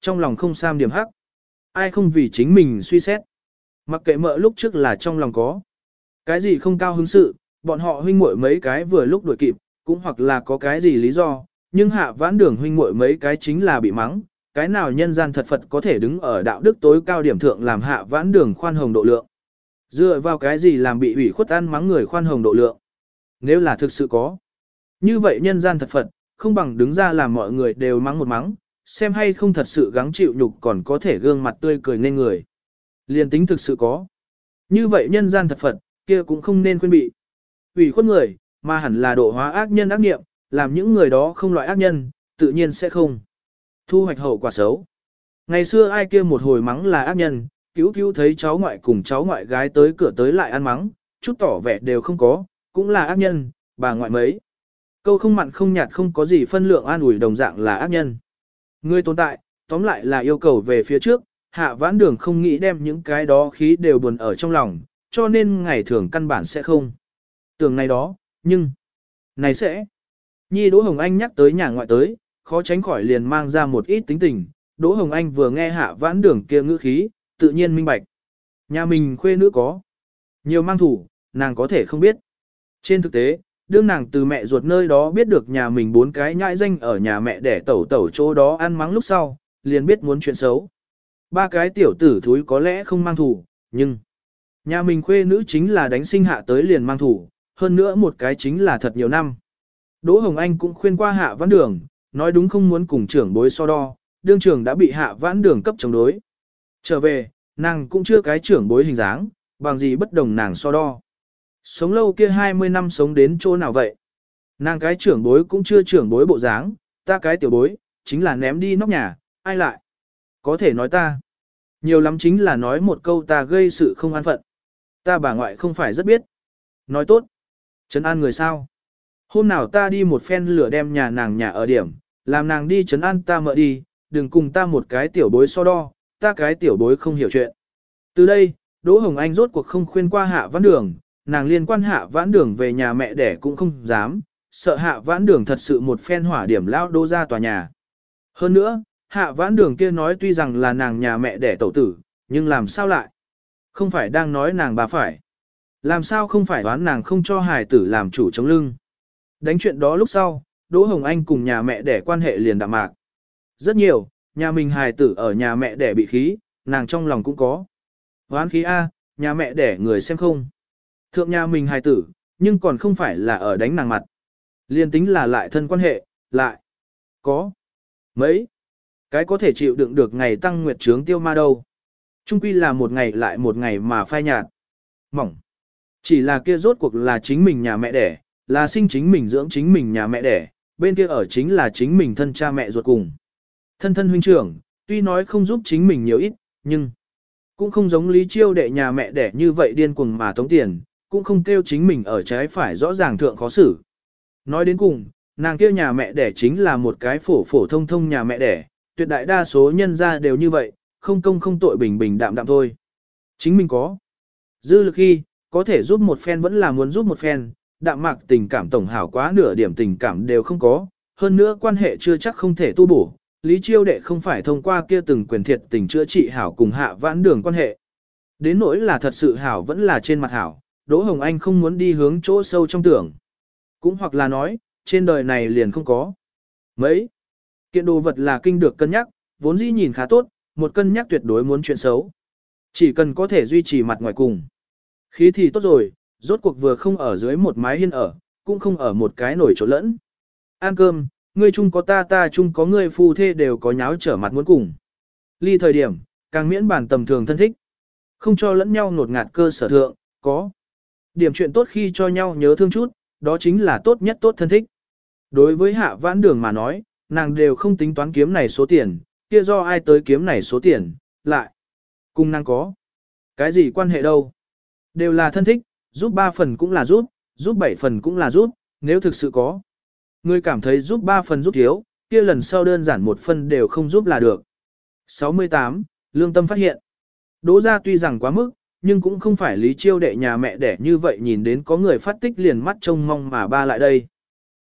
Trong lòng không sam điểm hắc. Ai không vì chính mình suy xét. Mặc kệ mợ lúc trước là trong lòng có. Cái gì không cao hứng sự, bọn họ huynh muội mấy cái vừa lúc đuổi kịp, cũng hoặc là có cái gì lý do, nhưng hạ vãn đường huynh muội mấy cái chính là bị mắng, cái nào nhân gian thật Phật có thể đứng ở đạo đức tối cao điểm thượng làm hạ vãn đường khoan hồng độ lượng. Dựa vào cái gì làm bị ủy khuất ăn mắng người khoan hồng độ lượng. Nếu là thực sự có. Như vậy nhân gian thật Phật, không bằng đứng ra làm mọi người đều mắng một mắng, xem hay không thật sự gắng chịu nhục còn có thể gương mặt tươi cười nên người. Liên tính thực sự có. Như vậy nhân gian thật Phật, kia cũng không nên khuyên bị. Ủy khuất người, mà hẳn là độ hóa ác nhân ác nghiệm, làm những người đó không loại ác nhân, tự nhiên sẽ không. Thu hoạch hậu quả xấu. Ngày xưa ai kia một hồi mắng là ác nhân, cứu cứu thấy cháu ngoại cùng cháu ngoại gái tới cửa tới lại ăn mắng, chút tỏ vẻ đều không có, cũng là ác nhân, bà ngoại mấy. Câu không mặn không nhạt không có gì phân lượng an ủi đồng dạng là ác nhân. Ngươi tồn tại, tóm lại là yêu cầu về phía trước, hạ vãn đường không nghĩ đem những cái đó khí đều buồn ở trong lòng, cho nên ngày thường căn bản sẽ không. Tưởng này đó, nhưng, này sẽ. Nhi Đỗ Hồng Anh nhắc tới nhà ngoại tới, khó tránh khỏi liền mang ra một ít tính tình, Đỗ Hồng Anh vừa nghe hạ vãn đường kia ngữ khí, tự nhiên minh bạch. Nhà mình khuê nữ có. Nhiều mang thủ, nàng có thể không biết. Trên thực tế, đương nàng từ mẹ ruột nơi đó biết được nhà mình bốn cái nhãi danh ở nhà mẹ để tẩu tẩu chỗ đó ăn mắng lúc sau, liền biết muốn chuyện xấu. Ba cái tiểu tử thúi có lẽ không mang thủ, nhưng nhà mình khuê nữ chính là đánh sinh hạ tới liền mang thủ, hơn nữa một cái chính là thật nhiều năm. Đỗ Hồng Anh cũng khuyên qua hạ vãn đường, nói đúng không muốn cùng trưởng bối so đo, đương trưởng đã bị hạ vãn đường cấp chống đối. Trở về, nàng cũng chưa cái trưởng bối hình dáng, bằng gì bất đồng nàng so đo. Sống lâu kia 20 năm sống đến chỗ nào vậy? Nàng cái trưởng bối cũng chưa trưởng bối bộ dáng, ta cái tiểu bối, chính là ném đi nóc nhà, ai lại? Có thể nói ta. Nhiều lắm chính là nói một câu ta gây sự không an phận. Ta bà ngoại không phải rất biết. Nói tốt. Trấn an người sao? Hôm nào ta đi một phen lửa đem nhà nàng nhà ở điểm, làm nàng đi trấn an ta mợ đi, đừng cùng ta một cái tiểu bối so đo, ta cái tiểu bối không hiểu chuyện. Từ đây, Đỗ Hồng Anh rốt cuộc không khuyên qua hạ Văn đường, nàng liên quan hạ vãn đường về nhà mẹ đẻ cũng không dám, sợ hạ vãn đường thật sự một phen hỏa điểm lao đô ra tòa nhà. Hơn nữa, hạ vãn đường kia nói tuy rằng là nàng nhà mẹ đẻ tẩu tử, nhưng làm sao lại? Không phải đang nói nàng bà phải. Làm sao không phải đoán nàng không cho hài tử làm chủ chống lưng. Đánh chuyện đó lúc sau, Đỗ Hồng Anh cùng nhà mẹ đẻ quan hệ liền đạm mạc. Rất nhiều, nhà mình hài tử ở nhà mẹ đẻ bị khí, nàng trong lòng cũng có. Hoán khí A, nhà mẹ đẻ người xem không. Thượng nhà mình hài tử, nhưng còn không phải là ở đánh nàng mặt. Liên tính là lại thân quan hệ, lại. Có. Mấy. Cái có thể chịu đựng được ngày tăng nguyệt trướng tiêu ma đâu. Trung quy là một ngày lại một ngày mà phai nhạt. Mỏng. Chỉ là kia rốt cuộc là chính mình nhà mẹ đẻ, là sinh chính mình dưỡng chính mình nhà mẹ đẻ, bên kia ở chính là chính mình thân cha mẹ ruột cùng. Thân thân huynh trưởng, tuy nói không giúp chính mình nhiều ít, nhưng cũng không giống lý chiêu đệ nhà mẹ đẻ như vậy điên cuồng mà tống tiền, cũng không kêu chính mình ở trái phải rõ ràng thượng khó xử. Nói đến cùng, nàng kêu nhà mẹ đẻ chính là một cái phổ phổ thông thông nhà mẹ đẻ, tuyệt đại đa số nhân gia đều như vậy, không công không tội bình bình đạm đạm thôi. Chính mình có. Dư lực khi, có thể giúp một phen vẫn là muốn giúp một phen, đạm mạc tình cảm tổng hảo quá nửa điểm tình cảm đều không có, hơn nữa quan hệ chưa chắc không thể tu bổ. Lý Chiêu Đệ không phải thông qua kia từng quyền thiệt tình chữa trị hảo cùng hạ vãn đường quan hệ. Đến nỗi là thật sự hảo vẫn là trên mặt hảo, Đỗ Hồng Anh không muốn đi hướng chỗ sâu trong tưởng. Cũng hoặc là nói, trên đời này liền không có. Mấy, kiện đồ vật là kinh được cân nhắc, vốn dĩ nhìn khá tốt, một cân nhắc tuyệt đối muốn chuyện xấu. Chỉ cần có thể duy trì mặt ngoài cùng. Khí thì tốt rồi, rốt cuộc vừa không ở dưới một mái hiên ở, cũng không ở một cái nổi chỗ lẫn. Ăn cơm, ngươi chung có ta ta chung có ngươi phu thê đều có nháo trở mặt muốn cùng. Ly thời điểm, càng miễn bản tầm thường thân thích. Không cho lẫn nhau nột ngạt cơ sở thượng, có. Điểm chuyện tốt khi cho nhau nhớ thương chút, đó chính là tốt nhất tốt thân thích. Đối với hạ vãn đường mà nói, nàng đều không tính toán kiếm này số tiền, kia do ai tới kiếm này số tiền, lại. Cùng nàng có. Cái gì quan hệ đâu. Đều là thân thích, giúp 3 phần cũng là giúp, giúp 7 phần cũng là giúp, nếu thực sự có. Người cảm thấy giúp 3 phần giúp thiếu, kia lần sau đơn giản một phần đều không giúp là được. 68. Lương tâm phát hiện. Đỗ ra tuy rằng quá mức, nhưng cũng không phải lý chiêu đệ nhà mẹ đẻ như vậy nhìn đến có người phát tích liền mắt trông mong mà ba lại đây.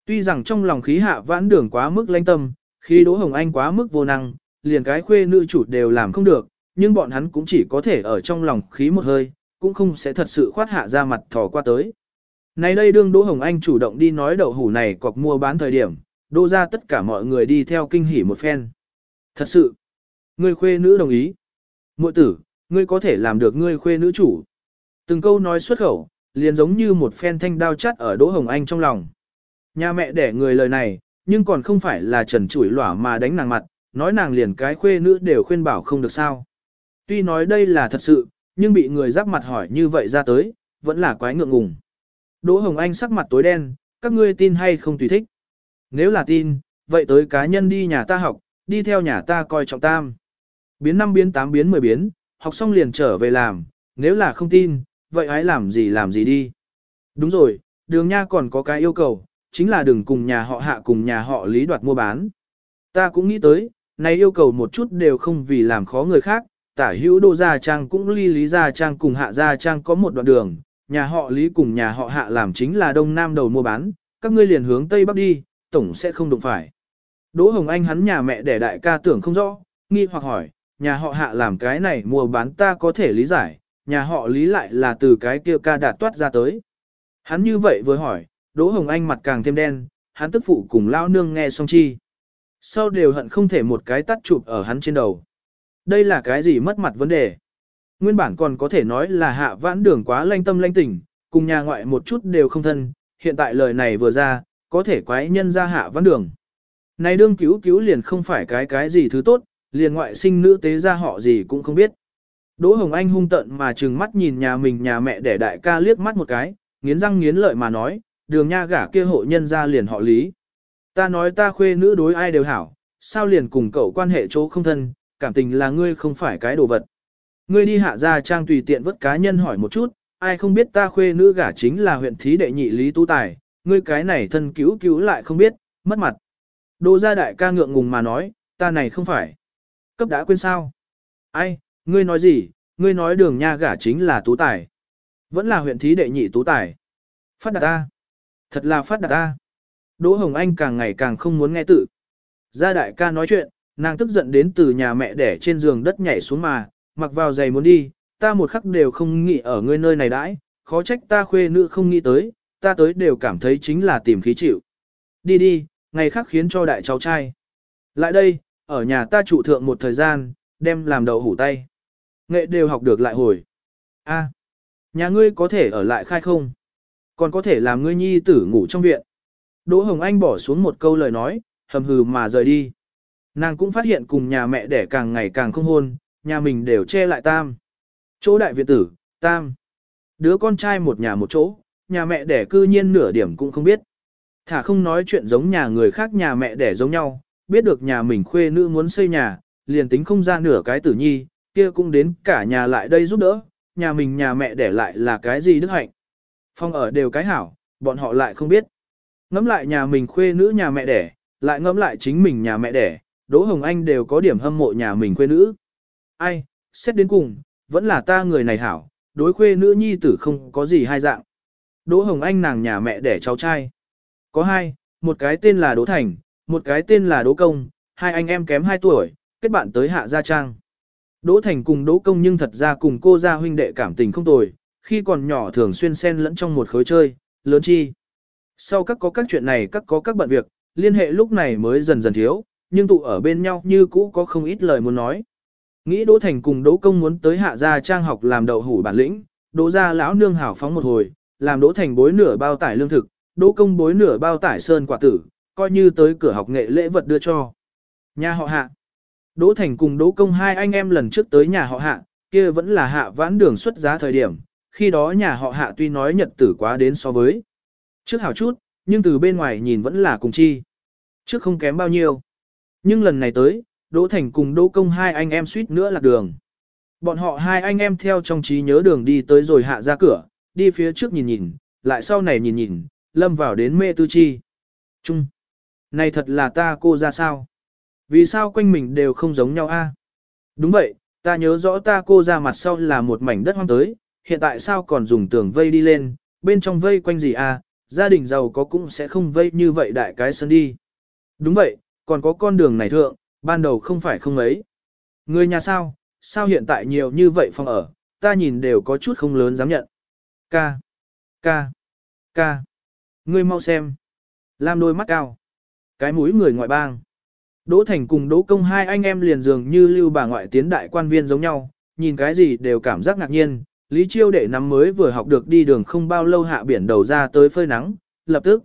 Tuy rằng trong lòng khí hạ vãn đường quá mức lãnh tâm, khi Đỗ Hồng Anh quá mức vô năng, liền cái khuê nữ chủ đều làm không được, nhưng bọn hắn cũng chỉ có thể ở trong lòng khí một hơi, cũng không sẽ thật sự khoát hạ ra mặt thò qua tới. Này đây đương Đỗ Hồng Anh chủ động đi nói đậu hủ này cọc mua bán thời điểm, đô ra tất cả mọi người đi theo kinh hỉ một phen. Thật sự, người khuê nữ đồng ý. Muội tử, ngươi có thể làm được ngươi khuê nữ chủ. Từng câu nói xuất khẩu, liền giống như một phen thanh đao chắt ở Đỗ Hồng Anh trong lòng. Nhà mẹ đẻ người lời này, nhưng còn không phải là trần chủi lỏa mà đánh nàng mặt, nói nàng liền cái khuê nữ đều khuyên bảo không được sao. Tuy nói đây là thật sự, nhưng bị người giáp mặt hỏi như vậy ra tới, vẫn là quái ngượng ngùng. Đỗ Hồng Anh sắc mặt tối đen, các ngươi tin hay không tùy thích. Nếu là tin, vậy tới cá nhân đi nhà ta học, đi theo nhà ta coi trọng tam. Biến 5 biến 8 biến 10 biến, học xong liền trở về làm, nếu là không tin, vậy hãy làm gì làm gì đi. Đúng rồi, đường nha còn có cái yêu cầu, chính là đừng cùng nhà họ hạ cùng nhà họ lý đoạt mua bán. Ta cũng nghĩ tới, này yêu cầu một chút đều không vì làm khó người khác, tả hữu đô gia trang cũng ly lý gia trang cùng hạ gia trang có một đoạn đường, nhà họ lý cùng nhà họ hạ làm chính là đông nam đầu mua bán, các ngươi liền hướng tây bắc đi, tổng sẽ không đụng phải. Đỗ Hồng Anh hắn nhà mẹ để đại ca tưởng không rõ, nghi hoặc hỏi, nhà họ hạ làm cái này mua bán ta có thể lý giải, nhà họ lý lại là từ cái kia ca đạt toát ra tới. Hắn như vậy vừa hỏi, Đỗ Hồng Anh mặt càng thêm đen, hắn tức phụ cùng lao nương nghe xong chi. Sau đều hận không thể một cái tắt chụp ở hắn trên đầu. Đây là cái gì mất mặt vấn đề? Nguyên bản còn có thể nói là hạ vãn đường quá lanh tâm lanh tỉnh, cùng nhà ngoại một chút đều không thân, hiện tại lời này vừa ra, có thể quái nhân ra hạ vãn đường. Này đương cứu cứu liền không phải cái cái gì thứ tốt, liền ngoại sinh nữ tế ra họ gì cũng không biết. Đỗ Hồng Anh hung tận mà trừng mắt nhìn nhà mình nhà mẹ để đại ca liếc mắt một cái, nghiến răng nghiến lợi mà nói, đường nha gả kia hộ nhân ra liền họ lý. Ta nói ta khuê nữ đối ai đều hảo, sao liền cùng cậu quan hệ chỗ không thân, cảm tình là ngươi không phải cái đồ vật. Ngươi đi hạ ra trang tùy tiện vất cá nhân hỏi một chút, ai không biết ta khuê nữ gả chính là huyện thí đệ nhị lý tu tài, ngươi cái này thân cứu cứu lại không biết, mất mặt. đỗ gia đại ca ngượng ngùng mà nói, ta này không phải. Cấp đã quên sao? Ai, ngươi nói gì, ngươi nói đường nha gả chính là tú tài. Vẫn là huyện thí đệ nhị tú tài. Phát đạt ta. Thật là phát đạt ta. Đỗ Hồng Anh càng ngày càng không muốn nghe tự. Gia đại ca nói chuyện, nàng tức giận đến từ nhà mẹ đẻ trên giường đất nhảy xuống mà, mặc vào giày muốn đi, ta một khắc đều không nghĩ ở ngươi nơi này đãi, khó trách ta khuê nữ không nghĩ tới, ta tới đều cảm thấy chính là tìm khí chịu. Đi đi, ngày khác khiến cho đại cháu trai. Lại đây, ở nhà ta trụ thượng một thời gian, đem làm đầu hủ tay. Nghệ đều học được lại hồi. A, nhà ngươi có thể ở lại khai không? Còn có thể làm ngươi nhi tử ngủ trong viện. Đỗ Hồng Anh bỏ xuống một câu lời nói, hầm hừ mà rời đi. Nàng cũng phát hiện cùng nhà mẹ đẻ càng ngày càng không hôn, nhà mình đều che lại tam. Chỗ đại viện tử, tam. Đứa con trai một nhà một chỗ, nhà mẹ đẻ cư nhiên nửa điểm cũng không biết. Thả không nói chuyện giống nhà người khác nhà mẹ đẻ giống nhau, biết được nhà mình khuê nữ muốn xây nhà, liền tính không ra nửa cái tử nhi, kia cũng đến cả nhà lại đây giúp đỡ, nhà mình nhà mẹ để lại là cái gì đức hạnh. Phong ở đều cái hảo, bọn họ lại không biết. Ngắm lại nhà mình khuê nữ nhà mẹ đẻ, lại ngắm lại chính mình nhà mẹ đẻ, Đỗ Hồng Anh đều có điểm hâm mộ nhà mình khuê nữ. Ai, xét đến cùng, vẫn là ta người này hảo, đối khuê nữ nhi tử không có gì hai dạng. Đỗ Hồng Anh nàng nhà mẹ đẻ cháu trai. Có hai, một cái tên là Đỗ Thành, một cái tên là Đỗ Công, hai anh em kém hai tuổi, kết bạn tới Hạ Gia Trang. Đỗ Thành cùng Đỗ Công nhưng thật ra cùng cô gia huynh đệ cảm tình không tồi, khi còn nhỏ thường xuyên xen lẫn trong một khối chơi, lớn chi. Sau các có các chuyện này các có các bận việc, liên hệ lúc này mới dần dần thiếu, nhưng tụ ở bên nhau như cũ có không ít lời muốn nói. Nghĩ Đỗ Thành cùng Đỗ Công muốn tới hạ gia trang học làm đậu hủ bản lĩnh, Đỗ gia lão nương hảo phóng một hồi, làm Đỗ Thành bối nửa bao tải lương thực, Đỗ Công bối nửa bao tải sơn quả tử, coi như tới cửa học nghệ lễ vật đưa cho. Nhà họ hạ. Đỗ Thành cùng Đỗ Công hai anh em lần trước tới nhà họ hạ, kia vẫn là hạ vãn đường xuất giá thời điểm, khi đó nhà họ hạ tuy nói nhật tử quá đến so với. Trước hảo chút, nhưng từ bên ngoài nhìn vẫn là cùng chi. Trước không kém bao nhiêu. Nhưng lần này tới, Đỗ Thành cùng Đỗ Công hai anh em suýt nữa lạc đường. Bọn họ hai anh em theo trong trí nhớ đường đi tới rồi hạ ra cửa, đi phía trước nhìn nhìn, lại sau này nhìn nhìn, lâm vào đến mê tư chi. Trung. Này thật là ta cô ra sao? Vì sao quanh mình đều không giống nhau a? Đúng vậy, ta nhớ rõ ta cô ra mặt sau là một mảnh đất hoang tới, hiện tại sao còn dùng tường vây đi lên, bên trong vây quanh gì a? gia đình giàu có cũng sẽ không vây như vậy đại cái sân đi. Đúng vậy, còn có con đường này thượng, ban đầu không phải không ấy. Người nhà sao, sao hiện tại nhiều như vậy phòng ở, ta nhìn đều có chút không lớn dám nhận. Ca, ca, ca, ngươi mau xem. Lam đôi mắt cao. Cái mũi người ngoại bang. Đỗ Thành cùng Đỗ Công hai anh em liền dường như lưu bà ngoại tiến đại quan viên giống nhau, nhìn cái gì đều cảm giác ngạc nhiên. Lý Chiêu đệ năm mới vừa học được đi đường không bao lâu hạ biển đầu ra tới phơi nắng, lập tức.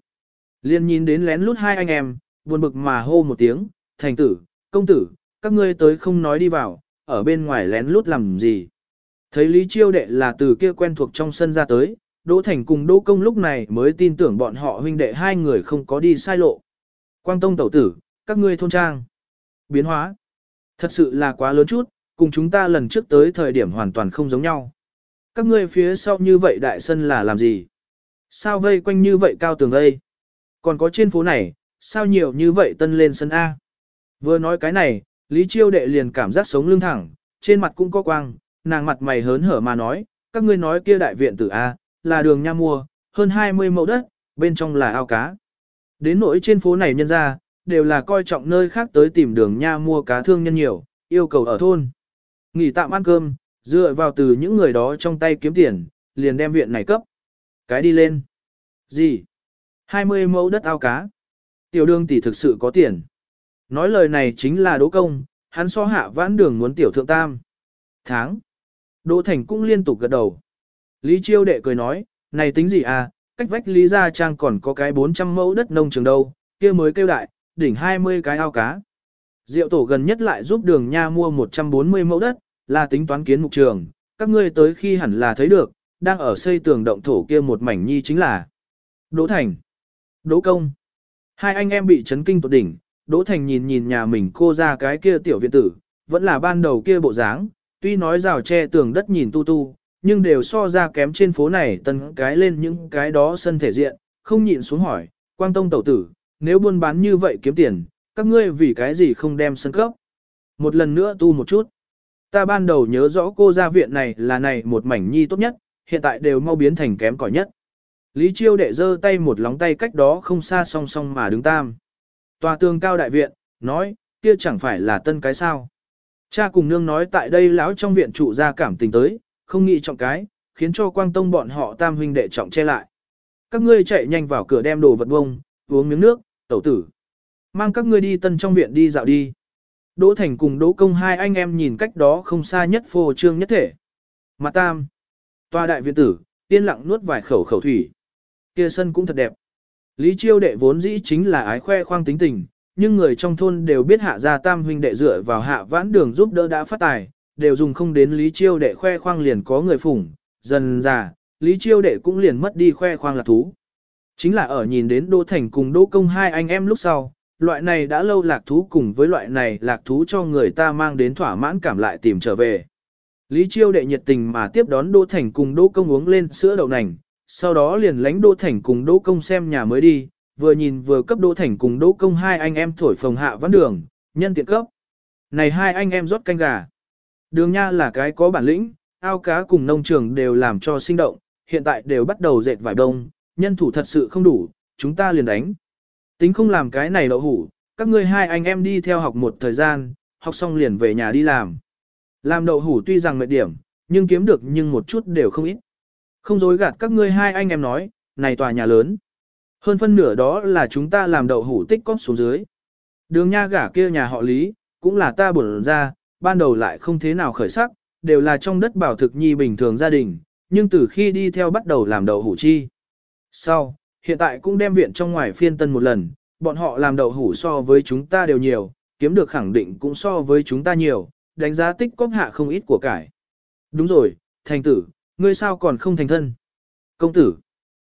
liền nhìn đến lén lút hai anh em, buồn bực mà hô một tiếng, thành tử, công tử, các ngươi tới không nói đi vào, ở bên ngoài lén lút làm gì. Thấy Lý Chiêu đệ là từ kia quen thuộc trong sân ra tới, Đỗ Thành cùng Đỗ Công lúc này mới tin tưởng bọn họ huynh đệ hai người không có đi sai lộ. Quang Tông tẩu tử, các ngươi thôn trang. Biến hóa. Thật sự là quá lớn chút, cùng chúng ta lần trước tới thời điểm hoàn toàn không giống nhau. Các ngươi phía sau như vậy đại sân là làm gì? Sao vây quanh như vậy cao tường vây? Còn có trên phố này, sao nhiều như vậy tân lên sân A? Vừa nói cái này, Lý Chiêu đệ liền cảm giác sống lưng thẳng, trên mặt cũng có quang, nàng mặt mày hớn hở mà nói, các ngươi nói kia đại viện tử A, là đường nha mua, hơn 20 mẫu đất, bên trong là ao cá. Đến nỗi trên phố này nhân ra, đều là coi trọng nơi khác tới tìm đường nha mua cá thương nhân nhiều, yêu cầu ở thôn. Nghỉ tạm ăn cơm, dựa vào từ những người đó trong tay kiếm tiền, liền đem viện này cấp. Cái đi lên. Gì? 20 mẫu đất ao cá. Tiểu đường tỷ thực sự có tiền. Nói lời này chính là đỗ công, hắn so hạ vãn đường muốn tiểu thượng tam. Tháng. Đỗ Thành cũng liên tục gật đầu. Lý Chiêu đệ cười nói, này tính gì à, cách vách Lý Gia Trang còn có cái 400 mẫu đất nông trường đâu, kia mới kêu đại, đỉnh 20 cái ao cá. Diệu tổ gần nhất lại giúp đường nha mua 140 mẫu đất, là tính toán kiến mục trường, các ngươi tới khi hẳn là thấy được, đang ở xây tường động thổ kia một mảnh nhi chính là Đỗ Thành, Đỗ Công. Hai anh em bị chấn kinh tột đỉnh, Đỗ Thành nhìn nhìn nhà mình cô ra cái kia tiểu viện tử, vẫn là ban đầu kia bộ dáng, tuy nói rào che tường đất nhìn tu tu, nhưng đều so ra kém trên phố này tân cái lên những cái đó sân thể diện, không nhịn xuống hỏi, quang tông tẩu tử, nếu buôn bán như vậy kiếm tiền, các ngươi vì cái gì không đem sân cấp? Một lần nữa tu một chút. Ta ban đầu nhớ rõ cô gia viện này là này một mảnh nhi tốt nhất, hiện tại đều mau biến thành kém cỏi nhất. Lý Chiêu đệ giơ tay một lóng tay cách đó không xa song song mà đứng tam. Tòa tường cao đại viện, nói, kia chẳng phải là tân cái sao. Cha cùng nương nói tại đây lão trong viện trụ ra cảm tình tới, không nghĩ trọng cái, khiến cho quang tông bọn họ tam huynh đệ trọng che lại. Các ngươi chạy nhanh vào cửa đem đồ vật bông, uống miếng nước, tẩu tử. Mang các ngươi đi tân trong viện đi dạo đi. Đỗ Thành cùng Đỗ Công hai anh em nhìn cách đó không xa nhất phô trương nhất thể. Mặt tam. Tòa đại viện tử, yên lặng nuốt vài khẩu khẩu thủy. Kia sân cũng thật đẹp. Lý Chiêu đệ vốn dĩ chính là ái khoe khoang tính tình, nhưng người trong thôn đều biết hạ gia tam huynh đệ dựa vào hạ vãn đường giúp đỡ đã phát tài, đều dùng không đến Lý Chiêu đệ khoe khoang liền có người phủng, dần già, Lý Chiêu đệ cũng liền mất đi khoe khoang là thú. Chính là ở nhìn đến Đỗ Thành cùng Đỗ Công hai anh em lúc sau, loại này đã lâu lạc thú cùng với loại này lạc thú cho người ta mang đến thỏa mãn cảm lại tìm trở về. Lý Chiêu đệ nhiệt tình mà tiếp đón Đỗ Thành cùng Đỗ Công uống lên sữa đậu nành, sau đó liền lánh Đỗ Thành cùng Đỗ Công xem nhà mới đi, vừa nhìn vừa cấp Đỗ Thành cùng Đỗ Công hai anh em thổi phồng hạ văn đường, nhân tiện cấp. Này hai anh em rót canh gà. Đường Nha là cái có bản lĩnh, ao cá cùng nông trường đều làm cho sinh động, hiện tại đều bắt đầu dệt vải đông, nhân thủ thật sự không đủ, chúng ta liền đánh. Tính không làm cái này đậu hủ, các ngươi hai anh em đi theo học một thời gian, học xong liền về nhà đi làm. Làm đậu hủ tuy rằng mệt điểm, nhưng kiếm được nhưng một chút đều không ít. Không dối gạt các ngươi hai anh em nói, này tòa nhà lớn. Hơn phân nửa đó là chúng ta làm đậu hủ tích cóp xuống dưới. Đường nha gả kia nhà họ Lý, cũng là ta bổn ra, ban đầu lại không thế nào khởi sắc, đều là trong đất bảo thực nhi bình thường gia đình, nhưng từ khi đi theo bắt đầu làm đậu hủ chi. Sau, hiện tại cũng đem viện trong ngoài phiên tân một lần, bọn họ làm đậu hủ so với chúng ta đều nhiều, kiếm được khẳng định cũng so với chúng ta nhiều, đánh giá tích cóp hạ không ít của cải. Đúng rồi, thành tử, ngươi sao còn không thành thân? Công tử,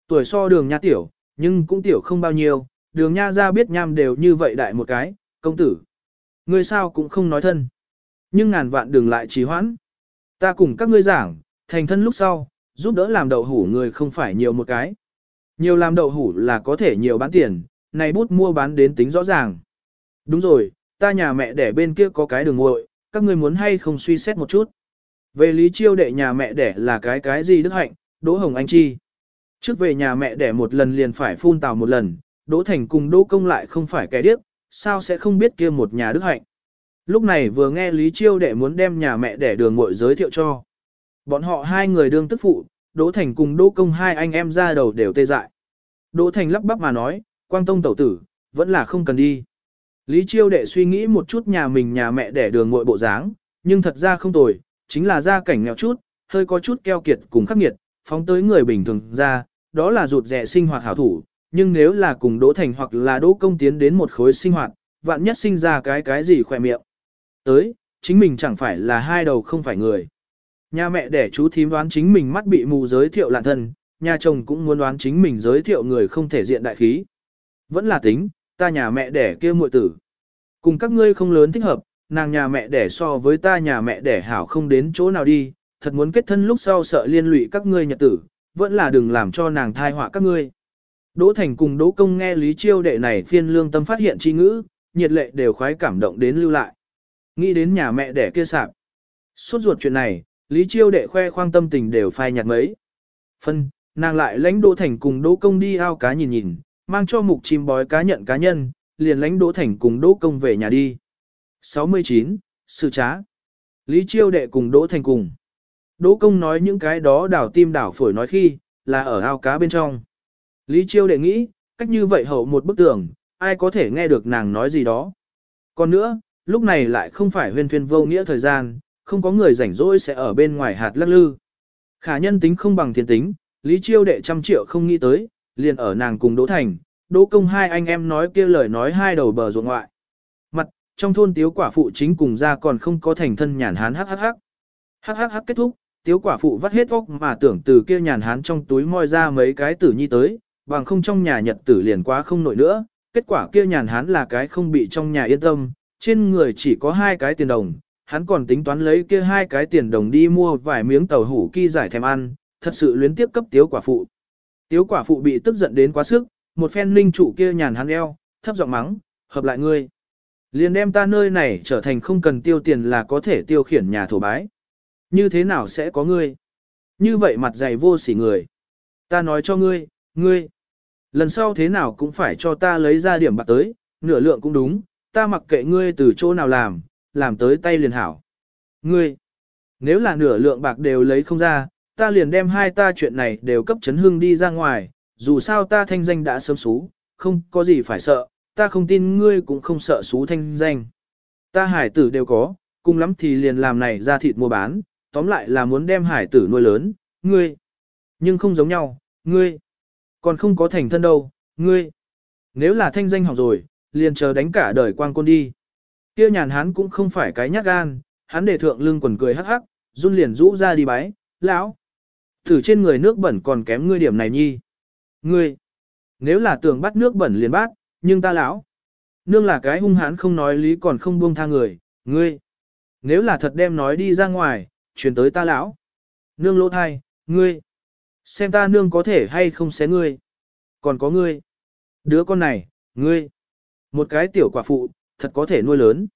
tuổi so đường nha tiểu, nhưng cũng tiểu không bao nhiêu, đường nha ra biết nham đều như vậy đại một cái, công tử. Ngươi sao cũng không nói thân. Nhưng ngàn vạn đừng lại trì hoãn. Ta cùng các ngươi giảng, thành thân lúc sau, giúp đỡ làm đậu hủ người không phải nhiều một cái. Nhiều làm đậu hủ là có thể nhiều bán tiền, này bút mua bán đến tính rõ ràng. Đúng rồi, ta nhà mẹ đẻ bên kia có cái đường ngội, các ngươi muốn hay không suy xét một chút. Về lý chiêu đệ nhà mẹ đẻ là cái cái gì đức hạnh, Đỗ Hồng Anh Chi. Trước về nhà mẹ đẻ một lần liền phải phun tào một lần, Đỗ Thành cùng Đỗ Công lại không phải kẻ điếc, sao sẽ không biết kia một nhà đức hạnh. Lúc này vừa nghe Lý Chiêu đệ muốn đem nhà mẹ đẻ đường muội giới thiệu cho. Bọn họ hai người đương tức phụ, Đỗ Thành cùng Đỗ Công hai anh em ra đầu đều tê dại. Đỗ Thành lắp bắp mà nói, Quang Tông tẩu tử, vẫn là không cần đi. Lý Chiêu đệ suy nghĩ một chút nhà mình nhà mẹ đẻ đường muội bộ dáng, nhưng thật ra không tồi, chính là gia cảnh nghèo chút, hơi có chút keo kiệt cùng khắc nghiệt, phóng tới người bình thường ra, đó là rụt rẻ sinh hoạt hảo thủ, nhưng nếu là cùng Đỗ Thành hoặc là Đỗ Công tiến đến một khối sinh hoạt, vạn nhất sinh ra cái cái gì khỏe miệng. Tới, chính mình chẳng phải là hai đầu không phải người. Nhà mẹ đẻ chú thím đoán chính mình mắt bị mù giới thiệu lạ thân, nhà chồng cũng muốn đoán chính mình giới thiệu người không thể diện đại khí. Vẫn là tính, ta nhà mẹ đẻ kia muội tử. Cùng các ngươi không lớn thích hợp, nàng nhà mẹ đẻ so với ta nhà mẹ đẻ hảo không đến chỗ nào đi, thật muốn kết thân lúc sau sợ liên lụy các ngươi nhật tử, vẫn là đừng làm cho nàng thai họa các ngươi. Đỗ Thành cùng Đỗ Công nghe Lý Chiêu đệ này phiên lương tâm phát hiện chi ngữ, nhiệt lệ đều khoái cảm động đến lưu lại. Nghĩ đến nhà mẹ đẻ kia sạp. Suốt ruột chuyện này, Lý Chiêu đệ khoe khoang tâm tình đều phai nhạt mấy. Phân, nàng lại lãnh Đỗ Thành cùng Đỗ Công đi ao cá nhìn nhìn, mang cho mục chim bói cá nhận cá nhân, liền lãnh Đỗ Thành cùng Đỗ Công về nhà đi. 69. Sự trá Lý Chiêu đệ cùng Đỗ Thành cùng. Đỗ Công nói những cái đó đảo tim đảo phổi nói khi, là ở ao cá bên trong. Lý Chiêu đệ nghĩ, cách như vậy hậu một bức tường, ai có thể nghe được nàng nói gì đó. Còn nữa, lúc này lại không phải huyên thuyên vô nghĩa thời gian, không có người rảnh rỗi sẽ ở bên ngoài hạt lắc lư. Khả nhân tính không bằng thiên tính, Lý Chiêu đệ trăm triệu không nghĩ tới, liền ở nàng cùng Đỗ Thành, Đỗ Công hai anh em nói kia lời nói hai đầu bờ ruộng ngoại. Mặt, trong thôn tiếu quả phụ chính cùng ra còn không có thành thân nhàn hán hắc hắc hắc. Hắc hắc hắc kết thúc, tiếu quả phụ vắt hết óc mà tưởng từ kia nhàn hán trong túi moi ra mấy cái tử nhi tới, bằng không trong nhà nhật tử liền quá không nổi nữa, kết quả kia nhàn hán là cái không bị trong nhà yên tâm, trên người chỉ có hai cái tiền đồng, hắn còn tính toán lấy kia hai cái tiền đồng đi mua vài miếng tàu hủ kỳ giải thèm ăn, thật sự luyến tiếp cấp tiếu quả phụ. Tiếu quả phụ bị tức giận đến quá sức, một phen linh chủ kia nhàn hắn eo, thấp giọng mắng, hợp lại ngươi. Liền đem ta nơi này trở thành không cần tiêu tiền là có thể tiêu khiển nhà thổ bái. Như thế nào sẽ có ngươi? Như vậy mặt dày vô sỉ người. Ta nói cho ngươi, ngươi. Lần sau thế nào cũng phải cho ta lấy ra điểm bạc tới, nửa lượng cũng đúng, ta mặc kệ ngươi từ chỗ nào làm, làm tới tay liền hảo. Ngươi, nếu là nửa lượng bạc đều lấy không ra, ta liền đem hai ta chuyện này đều cấp chấn hương đi ra ngoài, dù sao ta thanh danh đã sớm xú, không có gì phải sợ, ta không tin ngươi cũng không sợ xú thanh danh. Ta hải tử đều có, cùng lắm thì liền làm này ra thịt mua bán, tóm lại là muốn đem hải tử nuôi lớn, ngươi. Nhưng không giống nhau, ngươi. Còn không có thành thân đâu, ngươi. Nếu là thanh danh học rồi, liền chờ đánh cả đời quang côn đi. Kia nhàn hắn cũng không phải cái nhát gan, hắn để thượng lưng quần cười hắc hắc, run liền rũ ra đi bái, lão. Thử trên người nước bẩn còn kém ngươi điểm này nhi. Ngươi, nếu là tưởng bắt nước bẩn liền bắt, nhưng ta lão. Nương là cái hung hãn không nói lý còn không buông tha người, ngươi. Nếu là thật đem nói đi ra ngoài, truyền tới ta lão. Nương lỗ thai, ngươi. Xem ta nương có thể hay không xé ngươi. Còn có ngươi. Đứa con này, ngươi. Một cái tiểu quả phụ, thật có thể nuôi lớn.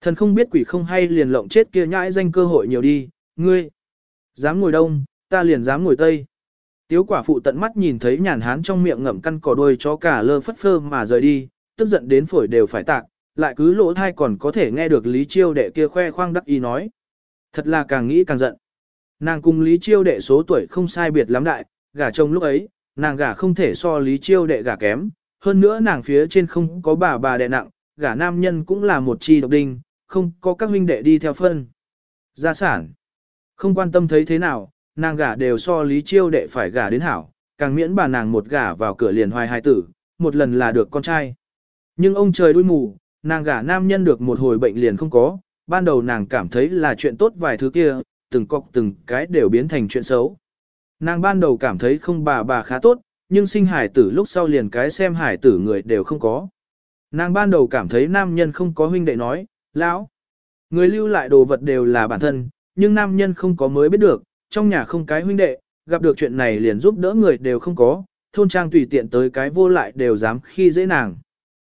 Thần không biết quỷ không hay liền lộng chết kia nhãi danh cơ hội nhiều đi, ngươi. Dám ngồi đông, ta liền dám ngồi tây. Tiếu quả phụ tận mắt nhìn thấy nhàn hán trong miệng ngậm căn cỏ đuôi chó cả lơ phất phơ mà rời đi, tức giận đến phổi đều phải tạc, lại cứ lỗ thai còn có thể nghe được Lý Chiêu đệ kia khoe khoang đắc ý nói. Thật là càng nghĩ càng giận. Nàng cùng Lý Chiêu đệ số tuổi không sai biệt lắm đại, gả chồng lúc ấy, nàng gả không thể so Lý Chiêu đệ gả kém, hơn nữa nàng phía trên không có bà bà đệ nặng, gả nam nhân cũng là một chi độc đinh, không có các huynh đệ đi theo phân. Gia sản. Không quan tâm thấy thế nào, nàng gả đều so Lý Chiêu đệ phải gả đến hảo, càng miễn bà nàng một gả vào cửa liền hoài hai tử, một lần là được con trai. Nhưng ông trời đuôi mù, nàng gả nam nhân được một hồi bệnh liền không có, ban đầu nàng cảm thấy là chuyện tốt vài thứ kia, từng cọc từng cái đều biến thành chuyện xấu. Nàng ban đầu cảm thấy không bà bà khá tốt, nhưng sinh hải tử lúc sau liền cái xem hải tử người đều không có. Nàng ban đầu cảm thấy nam nhân không có huynh đệ nói, lão. Người lưu lại đồ vật đều là bản thân, nhưng nam nhân không có mới biết được, trong nhà không cái huynh đệ, gặp được chuyện này liền giúp đỡ người đều không có, thôn trang tùy tiện tới cái vô lại đều dám khi dễ nàng.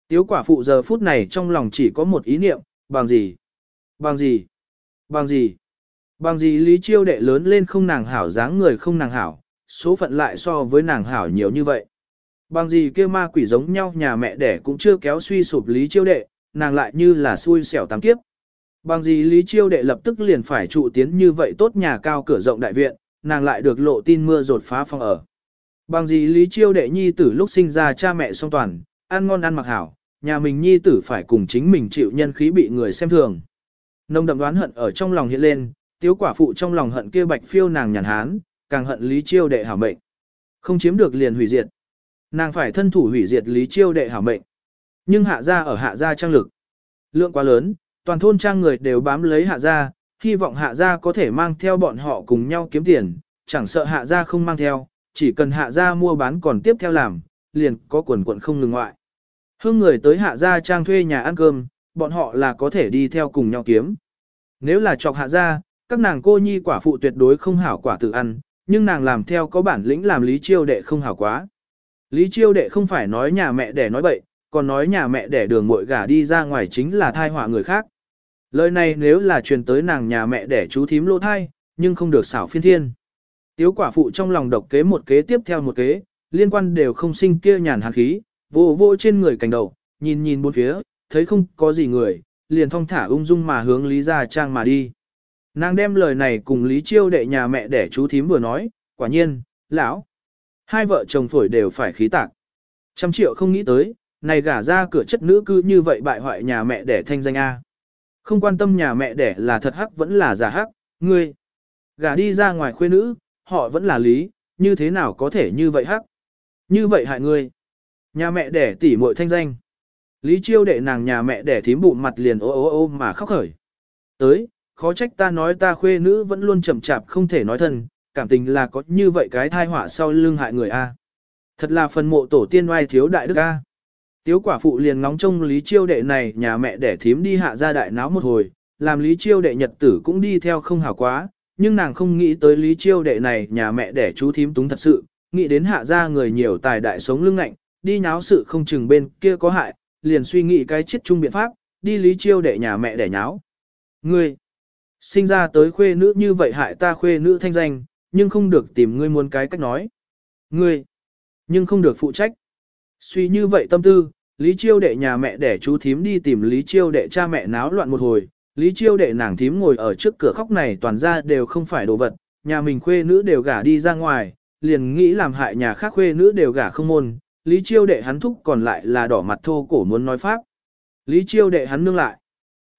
Tiếu quả phụ giờ phút này trong lòng chỉ có một ý niệm, bằng gì? Bằng gì? Bằng gì? Bằng gì lý chiêu đệ lớn lên không nàng hảo dáng người không nàng hảo, số phận lại so với nàng hảo nhiều như vậy. Bằng gì kia ma quỷ giống nhau nhà mẹ đẻ cũng chưa kéo suy sụp lý chiêu đệ, nàng lại như là xui xẻo tám kiếp. Bằng gì Lý Chiêu đệ lập tức liền phải trụ tiến như vậy tốt nhà cao cửa rộng đại viện, nàng lại được lộ tin mưa rột phá phong ở. Bằng gì Lý Chiêu đệ nhi tử lúc sinh ra cha mẹ song toàn, ăn ngon ăn mặc hảo, nhà mình nhi tử phải cùng chính mình chịu nhân khí bị người xem thường. Nông đậm đoán hận ở trong lòng hiện lên, tiếu quả phụ trong lòng hận kia bạch phiêu nàng nhàn hán, càng hận Lý Chiêu đệ hảo mệnh. Không chiếm được liền hủy diệt. Nàng phải thân thủ hủy diệt Lý Chiêu đệ hảo mệnh. Nhưng hạ gia ở hạ gia trang lực. Lượng quá lớn, toàn thôn trang người đều bám lấy hạ gia, hy vọng hạ gia có thể mang theo bọn họ cùng nhau kiếm tiền, chẳng sợ hạ gia không mang theo, chỉ cần hạ gia mua bán còn tiếp theo làm, liền có quần quận không ngừng ngoại. Hương người tới hạ gia trang thuê nhà ăn cơm, bọn họ là có thể đi theo cùng nhau kiếm. Nếu là chọc hạ gia, các nàng cô nhi quả phụ tuyệt đối không hảo quả tự ăn, nhưng nàng làm theo có bản lĩnh làm lý chiêu đệ không hảo quá. Lý chiêu đệ không phải nói nhà mẹ để nói bậy, còn nói nhà mẹ đẻ đường muội gả đi ra ngoài chính là thai họa người khác. Lời này nếu là truyền tới nàng nhà mẹ đẻ chú thím lỗ thai, nhưng không được xảo phiên thiên. Tiếu quả phụ trong lòng độc kế một kế tiếp theo một kế, liên quan đều không sinh kia nhàn hàn khí, vô vô trên người cành đầu, nhìn nhìn bốn phía, thấy không có gì người, liền thong thả ung dung mà hướng Lý Gia Trang mà đi. Nàng đem lời này cùng Lý Chiêu đệ nhà mẹ đẻ chú thím vừa nói, quả nhiên, lão, hai vợ chồng phổi đều phải khí tạc. Trăm triệu không nghĩ tới, này gả ra cửa chất nữ cư như vậy bại hoại nhà mẹ đẻ thanh danh A. Không quan tâm nhà mẹ đẻ là thật hắc vẫn là giả hắc, ngươi. Gả đi ra ngoài khuê nữ, họ vẫn là lý, như thế nào có thể như vậy hắc. Như vậy hại ngươi. Nhà mẹ đẻ tỉ muội thanh danh. Lý chiêu đệ nàng nhà mẹ đẻ thím bụng mặt liền ô ô ô mà khóc khởi. Tới, khó trách ta nói ta khuê nữ vẫn luôn chậm chạp không thể nói thân, cảm tình là có như vậy cái thai họa sau lưng hại người A. Thật là phần mộ tổ tiên oai thiếu đại đức A. Tiếu quả phụ liền ngóng trông Lý Chiêu đệ này nhà mẹ đẻ thím đi hạ ra đại náo một hồi, làm Lý Chiêu đệ nhật tử cũng đi theo không hảo quá, nhưng nàng không nghĩ tới Lý Chiêu đệ này nhà mẹ đẻ chú thím túng thật sự, nghĩ đến hạ ra người nhiều tài đại sống lưng lạnh, đi náo sự không chừng bên kia có hại, liền suy nghĩ cái chết chung biện pháp, đi Lý Chiêu đệ nhà mẹ đẻ nháo. Ngươi, sinh ra tới khuê nữ như vậy hại ta khuê nữ thanh danh, nhưng không được tìm ngươi muốn cái cách nói. Ngươi, nhưng không được phụ trách. Suy như vậy tâm tư, Lý Chiêu đệ nhà mẹ để chú thím đi tìm Lý Chiêu đệ cha mẹ náo loạn một hồi, Lý Chiêu đệ nàng thím ngồi ở trước cửa khóc này toàn ra đều không phải đồ vật, nhà mình khuê nữ đều gả đi ra ngoài, liền nghĩ làm hại nhà khác khuê nữ đều gả không môn, Lý Chiêu đệ hắn thúc còn lại là đỏ mặt thô cổ muốn nói pháp. Lý Chiêu đệ hắn nương lại,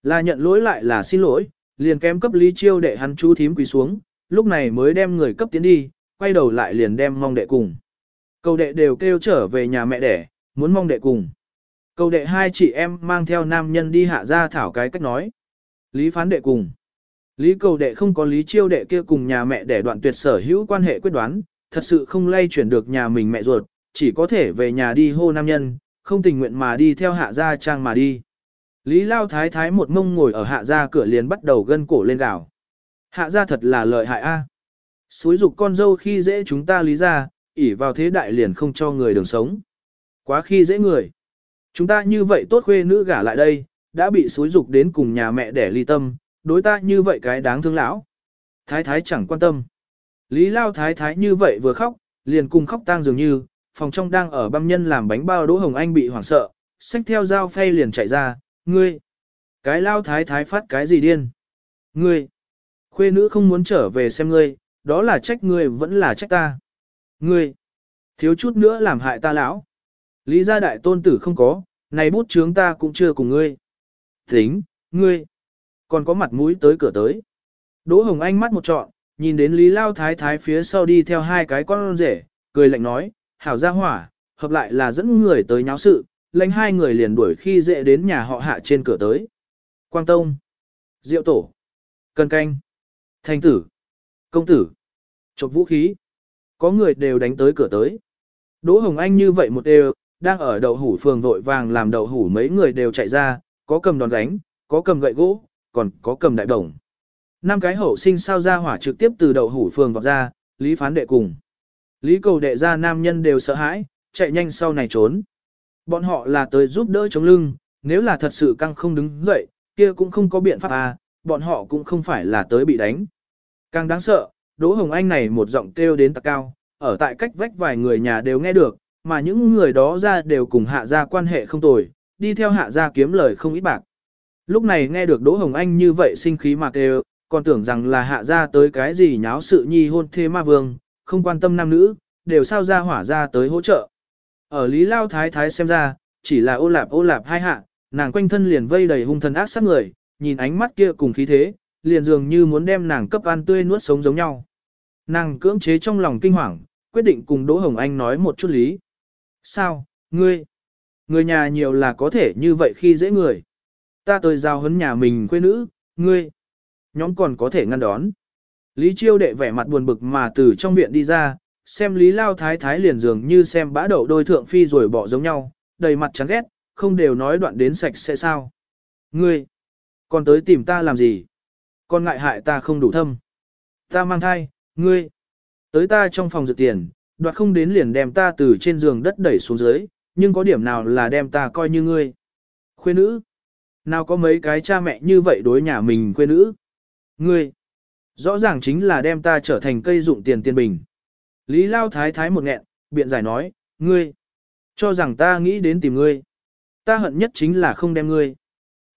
là nhận lỗi lại là xin lỗi, liền kém cấp Lý Chiêu đệ hắn chú thím quỳ xuống, lúc này mới đem người cấp tiến đi, quay đầu lại liền đem mong đệ cùng. Cầu đệ đều kêu trở về nhà mẹ đẻ, muốn mong đệ cùng. Cầu đệ hai chị em mang theo nam nhân đi hạ ra thảo cái cách nói. Lý phán đệ cùng. Lý cầu đệ không có lý chiêu đệ kia cùng nhà mẹ để đoạn tuyệt sở hữu quan hệ quyết đoán, thật sự không lay chuyển được nhà mình mẹ ruột, chỉ có thể về nhà đi hô nam nhân, không tình nguyện mà đi theo hạ gia trang mà đi. Lý lao thái thái một mông ngồi ở hạ gia cửa liền bắt đầu gân cổ lên gào. Hạ gia thật là lợi hại a. À. Suối dục con dâu khi dễ chúng ta lý ra, ỉ vào thế đại liền không cho người đường sống. Quá khi dễ người. Chúng ta như vậy tốt khuê nữ gả lại đây, đã bị Suối dục đến cùng nhà mẹ để ly tâm, đối ta như vậy cái đáng thương lão. Thái thái chẳng quan tâm. Lý lao thái thái như vậy vừa khóc, liền cùng khóc tang dường như, phòng trong đang ở băm nhân làm bánh bao đỗ hồng anh bị hoảng sợ, xách theo dao phay liền chạy ra, ngươi. Cái lao thái thái phát cái gì điên? Ngươi. Khuê nữ không muốn trở về xem ngươi, đó là trách ngươi vẫn là trách ta. Ngươi, thiếu chút nữa làm hại ta lão. Lý gia đại tôn tử không có, này bút chướng ta cũng chưa cùng ngươi. Tính, ngươi, còn có mặt mũi tới cửa tới. Đỗ Hồng Anh mắt một trọn, nhìn đến Lý Lao Thái Thái phía sau đi theo hai cái con rể, cười lạnh nói, hảo gia hỏa, hợp lại là dẫn người tới nháo sự, lãnh hai người liền đuổi khi dễ đến nhà họ hạ trên cửa tới. Quang Tông, Diệu Tổ, Cần Canh, Thành Tử, Công Tử, Chộp Vũ Khí có người đều đánh tới cửa tới. Đỗ Hồng Anh như vậy một đều, đang ở đậu hủ phường vội vàng làm đậu hủ mấy người đều chạy ra, có cầm đòn đánh, có cầm gậy gỗ, còn có cầm đại đồng. Năm cái hậu sinh sao ra hỏa trực tiếp từ đậu hủ phường vọt ra, Lý phán đệ cùng. Lý cầu đệ ra nam nhân đều sợ hãi, chạy nhanh sau này trốn. Bọn họ là tới giúp đỡ chống lưng, nếu là thật sự căng không đứng dậy, kia cũng không có biện pháp à, bọn họ cũng không phải là tới bị đánh. Càng đáng sợ, Đỗ Hồng Anh này một giọng kêu đến tạc cao, ở tại cách vách vài người nhà đều nghe được, mà những người đó ra đều cùng hạ gia quan hệ không tồi, đi theo hạ gia kiếm lời không ít bạc. Lúc này nghe được Đỗ Hồng Anh như vậy sinh khí mà kêu, còn tưởng rằng là hạ gia tới cái gì nháo sự nhi hôn thê ma vương, không quan tâm nam nữ, đều sao ra hỏa ra tới hỗ trợ. Ở Lý Lao Thái Thái xem ra, chỉ là ô lạp ô lạp hai hạ, nàng quanh thân liền vây đầy hung thần ác sát người, nhìn ánh mắt kia cùng khí thế, liền dường như muốn đem nàng cấp ăn tươi nuốt sống giống nhau. Nàng cưỡng chế trong lòng kinh hoàng, quyết định cùng Đỗ Hồng Anh nói một chút lý. Sao, ngươi? Người nhà nhiều là có thể như vậy khi dễ người. Ta tôi giao hấn nhà mình quê nữ, ngươi. Nhóm còn có thể ngăn đón. Lý Chiêu đệ vẻ mặt buồn bực mà từ trong viện đi ra, xem Lý Lao Thái Thái liền dường như xem bã đậu đôi thượng phi rồi bỏ giống nhau, đầy mặt chán ghét, không đều nói đoạn đến sạch sẽ sao. Ngươi, còn tới tìm ta làm gì? Còn ngại hại ta không đủ thâm. Ta mang thai, ngươi, tới ta trong phòng dự tiền, đoạt không đến liền đem ta từ trên giường đất đẩy xuống dưới, nhưng có điểm nào là đem ta coi như ngươi. Khuê nữ, nào có mấy cái cha mẹ như vậy đối nhà mình khuê nữ. Ngươi, rõ ràng chính là đem ta trở thành cây dụng tiền tiền bình. Lý Lao Thái Thái một nghẹn, biện giải nói, ngươi, cho rằng ta nghĩ đến tìm ngươi. Ta hận nhất chính là không đem ngươi.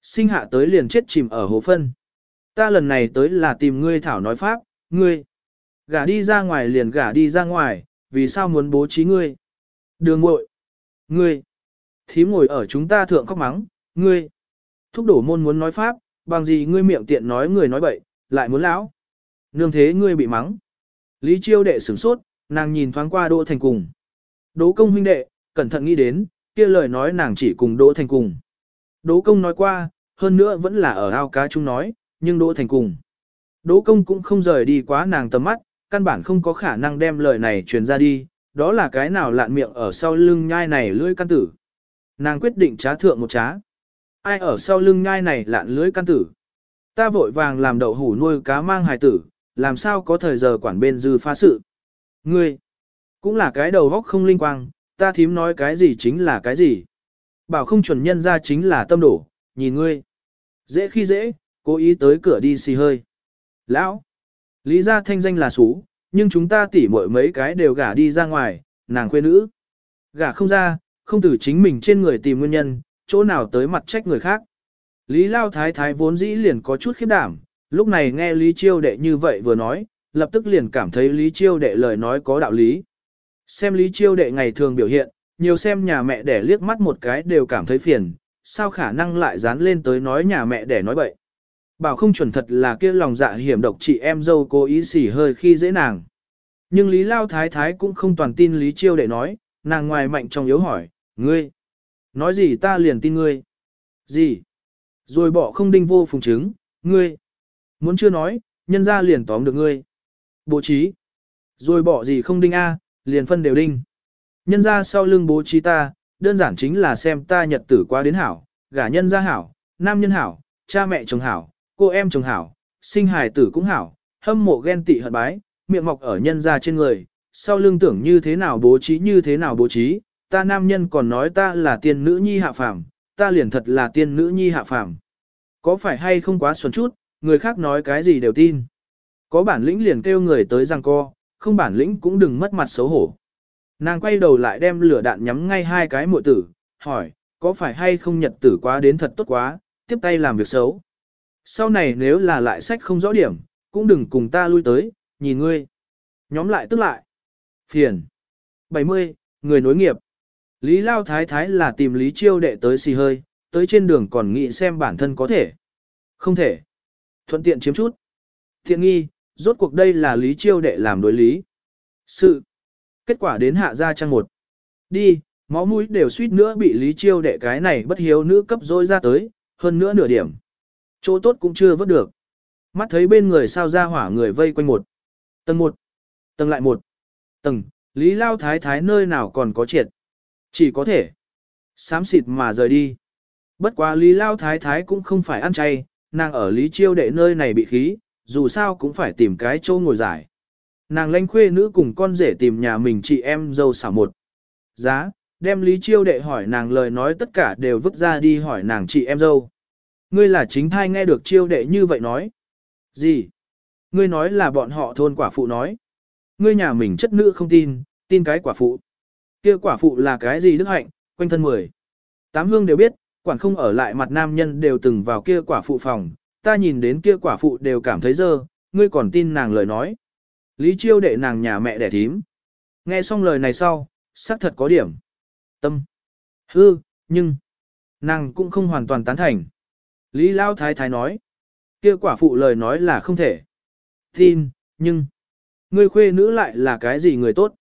Sinh hạ tới liền chết chìm ở hồ phân. Ta lần này tới là tìm ngươi thảo nói pháp, ngươi. Gả đi ra ngoài liền gả đi ra ngoài, vì sao muốn bố trí ngươi? Đường muội Ngươi. Thím ngồi ở chúng ta thượng khóc mắng, ngươi. Thúc đổ môn muốn nói pháp, bằng gì ngươi miệng tiện nói người nói bậy, lại muốn lão. Nương thế ngươi bị mắng. Lý chiêu đệ sửng sốt, nàng nhìn thoáng qua Đỗ Thành cùng. Đỗ công huynh đệ, cẩn thận nghĩ đến, kia lời nói nàng chỉ cùng Đỗ Thành cùng. Đỗ công nói qua, hơn nữa vẫn là ở ao cá chung nói, nhưng Đỗ Thành cùng. Đỗ công cũng không rời đi quá nàng tầm mắt, căn bản không có khả năng đem lời này truyền ra đi, đó là cái nào lạn miệng ở sau lưng nhai này lưỡi căn tử. Nàng quyết định trá thượng một trá. Ai ở sau lưng nhai này lạn lưỡi căn tử. Ta vội vàng làm đậu hủ nuôi cá mang hài tử, làm sao có thời giờ quản bên dư phá sự. Ngươi, cũng là cái đầu góc không linh quang, ta thím nói cái gì chính là cái gì. Bảo không chuẩn nhân ra chính là tâm đổ, nhìn ngươi. Dễ khi dễ, cố ý tới cửa đi xì hơi. Lão, lý ra thanh danh là xú, nhưng chúng ta tỉ mỗi mấy cái đều gả đi ra ngoài, nàng quê nữ. Gả không ra, không từ chính mình trên người tìm nguyên nhân, chỗ nào tới mặt trách người khác. Lý Lao Thái Thái vốn dĩ liền có chút khiếp đảm, lúc này nghe Lý Chiêu đệ như vậy vừa nói, lập tức liền cảm thấy Lý Chiêu đệ lời nói có đạo lý. Xem Lý Chiêu đệ ngày thường biểu hiện, nhiều xem nhà mẹ đẻ liếc mắt một cái đều cảm thấy phiền, sao khả năng lại dán lên tới nói nhà mẹ đẻ nói bậy. Bảo không chuẩn thật là kia lòng dạ hiểm độc chị em dâu cố ý xỉ hơi khi dễ nàng. Nhưng Lý Lao Thái Thái cũng không toàn tin Lý Chiêu đệ nói, nàng ngoài mạnh trong yếu hỏi, ngươi, nói gì ta liền tin ngươi. Gì? Rồi bỏ không đinh vô phùng chứng, ngươi. Muốn chưa nói, nhân ra liền tóm được ngươi. Bố trí. Rồi bỏ gì không đinh A, liền phân đều đinh. Nhân ra sau lưng bố trí ta, đơn giản chính là xem ta nhật tử qua đến hảo, gả nhân ra hảo, nam nhân hảo, cha mẹ chồng hảo, cô em chồng hảo, sinh hài tử cũng hảo, hâm mộ ghen tị hận bái, miệng mọc ở nhân ra trên người, sau lưng tưởng như thế nào bố trí như thế nào bố trí, ta nam nhân còn nói ta là tiên nữ nhi hạ phàm, ta liền thật là tiên nữ nhi hạ phàm. Có phải hay không quá xuẩn chút, người khác nói cái gì đều tin. Có bản lĩnh liền kêu người tới giang co, không bản lĩnh cũng đừng mất mặt xấu hổ. Nàng quay đầu lại đem lửa đạn nhắm ngay hai cái muội tử, hỏi, có phải hay không nhật tử quá đến thật tốt quá, tiếp tay làm việc xấu. Sau này nếu là lại sách không rõ điểm, cũng đừng cùng ta lui tới, nhìn ngươi. Nhóm lại tức lại. Phiền. 70. Người nối nghiệp. Lý Lao Thái Thái là tìm Lý Chiêu đệ tới xì hơi, tới trên đường còn nghĩ xem bản thân có thể. Không thể. Thuận tiện chiếm chút. Thiện nghi, rốt cuộc đây là Lý Chiêu đệ làm đối lý. Sự. Kết quả đến hạ ra trang một. Đi, máu mũi đều suýt nữa bị Lý Chiêu đệ cái này bất hiếu nữ cấp dối ra tới, hơn nữa nửa điểm. Chỗ tốt cũng chưa vớt được. Mắt thấy bên người sao ra hỏa người vây quanh một. Tầng một. Tầng lại một. Tầng, Lý Lao Thái Thái nơi nào còn có triệt. Chỉ có thể. Sám xịt mà rời đi. Bất quá Lý Lao Thái Thái cũng không phải ăn chay, nàng ở Lý Chiêu đệ nơi này bị khí, dù sao cũng phải tìm cái chỗ ngồi giải. Nàng lanh khuê nữ cùng con rể tìm nhà mình chị em dâu xảo một. Giá, đem Lý Chiêu đệ hỏi nàng lời nói tất cả đều vứt ra đi hỏi nàng chị em dâu. Ngươi là chính thai nghe được Chiêu đệ như vậy nói. Gì? Ngươi nói là bọn họ thôn quả phụ nói. Ngươi nhà mình chất nữ không tin, tin cái quả phụ. kia quả phụ là cái gì đức hạnh, quanh thân mười. Tám hương đều biết, Quản không ở lại mặt nam nhân đều từng vào kia quả phụ phòng, ta nhìn đến kia quả phụ đều cảm thấy dơ, ngươi còn tin nàng lời nói. Lý chiêu đệ nàng nhà mẹ đẻ thím. Nghe xong lời này sau, xác thật có điểm. Tâm. Hư, nhưng, nàng cũng không hoàn toàn tán thành. Lý Lao Thái Thái nói, kia quả phụ lời nói là không thể. Tin, nhưng, ngươi khuê nữ lại là cái gì người tốt?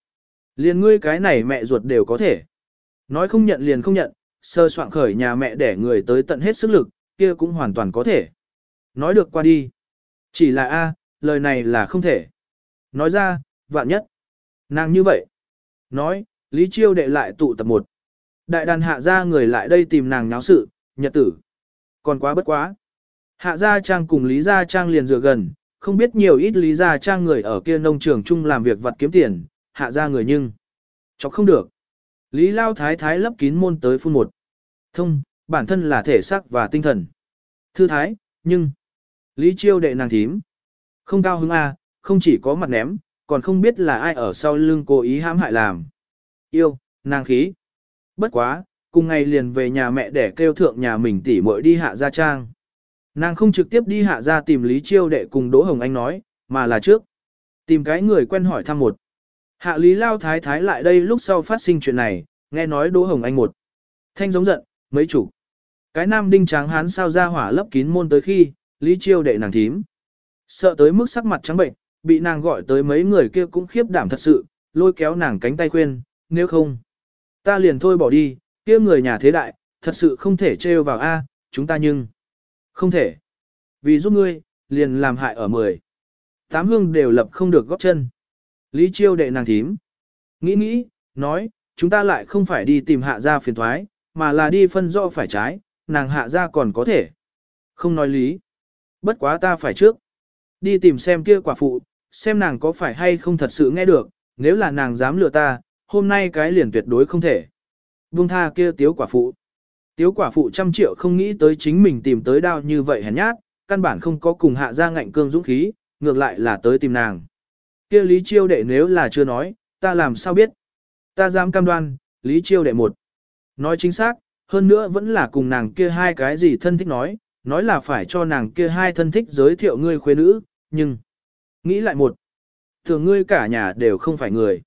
Liền ngươi cái này mẹ ruột đều có thể. Nói không nhận liền không nhận, sơ soạn khởi nhà mẹ để người tới tận hết sức lực, kia cũng hoàn toàn có thể. Nói được qua đi. Chỉ là A, lời này là không thể. Nói ra, vạn nhất. Nàng như vậy. Nói, Lý Chiêu đệ lại tụ tập một. Đại đàn hạ gia người lại đây tìm nàng nháo sự, nhật tử. Còn quá bất quá. Hạ gia trang cùng Lý gia trang liền dựa gần, không biết nhiều ít Lý gia trang người ở kia nông trường chung làm việc vặt kiếm tiền, hạ gia người nhưng. Chọc không được. Lý Lao Thái Thái lấp kín môn tới phun một. Thông, bản thân là thể xác và tinh thần. Thư Thái, nhưng. Lý Chiêu đệ nàng thím. Không cao hứng A, không chỉ có mặt ném, còn không biết là ai ở sau lưng cố ý hãm hại làm. Yêu, nàng khí. Bất quá, cùng ngày liền về nhà mẹ để kêu thượng nhà mình tỉ muội đi hạ gia trang. Nàng không trực tiếp đi hạ gia tìm Lý Chiêu đệ cùng Đỗ Hồng Anh nói, mà là trước. Tìm cái người quen hỏi thăm một. Hạ Lý Lao Thái Thái lại đây lúc sau phát sinh chuyện này, nghe nói Đỗ Hồng Anh một. Thanh giống giận, mấy chủ. Cái nam đinh tráng hán sao ra hỏa lấp kín môn tới khi, Lý Chiêu đệ nàng thím. Sợ tới mức sắc mặt trắng bệnh, bị nàng gọi tới mấy người kia cũng khiếp đảm thật sự, lôi kéo nàng cánh tay khuyên, nếu không. Ta liền thôi bỏ đi, kia người nhà thế đại, thật sự không thể trêu vào A, chúng ta nhưng. Không thể. Vì giúp ngươi, liền làm hại ở mười. Tám hương đều lập không được góp chân. Lý chiêu đệ nàng thím. Nghĩ nghĩ, nói, chúng ta lại không phải đi tìm hạ gia phiền thoái, mà là đi phân rõ phải trái, nàng hạ gia còn có thể. Không nói lý. Bất quá ta phải trước. Đi tìm xem kia quả phụ, xem nàng có phải hay không thật sự nghe được, nếu là nàng dám lừa ta, hôm nay cái liền tuyệt đối không thể. Buông tha kia tiếu quả phụ. Tiếu quả phụ trăm triệu không nghĩ tới chính mình tìm tới đao như vậy hèn nhát, căn bản không có cùng hạ ra ngạnh cương dũng khí, ngược lại là tới tìm nàng. kia Lý Chiêu đệ nếu là chưa nói, ta làm sao biết? Ta dám cam đoan, Lý Chiêu đệ một. Nói chính xác, hơn nữa vẫn là cùng nàng kia hai cái gì thân thích nói, nói là phải cho nàng kia hai thân thích giới thiệu ngươi khuê nữ, nhưng... Nghĩ lại một. Thường ngươi cả nhà đều không phải người.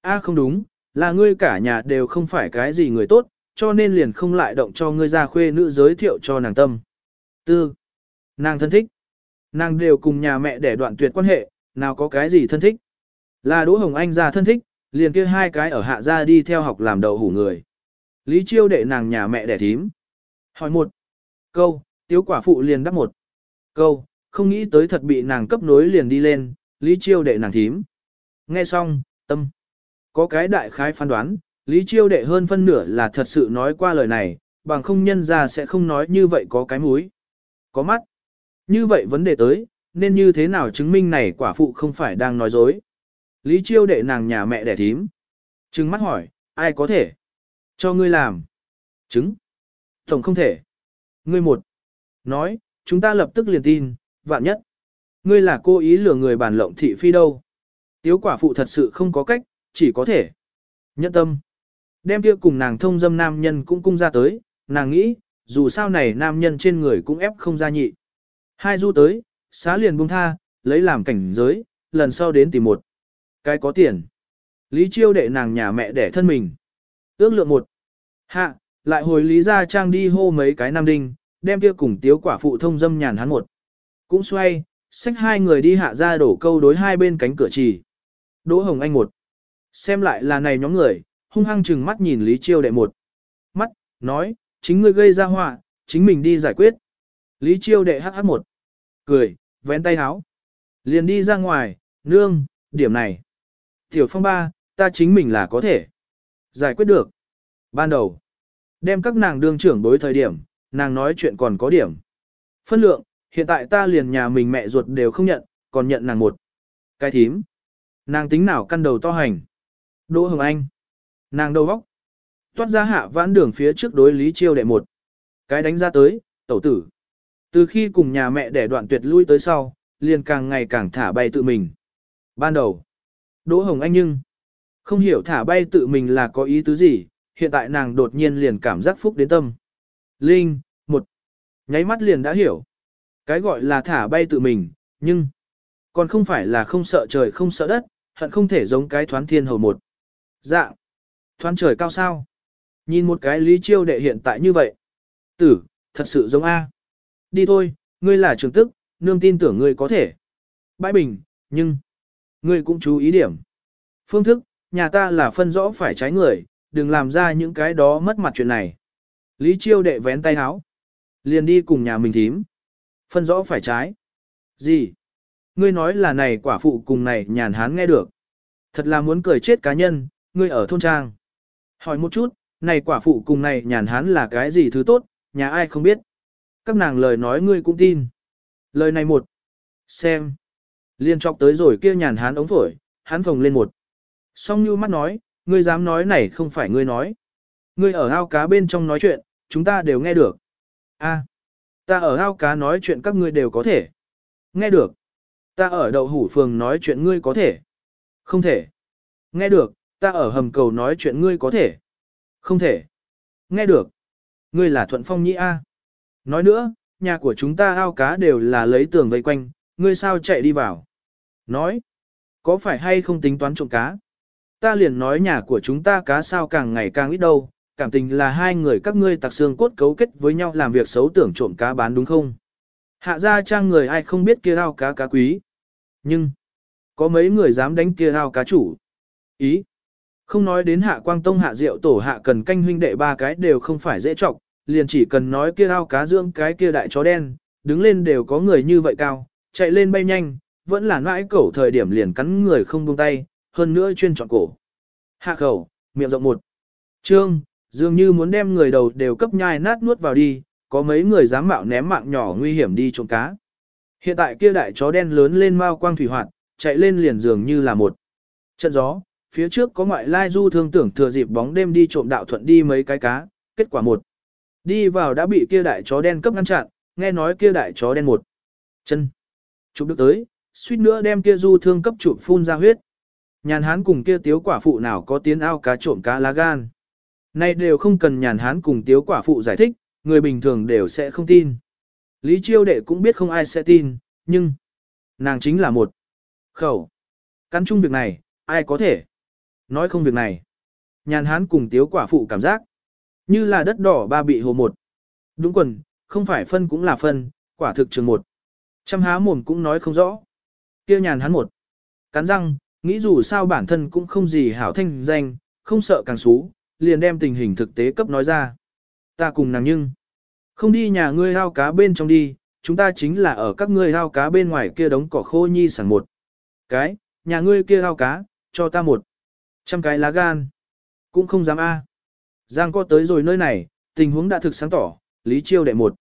a à, không đúng, là ngươi cả nhà đều không phải cái gì người tốt, cho nên liền không lại động cho ngươi ra khuê nữ giới thiệu cho nàng tâm. Tư. Nàng thân thích. Nàng đều cùng nhà mẹ để đoạn tuyệt quan hệ, nào có cái gì thân thích. Là Đỗ Hồng Anh ra thân thích, liền kia hai cái ở hạ gia đi theo học làm đầu hủ người. Lý chiêu đệ nàng nhà mẹ đẻ thím. Hỏi một câu, tiếu quả phụ liền đáp một câu, không nghĩ tới thật bị nàng cấp nối liền đi lên, Lý chiêu đệ nàng thím. Nghe xong, tâm. Có cái đại khái phán đoán, Lý chiêu đệ hơn phân nửa là thật sự nói qua lời này, bằng không nhân ra sẽ không nói như vậy có cái múi. Có mắt. Như vậy vấn đề tới, nên như thế nào chứng minh này quả phụ không phải đang nói dối. Lý chiêu đệ nàng nhà mẹ đẻ thím. Trừng mắt hỏi, ai có thể? Cho ngươi làm. Chứng. Tổng không thể. Ngươi một. Nói, chúng ta lập tức liền tin, vạn nhất. Ngươi là cô ý lừa người bản lộng thị phi đâu. Tiếu quả phụ thật sự không có cách, chỉ có thể. Nhẫn tâm. Đem kia cùng nàng thông dâm nam nhân cũng cung ra tới, nàng nghĩ, dù sao này nam nhân trên người cũng ép không ra nhị. Hai du tới, xá liền buông tha, lấy làm cảnh giới, lần sau đến tìm một. Cái có tiền. Lý chiêu đệ nàng nhà mẹ đẻ thân mình. Ước lượng một. Hạ, lại hồi lý ra trang đi hô mấy cái nam đinh, đem kia cùng tiếu quả phụ thông dâm nhàn hắn một. Cũng xoay, xách hai người đi hạ ra đổ câu đối hai bên cánh cửa trì. Đỗ Hồng Anh một. Xem lại là này nhóm người, hung hăng chừng mắt nhìn Lý Chiêu đệ một. Mắt, nói, chính ngươi gây ra họa, chính mình đi giải quyết. Lý Chiêu đệ hắc hắc một. Cười, vén tay háo. Liền đi ra ngoài, nương, điểm này. Tiểu phong ba, ta chính mình là có thể. Giải quyết được. Ban đầu, đem các nàng đương trưởng đối thời điểm, nàng nói chuyện còn có điểm. Phân lượng, hiện tại ta liền nhà mình mẹ ruột đều không nhận, còn nhận nàng một. Cái thím. Nàng tính nào căn đầu to hành. Đỗ Hồng Anh. Nàng đầu vóc. Toát ra hạ vãn đường phía trước đối Lý Chiêu đệ một. Cái đánh ra tới, tẩu tử. Từ khi cùng nhà mẹ đẻ đoạn tuyệt lui tới sau, liền càng ngày càng thả bay tự mình. Ban đầu, Đỗ Hồng Anh nhưng không hiểu thả bay tự mình là có ý tứ gì, hiện tại nàng đột nhiên liền cảm giác phúc đến tâm. Linh, một. Nháy mắt liền đã hiểu. Cái gọi là thả bay tự mình, nhưng còn không phải là không sợ trời không sợ đất, hận không thể giống cái thoán thiên hầu một. Dạ. Thoán trời cao sao. Nhìn một cái lý chiêu đệ hiện tại như vậy. Tử, thật sự giống A. Đi thôi, ngươi là trường tức, nương tin tưởng ngươi có thể. Bãi bình, nhưng, ngươi cũng chú ý điểm. Phương thức, nhà ta là phân rõ phải trái người, đừng làm ra những cái đó mất mặt chuyện này. Lý chiêu đệ vén tay háo. Liền đi cùng nhà mình thím. Phân rõ phải trái. Gì? Ngươi nói là này quả phụ cùng này nhàn hán nghe được. Thật là muốn cười chết cá nhân, ngươi ở thôn trang. Hỏi một chút, này quả phụ cùng này nhàn hán là cái gì thứ tốt, nhà ai không biết. Các nàng lời nói ngươi cũng tin. Lời này một. Xem. Liên chọc tới rồi kia nhàn hán ống phổi, hắn phồng lên một. Song như mắt nói, ngươi dám nói này không phải ngươi nói. Ngươi ở ao cá bên trong nói chuyện, chúng ta đều nghe được. A, ta ở ao cá nói chuyện các ngươi đều có thể. Nghe được. Ta ở đậu hủ phường nói chuyện ngươi có thể. Không thể. Nghe được, ta ở hầm cầu nói chuyện ngươi có thể. Không thể. Nghe được. Ngươi là thuận phong nhĩ A. Nói nữa, nhà của chúng ta ao cá đều là lấy tường vây quanh, ngươi sao chạy đi vào. Nói. Có phải hay không tính toán trộm cá? Ta liền nói nhà của chúng ta cá sao càng ngày càng ít đâu, cảm tình là hai người các ngươi tạc xương cốt cấu kết với nhau làm việc xấu tưởng trộm cá bán đúng không? Hạ ra trang người ai không biết kia ao cá cá quý. Nhưng, có mấy người dám đánh kia ao cá chủ. Ý, không nói đến hạ quang tông hạ rượu tổ hạ cần canh huynh đệ ba cái đều không phải dễ trọng, liền chỉ cần nói kia ao cá dưỡng cái kia đại chó đen, đứng lên đều có người như vậy cao, chạy lên bay nhanh, vẫn là nãi cẩu thời điểm liền cắn người không buông tay, hơn nữa chuyên chọn cổ. Hạ khẩu, miệng rộng một. Trương, dường như muốn đem người đầu đều cấp nhai nát nuốt vào đi, có mấy người dám mạo ném mạng nhỏ nguy hiểm đi trộm cá. Hiện tại kia đại chó đen lớn lên mau quang thủy hoạt, chạy lên liền dường như là một trận gió, phía trước có ngoại lai du thương tưởng thừa dịp bóng đêm đi trộm đạo thuận đi mấy cái cá, kết quả một. Đi vào đã bị kia đại chó đen cấp ngăn chặn, nghe nói kia đại chó đen một chân. Chụp được tới, suýt nữa đem kia du thương cấp chụp phun ra huyết. Nhàn hán cùng kia tiếu quả phụ nào có tiến ao cá trộm cá lá gan. Này đều không cần nhàn hán cùng tiếu quả phụ giải thích, người bình thường đều sẽ không tin. Lý chiêu đệ cũng biết không ai sẽ tin, nhưng nàng chính là một khẩu. Cắn chung việc này, ai có thể nói không việc này. Nhàn hán cùng tiếu quả phụ cảm giác như là đất đỏ ba bị hồ một. Đúng quần, không phải phân cũng là phân, quả thực trường một. Trăm há mồm cũng nói không rõ. kia nhàn hán một. Cắn răng, nghĩ dù sao bản thân cũng không gì hảo thanh danh, không sợ càng xú, liền đem tình hình thực tế cấp nói ra. Ta cùng nàng nhưng, không đi nhà ngươi hao cá bên trong đi, chúng ta chính là ở các ngươi hao cá bên ngoài kia đống cỏ khô nhi sẵn một. Cái, nhà ngươi kia hao cá, cho ta một. Trăm cái lá gan. Cũng không dám a. Giang có tới rồi nơi này, tình huống đã thực sáng tỏ, Lý Chiêu đệ một.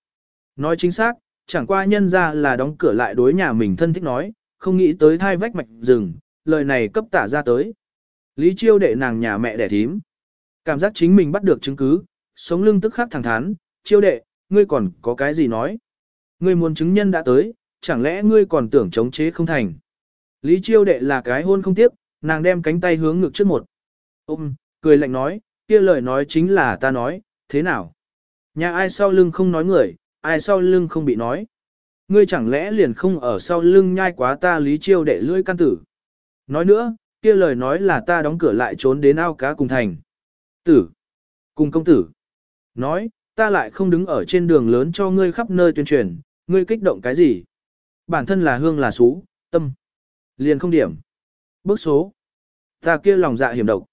Nói chính xác, chẳng qua nhân ra là đóng cửa lại đối nhà mình thân thích nói, không nghĩ tới thai vách mạch rừng, lời này cấp tả ra tới. Lý Chiêu đệ nàng nhà mẹ đẻ thím. Cảm giác chính mình bắt được chứng cứ, sống lưng tức khắc thẳng thắn, Chiêu đệ, ngươi còn có cái gì nói? Ngươi muốn chứng nhân đã tới, chẳng lẽ ngươi còn tưởng chống chế không thành? Lý Chiêu đệ là cái hôn không tiếp, nàng đem cánh tay hướng ngực trước một. Ôm, cười lạnh nói, kia lời nói chính là ta nói, thế nào? Nhà ai sau lưng không nói người, ai sau lưng không bị nói. Ngươi chẳng lẽ liền không ở sau lưng nhai quá ta lý chiêu đệ lưỡi căn tử. Nói nữa, kia lời nói là ta đóng cửa lại trốn đến ao cá cùng thành. Tử. Cùng công tử. Nói, ta lại không đứng ở trên đường lớn cho ngươi khắp nơi tuyên truyền, ngươi kích động cái gì? Bản thân là hương là xú, tâm. Liền không điểm. Bước số. Ta kia lòng dạ hiểm độc.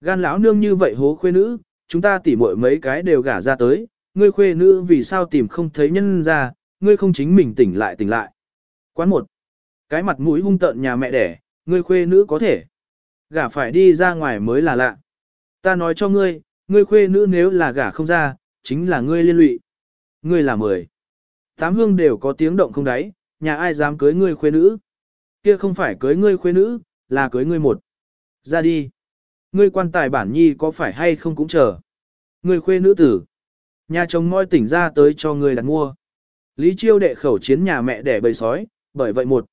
Gan lão nương như vậy hố khuê nữ, chúng ta tỉ muội mấy cái đều gả ra tới, ngươi khuê nữ vì sao tìm không thấy nhân ra, ngươi không chính mình tỉnh lại tỉnh lại. Quán một. Cái mặt mũi hung tợn nhà mẹ đẻ, ngươi khuê nữ có thể. Gả phải đi ra ngoài mới là lạ. Ta nói cho ngươi, ngươi khuê nữ nếu là gả không ra, chính là ngươi liên lụy. Ngươi là mười. Tám hương đều có tiếng động không đáy, nhà ai dám cưới ngươi khuê nữ. Kia không phải cưới ngươi khuê nữ, là cưới ngươi một. Ra đi. Ngươi quan tài bản nhi có phải hay không cũng chờ. Ngươi khuê nữ tử. Nhà chồng moi tỉnh ra tới cho ngươi đặt mua. Lý chiêu đệ khẩu chiến nhà mẹ đẻ bầy sói, bởi vậy một.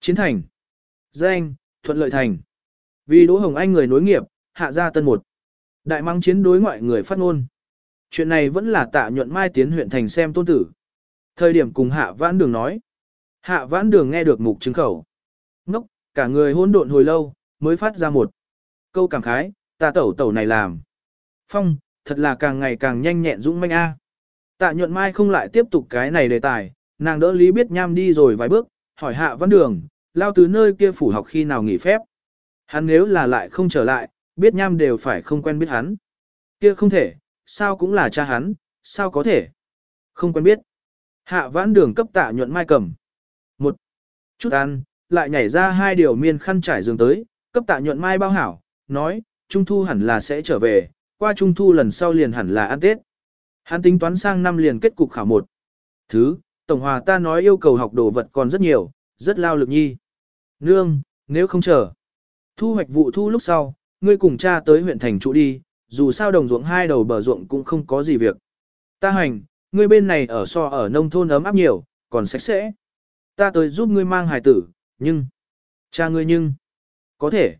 Chiến thành. Danh, thuận lợi thành. Vì Đỗ Hồng Anh người nối nghiệp, hạ ra tân một. Đại mang chiến đối ngoại người phát ngôn. Chuyện này vẫn là tạ nhuận mai tiến huyện thành xem tôn tử. Thời điểm cùng hạ vãn đường nói. Hạ vãn đường nghe được mục chứng khẩu. Ngốc, cả người hôn độn hồi lâu, mới phát ra một câu cảm khái, ta tẩu tẩu này làm. Phong, thật là càng ngày càng nhanh nhẹn dũng manh a. Tạ nhuận mai không lại tiếp tục cái này đề tài, nàng đỡ Lý Biết Nham đi rồi vài bước, hỏi hạ văn đường, lao từ nơi kia phủ học khi nào nghỉ phép. Hắn nếu là lại không trở lại, Biết Nham đều phải không quen biết hắn. Kia không thể, sao cũng là cha hắn, sao có thể. Không quen biết. Hạ vãn đường cấp tạ nhuận mai cầm. Một chút ăn, lại nhảy ra hai điều miên khăn trải giường tới, cấp tạ nhuận mai bao hảo, nói, Trung Thu hẳn là sẽ trở về, qua Trung Thu lần sau liền hẳn là ăn Tết. Hắn tính toán sang năm liền kết cục khảo một. Thứ, Tổng Hòa ta nói yêu cầu học đồ vật còn rất nhiều, rất lao lực nhi. Nương, nếu không chờ. Thu hoạch vụ thu lúc sau, ngươi cùng cha tới huyện thành trụ đi, dù sao đồng ruộng hai đầu bờ ruộng cũng không có gì việc. Ta hành, ngươi bên này ở so ở nông thôn ấm áp nhiều, còn sạch sẽ. Ta tới giúp ngươi mang hài tử, nhưng... Cha ngươi nhưng... Có thể.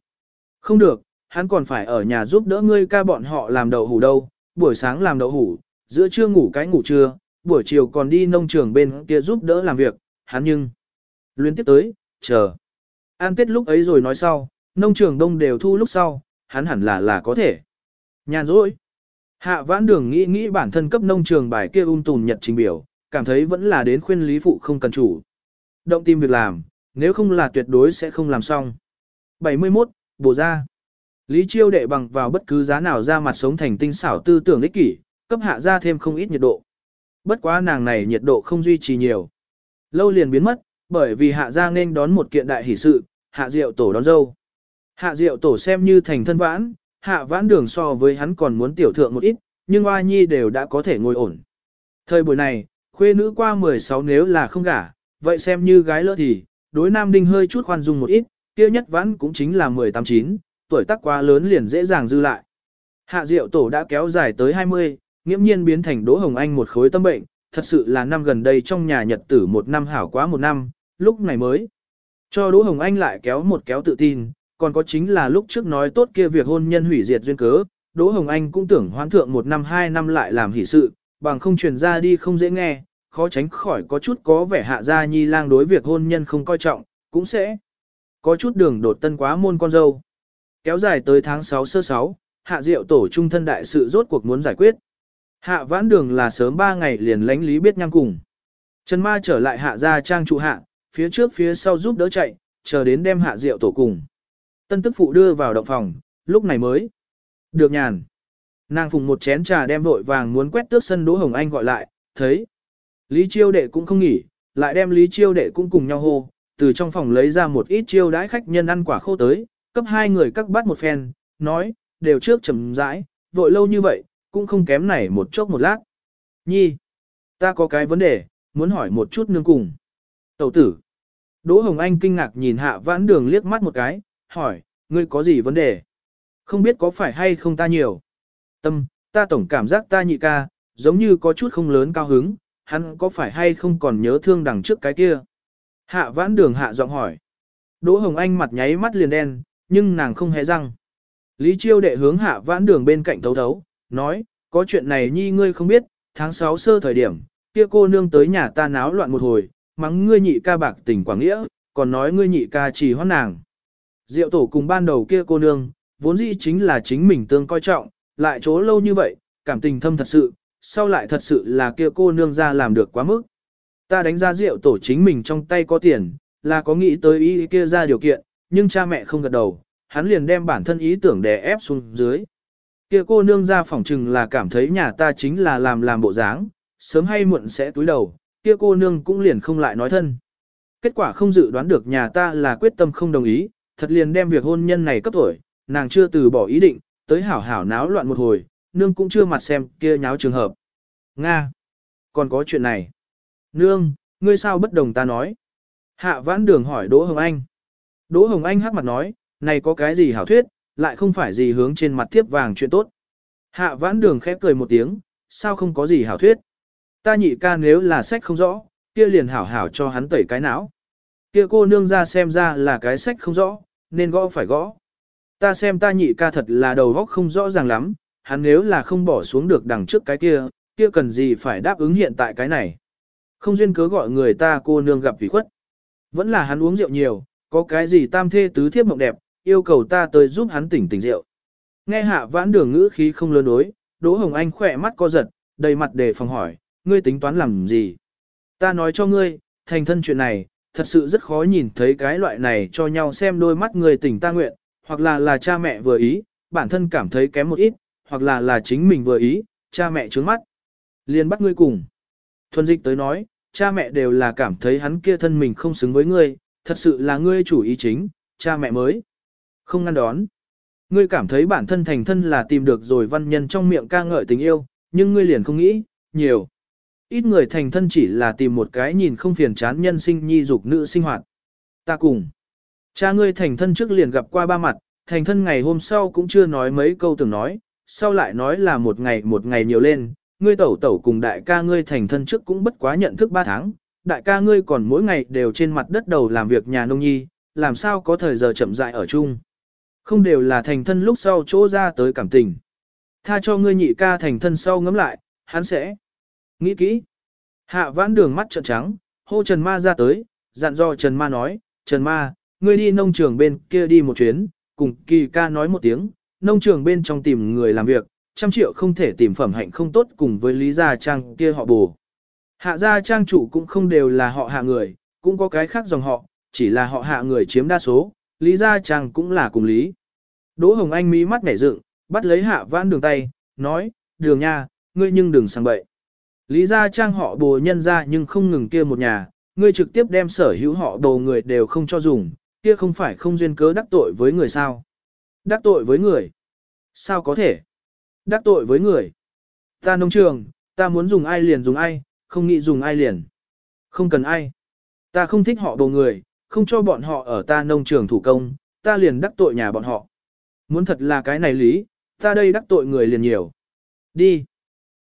Không được, hắn còn phải ở nhà giúp đỡ ngươi ca bọn họ làm đậu hủ đâu, buổi sáng làm đậu hủ, giữa trưa ngủ cái ngủ trưa, buổi chiều còn đi nông trường bên kia giúp đỡ làm việc, hắn nhưng... Luyến tiếp tới, chờ. An tết lúc ấy rồi nói sau, nông trường đông đều thu lúc sau, hắn hẳn là là có thể. Nhàn rỗi. Hạ vãn đường nghĩ nghĩ bản thân cấp nông trường bài kia um ung tùn nhật trình biểu, cảm thấy vẫn là đến khuyên lý phụ không cần chủ. Động tìm việc làm, nếu không là tuyệt đối sẽ không làm xong. 71. Bổ ra. Lý chiêu đệ bằng vào bất cứ giá nào ra mặt sống thành tinh xảo tư tưởng ích kỷ, cấp hạ ra thêm không ít nhiệt độ. Bất quá nàng này nhiệt độ không duy trì nhiều. Lâu liền biến mất, bởi vì hạ ra nên đón một kiện đại hỷ sự, hạ diệu tổ đón dâu. Hạ diệu tổ xem như thành thân vãn, hạ vãn đường so với hắn còn muốn tiểu thượng một ít, nhưng oa nhi đều đã có thể ngồi ổn. Thời buổi này, khuê nữ qua 16 nếu là không gả, vậy xem như gái lỡ thì, đối nam đinh hơi chút khoan dung một ít, kia nhất vãn cũng chính là 18-9, tuổi tác quá lớn liền dễ dàng dư lại. Hạ diệu tổ đã kéo dài tới 20, nghiễm nhiên biến thành Đỗ Hồng Anh một khối tâm bệnh, thật sự là năm gần đây trong nhà nhật tử một năm hảo quá một năm, lúc này mới. Cho Đỗ Hồng Anh lại kéo một kéo tự tin, còn có chính là lúc trước nói tốt kia việc hôn nhân hủy diệt duyên cớ, Đỗ Hồng Anh cũng tưởng hoán thượng một năm hai năm lại làm hỷ sự, bằng không truyền ra đi không dễ nghe, khó tránh khỏi có chút có vẻ hạ gia nhi lang đối việc hôn nhân không coi trọng, cũng sẽ có chút đường đột tân quá môn con dâu. Kéo dài tới tháng 6 sơ 6, hạ diệu tổ trung thân đại sự rốt cuộc muốn giải quyết. Hạ vãn đường là sớm 3 ngày liền lánh lý biết nhang cùng. Trần ma trở lại hạ gia trang trụ hạ, phía trước phía sau giúp đỡ chạy, chờ đến đem hạ diệu tổ cùng. Tân tức phụ đưa vào động phòng, lúc này mới. Được nhàn. Nàng phùng một chén trà đem vội vàng muốn quét tước sân Đỗ Hồng Anh gọi lại, thấy. Lý chiêu đệ cũng không nghỉ, lại đem Lý chiêu đệ cũng cùng nhau hô, từ trong phòng lấy ra một ít chiêu đãi khách nhân ăn quả khô tới, cấp hai người cắt bắt một phen, nói, đều trước chầm rãi, vội lâu như vậy, cũng không kém này một chốc một lát. Nhi, ta có cái vấn đề, muốn hỏi một chút nương cùng. Tẩu tử. Đỗ Hồng Anh kinh ngạc nhìn hạ vãn đường liếc mắt một cái, hỏi, ngươi có gì vấn đề? Không biết có phải hay không ta nhiều. Tâm, ta tổng cảm giác ta nhị ca, giống như có chút không lớn cao hứng, hắn có phải hay không còn nhớ thương đằng trước cái kia? Hạ vãn đường hạ giọng hỏi. Đỗ Hồng Anh mặt nháy mắt liền đen, nhưng nàng không hề răng. Lý Chiêu đệ hướng hạ vãn đường bên cạnh thấu thấu, nói, có chuyện này nhi ngươi không biết, tháng 6 sơ thời điểm, kia cô nương tới nhà ta náo loạn một hồi, mắng ngươi nhị ca bạc tình quảng nghĩa, còn nói ngươi nhị ca chỉ hoan nàng. Diệu tổ cùng ban đầu kia cô nương, vốn dĩ chính là chính mình tương coi trọng, lại chỗ lâu như vậy, cảm tình thâm thật sự, sau lại thật sự là kia cô nương ra làm được quá mức. Ta đánh ra diệu tổ chính mình trong tay có tiền, là có nghĩ tới ý kia ra điều kiện, nhưng cha mẹ không gật đầu, hắn liền đem bản thân ý tưởng đè ép xuống dưới. Kia cô nương ra phỏng chừng là cảm thấy nhà ta chính là làm làm bộ dáng, sớm hay muộn sẽ túi đầu, kia cô nương cũng liền không lại nói thân. Kết quả không dự đoán được nhà ta là quyết tâm không đồng ý, thật liền đem việc hôn nhân này cấp tuổi, nàng chưa từ bỏ ý định, tới hảo hảo náo loạn một hồi, nương cũng chưa mặt xem kia nháo trường hợp. Nga! Còn có chuyện này. Nương, ngươi sao bất đồng ta nói? Hạ vãn đường hỏi Đỗ Hồng Anh. Đỗ Hồng Anh hắc mặt nói, này có cái gì hảo thuyết, lại không phải gì hướng trên mặt thiếp vàng chuyện tốt. Hạ vãn đường khép cười một tiếng, sao không có gì hảo thuyết. Ta nhị ca nếu là sách không rõ, kia liền hảo hảo cho hắn tẩy cái não. Kia cô nương ra xem ra là cái sách không rõ, nên gõ phải gõ. Ta xem ta nhị ca thật là đầu góc không rõ ràng lắm, hắn nếu là không bỏ xuống được đằng trước cái kia, kia cần gì phải đáp ứng hiện tại cái này. Không duyên cớ gọi người ta cô nương gặp ủy khuất. Vẫn là hắn uống rượu nhiều, có cái gì tam thê tứ thiếp mộng đẹp, yêu cầu ta tới giúp hắn tỉnh tỉnh rượu. Nghe hạ vãn đường ngữ khí không lớn đối, Đỗ Hồng Anh khỏe mắt co giật, đầy mặt đề phòng hỏi, ngươi tính toán làm gì? Ta nói cho ngươi, thành thân chuyện này, thật sự rất khó nhìn thấy cái loại này cho nhau xem đôi mắt người tỉnh ta nguyện, hoặc là là cha mẹ vừa ý, bản thân cảm thấy kém một ít, hoặc là là chính mình vừa ý, cha mẹ trướng mắt. liền bắt ngươi cùng. Thuần dịch tới nói, cha mẹ đều là cảm thấy hắn kia thân mình không xứng với ngươi, thật sự là ngươi chủ ý chính, cha mẹ mới. Không ngăn đón. Ngươi cảm thấy bản thân thành thân là tìm được rồi văn nhân trong miệng ca ngợi tình yêu, nhưng ngươi liền không nghĩ, nhiều. Ít người thành thân chỉ là tìm một cái nhìn không phiền chán nhân sinh nhi dục nữ sinh hoạt. Ta cùng. Cha ngươi thành thân trước liền gặp qua ba mặt, thành thân ngày hôm sau cũng chưa nói mấy câu từng nói, sau lại nói là một ngày một ngày nhiều lên, ngươi tẩu tẩu cùng đại ca ngươi thành thân trước cũng bất quá nhận thức ba tháng, đại ca ngươi còn mỗi ngày đều trên mặt đất đầu làm việc nhà nông nhi, làm sao có thời giờ chậm dại ở chung. Không đều là thành thân lúc sau chỗ ra tới cảm tình. Tha cho ngươi nhị ca thành thân sau ngắm lại, hắn sẽ nghĩ kỹ. Hạ vãn đường mắt trợn trắng, hô Trần Ma ra tới, dặn dò Trần Ma nói, Trần Ma, ngươi đi nông trường bên kia đi một chuyến, cùng kỳ ca nói một tiếng, nông trường bên trong tìm người làm việc, trăm triệu không thể tìm phẩm hạnh không tốt cùng với Lý Gia Trang kia họ bù. Hạ Gia Trang chủ cũng không đều là họ hạ người, cũng có cái khác dòng họ, chỉ là họ hạ người chiếm đa số, Lý Gia Trang cũng là cùng lý. Đỗ Hồng Anh mí mắt nhảy dựng, bắt lấy hạ vãn đường tay, nói, đường nha, ngươi nhưng đừng sang bậy. Lý Gia Trang họ bồ nhân ra nhưng không ngừng kia một nhà, ngươi trực tiếp đem sở hữu họ bồ người đều không cho dùng, kia không phải không duyên cớ đắc tội với người sao. Đắc tội với người. Sao có thể? Đắc tội với người. Ta nông trường, ta muốn dùng ai liền dùng ai, không nghĩ dùng ai liền. Không cần ai. Ta không thích họ bồ người, không cho bọn họ ở ta nông trường thủ công, ta liền đắc tội nhà bọn họ. Muốn thật là cái này lý, ta đây đắc tội người liền nhiều. Đi.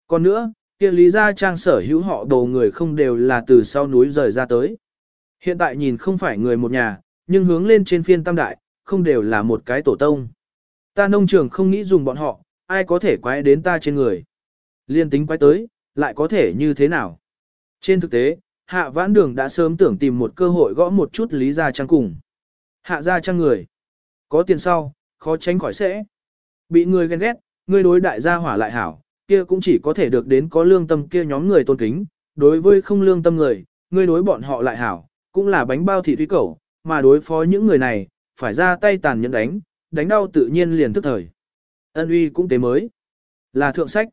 Còn nữa, kia lý gia trang sở hữu họ đồ người không đều là từ sau núi rời ra tới. Hiện tại nhìn không phải người một nhà, nhưng hướng lên trên phiên tam đại, không đều là một cái tổ tông. Ta nông trường không nghĩ dùng bọn họ, ai có thể quái đến ta trên người. Liên tính quái tới, lại có thể như thế nào? Trên thực tế, hạ vãn đường đã sớm tưởng tìm một cơ hội gõ một chút lý gia trang cùng. Hạ gia trang người. Có tiền sau, khó tránh khỏi sẽ. Bị người ghen ghét, người đối đại gia hỏa lại hảo, kia cũng chỉ có thể được đến có lương tâm kia nhóm người tôn kính. Đối với không lương tâm người, người đối bọn họ lại hảo, cũng là bánh bao thị thúy cẩu, mà đối phó những người này, phải ra tay tàn nhẫn đánh, đánh đau tự nhiên liền tức thời. Ân uy cũng tế mới. Là thượng sách.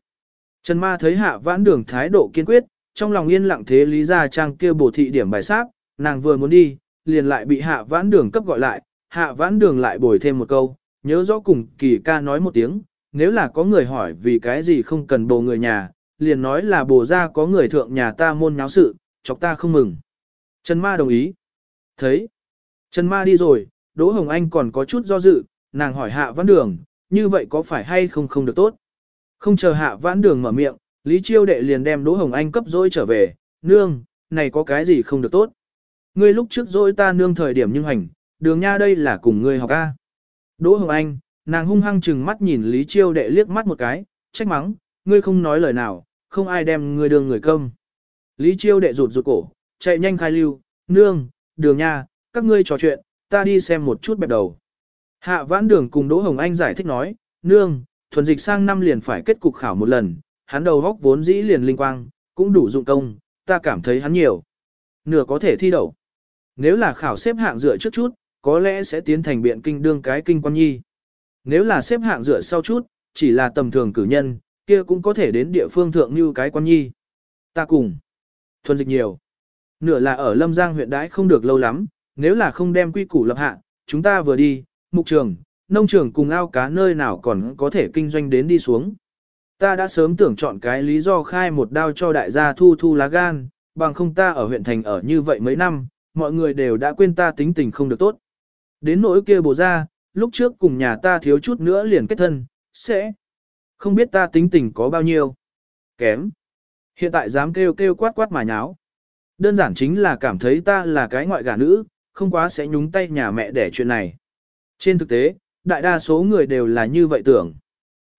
Trần Ma thấy hạ vãn đường thái độ kiên quyết, trong lòng yên lặng thế lý gia trang kia bổ thị điểm bài sát nàng vừa muốn đi, liền lại bị hạ vãn đường cấp gọi lại, hạ vãn đường lại bồi thêm một câu, nhớ rõ cùng kỳ ca nói một tiếng, nếu là có người hỏi vì cái gì không cần bồ người nhà, liền nói là bồ ra có người thượng nhà ta môn nháo sự, chọc ta không mừng. Trần Ma đồng ý. Thấy. Trần Ma đi rồi, Đỗ Hồng Anh còn có chút do dự, nàng hỏi hạ vãn đường, như vậy có phải hay không không được tốt. Không chờ hạ vãn đường mở miệng, Lý Chiêu đệ liền đem Đỗ Hồng Anh cấp dối trở về, nương, này có cái gì không được tốt. Ngươi lúc trước dối ta nương thời điểm nhưng hành, đường nha đây là cùng ngươi học A. Đỗ Hồng Anh, nàng hung hăng chừng mắt nhìn Lý Chiêu đệ liếc mắt một cái, trách mắng, ngươi không nói lời nào, không ai đem ngươi đường người công. Lý Chiêu đệ rụt rụt cổ, chạy nhanh khai lưu, nương, đường nha, các ngươi trò chuyện, ta đi xem một chút bẹp đầu. Hạ vãn đường cùng Đỗ Hồng Anh giải thích nói, nương, thuần dịch sang năm liền phải kết cục khảo một lần, hắn đầu góc vốn dĩ liền linh quang, cũng đủ dụng công, ta cảm thấy hắn nhiều. Nửa có thể thi đậu. Nếu là khảo xếp hạng dựa trước chút, có lẽ sẽ tiến thành biện kinh đương cái kinh quan nhi. Nếu là xếp hạng dựa sau chút, chỉ là tầm thường cử nhân, kia cũng có thể đến địa phương thượng như cái quan nhi. Ta cùng. Thuần dịch nhiều. Nửa là ở Lâm Giang huyện đãi không được lâu lắm, nếu là không đem quy củ lập hạ, chúng ta vừa đi, mục trường, nông trường cùng ao cá nơi nào còn có thể kinh doanh đến đi xuống. Ta đã sớm tưởng chọn cái lý do khai một đao cho đại gia thu thu lá gan, bằng không ta ở huyện thành ở như vậy mấy năm, mọi người đều đã quên ta tính tình không được tốt. Đến nỗi kia bổ ra, lúc trước cùng nhà ta thiếu chút nữa liền kết thân, sẽ không biết ta tính tình có bao nhiêu. Kém. Hiện tại dám kêu kêu quát quát mà nháo. Đơn giản chính là cảm thấy ta là cái ngoại gả nữ, không quá sẽ nhúng tay nhà mẹ để chuyện này. Trên thực tế, đại đa số người đều là như vậy tưởng.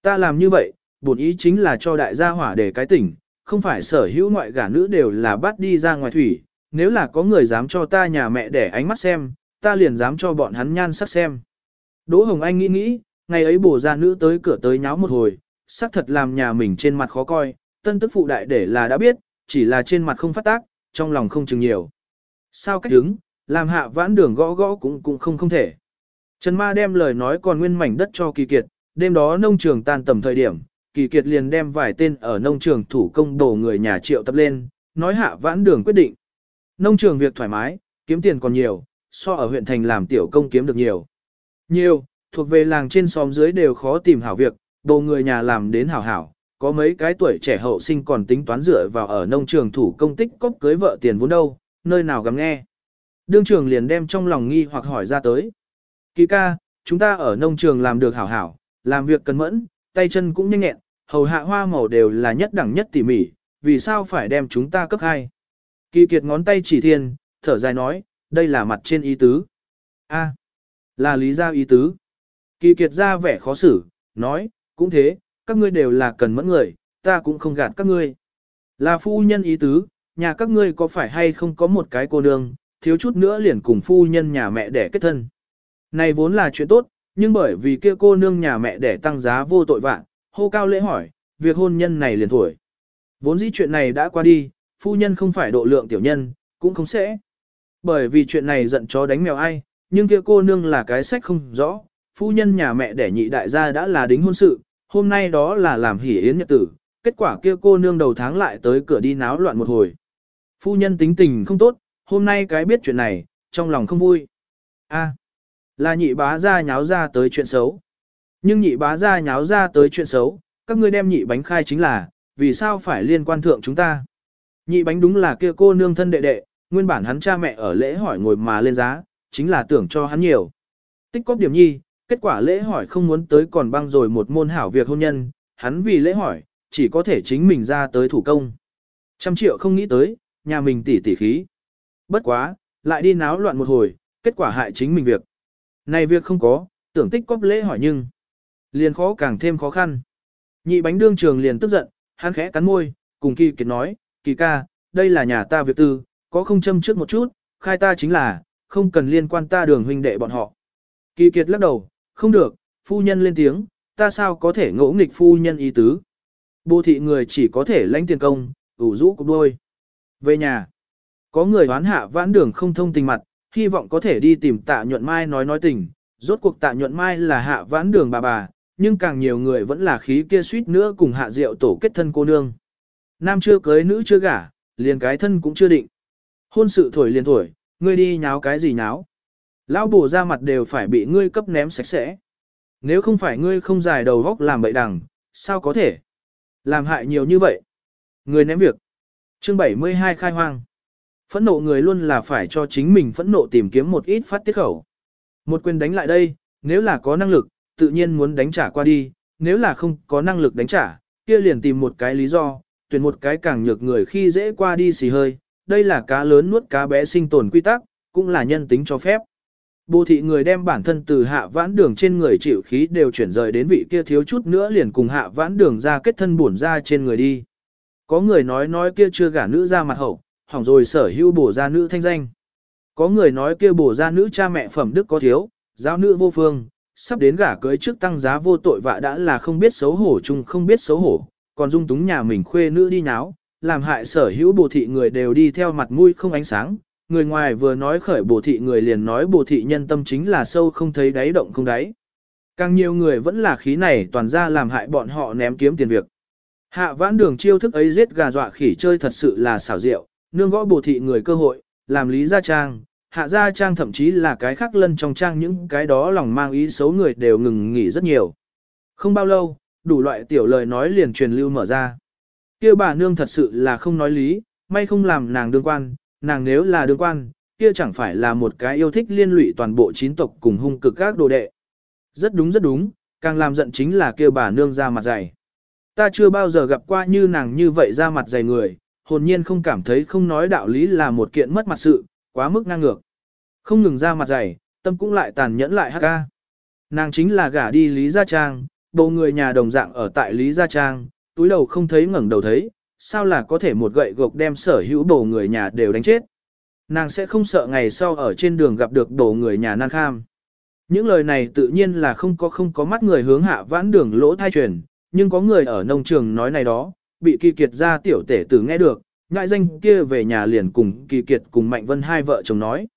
Ta làm như vậy, bổn ý chính là cho đại gia hỏa để cái tỉnh, không phải sở hữu ngoại gả nữ đều là bắt đi ra ngoài thủy, nếu là có người dám cho ta nhà mẹ để ánh mắt xem, ta liền dám cho bọn hắn nhan sắc xem. Đỗ Hồng Anh nghĩ nghĩ, ngày ấy bổ ra nữ tới cửa tới nháo một hồi, xác thật làm nhà mình trên mặt khó coi, tân tức phụ đại để là đã biết, chỉ là trên mặt không phát tác, trong lòng không chừng nhiều. Sao cách đứng, làm hạ vãn đường gõ gõ cũng cũng không không thể. Trần Ma đem lời nói còn nguyên mảnh đất cho Kỳ Kiệt, đêm đó nông trường tan tầm thời điểm, Kỳ Kiệt liền đem vài tên ở nông trường thủ công đổ người nhà triệu tập lên, nói hạ vãn đường quyết định. Nông trường việc thoải mái, kiếm tiền còn nhiều, so ở huyện thành làm tiểu công kiếm được nhiều. Nhiều, thuộc về làng trên xóm dưới đều khó tìm hảo việc, đồ người nhà làm đến hảo hảo, có mấy cái tuổi trẻ hậu sinh còn tính toán dựa vào ở nông trường thủ công tích cóp cưới vợ tiền vốn đâu, nơi nào gắm nghe. Đương trường liền đem trong lòng nghi hoặc hỏi ra tới. Kỳ ca, chúng ta ở nông trường làm được hảo hảo, làm việc cẩn mẫn, tay chân cũng nhanh nhẹn, hầu hạ hoa màu đều là nhất đẳng nhất tỉ mỉ, vì sao phải đem chúng ta cấp hai? Kỳ kiệt ngón tay chỉ thiên, thở dài nói, đây là mặt trên ý tứ. A, là lý gia ý tứ. Kỳ kiệt ra vẻ khó xử, nói, cũng thế, các ngươi đều là cần mẫn người, ta cũng không gạt các ngươi. Là phu nhân ý tứ, nhà các ngươi có phải hay không có một cái cô nương, thiếu chút nữa liền cùng phu nhân nhà mẹ để kết thân. Này vốn là chuyện tốt, nhưng bởi vì kia cô nương nhà mẹ để tăng giá vô tội vạn, hô cao lễ hỏi, việc hôn nhân này liền thổi. Vốn dĩ chuyện này đã qua đi, phu nhân không phải độ lượng tiểu nhân, cũng không sẽ. Bởi vì chuyện này giận chó đánh mèo ai, nhưng kia cô nương là cái sách không rõ, phu nhân nhà mẹ đẻ nhị đại gia đã là đính hôn sự, hôm nay đó là làm hỉ yến nhật tử, kết quả kia cô nương đầu tháng lại tới cửa đi náo loạn một hồi. Phu nhân tính tình không tốt, hôm nay cái biết chuyện này, trong lòng không vui. A, là nhị bá ra nháo ra tới chuyện xấu. Nhưng nhị bá ra nháo ra tới chuyện xấu, các ngươi đem nhị bánh khai chính là, vì sao phải liên quan thượng chúng ta. Nhị bánh đúng là kia cô nương thân đệ đệ, nguyên bản hắn cha mẹ ở lễ hỏi ngồi mà lên giá, chính là tưởng cho hắn nhiều. Tích cóp điểm nhi, kết quả lễ hỏi không muốn tới còn băng rồi một môn hảo việc hôn nhân, hắn vì lễ hỏi, chỉ có thể chính mình ra tới thủ công. Trăm triệu không nghĩ tới, nhà mình tỉ tỉ khí. Bất quá, lại đi náo loạn một hồi, kết quả hại chính mình việc. Này việc không có, tưởng tích cóp lễ hỏi nhưng, liền khó càng thêm khó khăn. Nhị bánh đương trường liền tức giận, hắn khẽ cắn môi, cùng kỳ kiệt nói, kỳ ca, đây là nhà ta việc tư, có không châm trước một chút, khai ta chính là, không cần liên quan ta đường huynh đệ bọn họ. Kỳ kiệt lắc đầu, không được, phu nhân lên tiếng, ta sao có thể ngỗ nghịch phu nhân ý tứ. Bồ thị người chỉ có thể lãnh tiền công, ủ rũ cục đôi. Về nhà, có người đoán hạ vãn đường không thông tình mặt, hy vọng có thể đi tìm tạ nhuận mai nói nói tình. Rốt cuộc tạ nhuận mai là hạ vãn đường bà bà, nhưng càng nhiều người vẫn là khí kia suýt nữa cùng hạ rượu tổ kết thân cô nương. Nam chưa cưới nữ chưa gả, liền cái thân cũng chưa định. Hôn sự thổi liền thổi, ngươi đi nháo cái gì nháo. Lão bổ ra mặt đều phải bị ngươi cấp ném sạch sẽ. Nếu không phải ngươi không dài đầu góc làm bậy đằng, sao có thể? Làm hại nhiều như vậy. Người ném việc. Chương 72 khai hoang. Phẫn nộ người luôn là phải cho chính mình phẫn nộ tìm kiếm một ít phát tiết khẩu. Một quyền đánh lại đây, nếu là có năng lực, tự nhiên muốn đánh trả qua đi, nếu là không có năng lực đánh trả, kia liền tìm một cái lý do, tuyển một cái càng nhược người khi dễ qua đi xì hơi. Đây là cá lớn nuốt cá bé sinh tồn quy tắc, cũng là nhân tính cho phép. Bồ thị người đem bản thân từ hạ vãn đường trên người chịu khí đều chuyển rời đến vị kia thiếu chút nữa liền cùng hạ vãn đường ra kết thân bổn ra trên người đi. Có người nói nói kia chưa gả nữ ra mặt hậu, hỏng rồi sở hữu bổ ra nữ thanh danh. Có người nói kia bổ ra nữ cha mẹ phẩm đức có thiếu, giáo nữ vô phương, sắp đến gả cưới trước tăng giá vô tội vạ đã là không biết xấu hổ chung không biết xấu hổ, còn dung túng nhà mình khuê nữ đi nháo, làm hại sở hữu bồ thị người đều đi theo mặt mũi không ánh sáng, người ngoài vừa nói khởi bồ thị người liền nói bồ thị nhân tâm chính là sâu không thấy đáy động không đáy. Càng nhiều người vẫn là khí này toàn ra làm hại bọn họ ném kiếm tiền việc. Hạ vãn đường chiêu thức ấy giết gà dọa khỉ chơi thật sự là xảo diệu, nương gõ bồ thị người cơ hội, làm lý gia trang, hạ gia trang thậm chí là cái khác lân trong trang những cái đó lòng mang ý xấu người đều ngừng nghỉ rất nhiều. Không bao lâu, đủ loại tiểu lời nói liền truyền lưu mở ra kia bà nương thật sự là không nói lý, may không làm nàng đương quan, nàng nếu là đương quan, kia chẳng phải là một cái yêu thích liên lụy toàn bộ chín tộc cùng hung cực các đồ đệ. Rất đúng rất đúng, càng làm giận chính là kia bà nương ra mặt dày. Ta chưa bao giờ gặp qua như nàng như vậy ra mặt dày người, hồn nhiên không cảm thấy không nói đạo lý là một kiện mất mặt sự, quá mức ngang ngược. Không ngừng ra mặt dày, tâm cũng lại tàn nhẫn lại hắc ca. Nàng chính là gả đi Lý Gia Trang, bầu người nhà đồng dạng ở tại Lý Gia Trang, túi đầu không thấy ngẩng đầu thấy, sao là có thể một gậy gộc đem sở hữu đồ người nhà đều đánh chết. Nàng sẽ không sợ ngày sau ở trên đường gặp được đồ người nhà nan kham. Những lời này tự nhiên là không có không có mắt người hướng hạ vãn đường lỗ thai truyền, nhưng có người ở nông trường nói này đó, bị kỳ kiệt ra tiểu tể tử nghe được, ngại danh kia về nhà liền cùng kỳ kiệt cùng Mạnh Vân hai vợ chồng nói.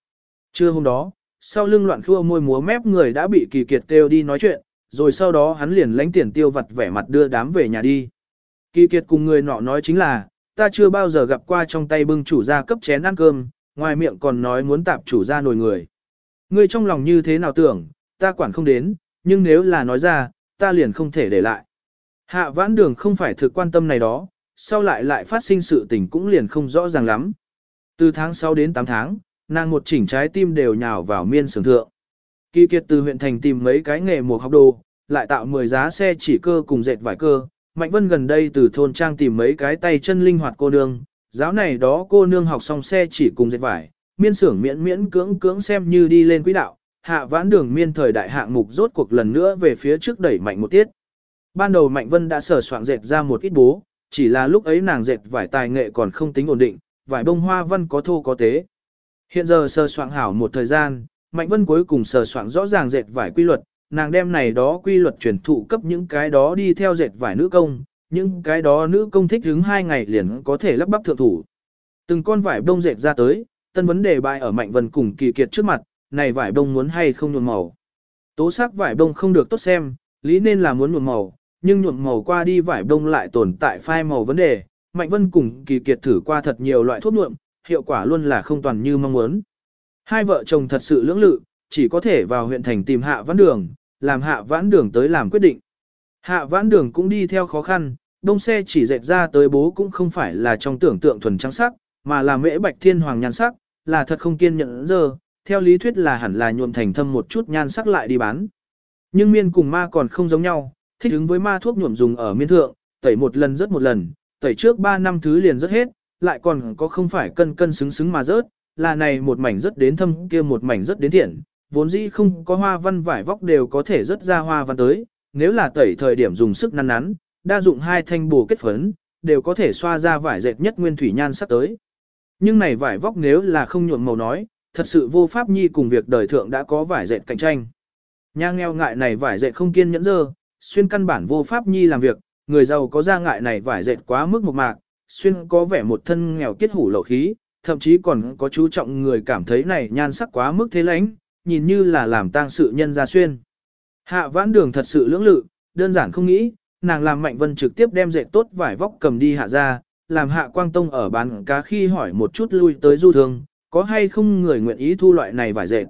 Trưa hôm đó, sau lưng loạn khua môi múa mép người đã bị kỳ kiệt kêu đi nói chuyện, rồi sau đó hắn liền lánh tiền tiêu vặt vẻ mặt đưa đám về nhà đi. Kỳ kiệt cùng người nọ nói chính là, ta chưa bao giờ gặp qua trong tay bưng chủ gia cấp chén ăn cơm, ngoài miệng còn nói muốn tạp chủ gia nồi người. Ngươi trong lòng như thế nào tưởng, ta quản không đến, nhưng nếu là nói ra, ta liền không thể để lại. Hạ vãn đường không phải thực quan tâm này đó, sau lại lại phát sinh sự tình cũng liền không rõ ràng lắm. Từ tháng 6 đến 8 tháng, nàng một chỉnh trái tim đều nhào vào miên sưởng thượng. Kỳ kiệt từ huyện thành tìm mấy cái nghề mùa học đồ, lại tạo 10 giá xe chỉ cơ cùng dệt vải cơ. Mạnh Vân gần đây từ thôn trang tìm mấy cái tay chân linh hoạt cô nương, giáo này đó cô nương học xong xe chỉ cùng dệt vải, miên sưởng miễn miễn cưỡng cưỡng xem như đi lên quỹ đạo, hạ vãn đường miên thời đại hạng mục rốt cuộc lần nữa về phía trước đẩy mạnh một tiết. Ban đầu Mạnh Vân đã sở soạn dệt ra một ít bố, chỉ là lúc ấy nàng dệt vải tài nghệ còn không tính ổn định, vải bông hoa văn có thô có tế. Hiện giờ sơ soạn hảo một thời gian, Mạnh Vân cuối cùng sơ soạn rõ ràng dệt vải quy luật, nàng đem này đó quy luật truyền thụ cấp những cái đó đi theo dệt vải nữ công, những cái đó nữ công thích hứng hai ngày liền có thể lắp bắp thượng thủ. Từng con vải bông dệt ra tới, tân vấn đề bại ở Mạnh Vân cùng kỳ kiệt trước mặt, này vải bông muốn hay không nhuộm màu. Tố sắc vải bông không được tốt xem, lý nên là muốn nhuộm màu, nhưng nhuộm màu qua đi vải bông lại tồn tại phai màu vấn đề. Mạnh Vân cùng kỳ kiệt thử qua thật nhiều loại thuốc nhuộm, hiệu quả luôn là không toàn như mong muốn. Hai vợ chồng thật sự lưỡng lự, chỉ có thể vào huyện thành tìm hạ vãn đường, làm hạ vãn đường tới làm quyết định. Hạ vãn đường cũng đi theo khó khăn, đông xe chỉ dệt ra tới bố cũng không phải là trong tưởng tượng thuần trắng sắc, mà là mễ bạch thiên hoàng nhan sắc, là thật không kiên nhẫn giờ, theo lý thuyết là hẳn là nhuộm thành thâm một chút nhan sắc lại đi bán. Nhưng miên cùng ma còn không giống nhau, thích ứng với ma thuốc nhuộm dùng ở miên thượng, tẩy một lần rất một lần, tẩy trước 3 năm thứ liền rất hết, lại còn có không phải cân cân xứng xứng mà rớt, là này một mảnh rất đến thâm kia một mảnh rất đến thiện, vốn dĩ không có hoa văn vải vóc đều có thể rất ra hoa văn tới, nếu là tẩy thời điểm dùng sức nắn nắn, đa dụng hai thanh bổ kết phấn, đều có thể xoa ra vải dệt nhất nguyên thủy nhan sắc tới. Nhưng này vải vóc nếu là không nhuộm màu nói, thật sự vô pháp nhi cùng việc đời thượng đã có vải dệt cạnh tranh. Nha nghèo ngại này vải dệt không kiên nhẫn dơ, xuyên căn bản vô pháp nhi làm việc, người giàu có ra ngại này vải dệt quá mức một mạc, xuyên có vẻ một thân nghèo kiết hủ lậu khí, thậm chí còn có chú trọng người cảm thấy này nhan sắc quá mức thế lãnh, nhìn như là làm tang sự nhân ra xuyên. Hạ vãn đường thật sự lưỡng lự, đơn giản không nghĩ, nàng làm mạnh vân trực tiếp đem dệt tốt vải vóc cầm đi hạ ra, làm hạ quang tông ở bán cá khi hỏi một chút lui tới du thương, có hay không người nguyện ý thu loại này vải dệt.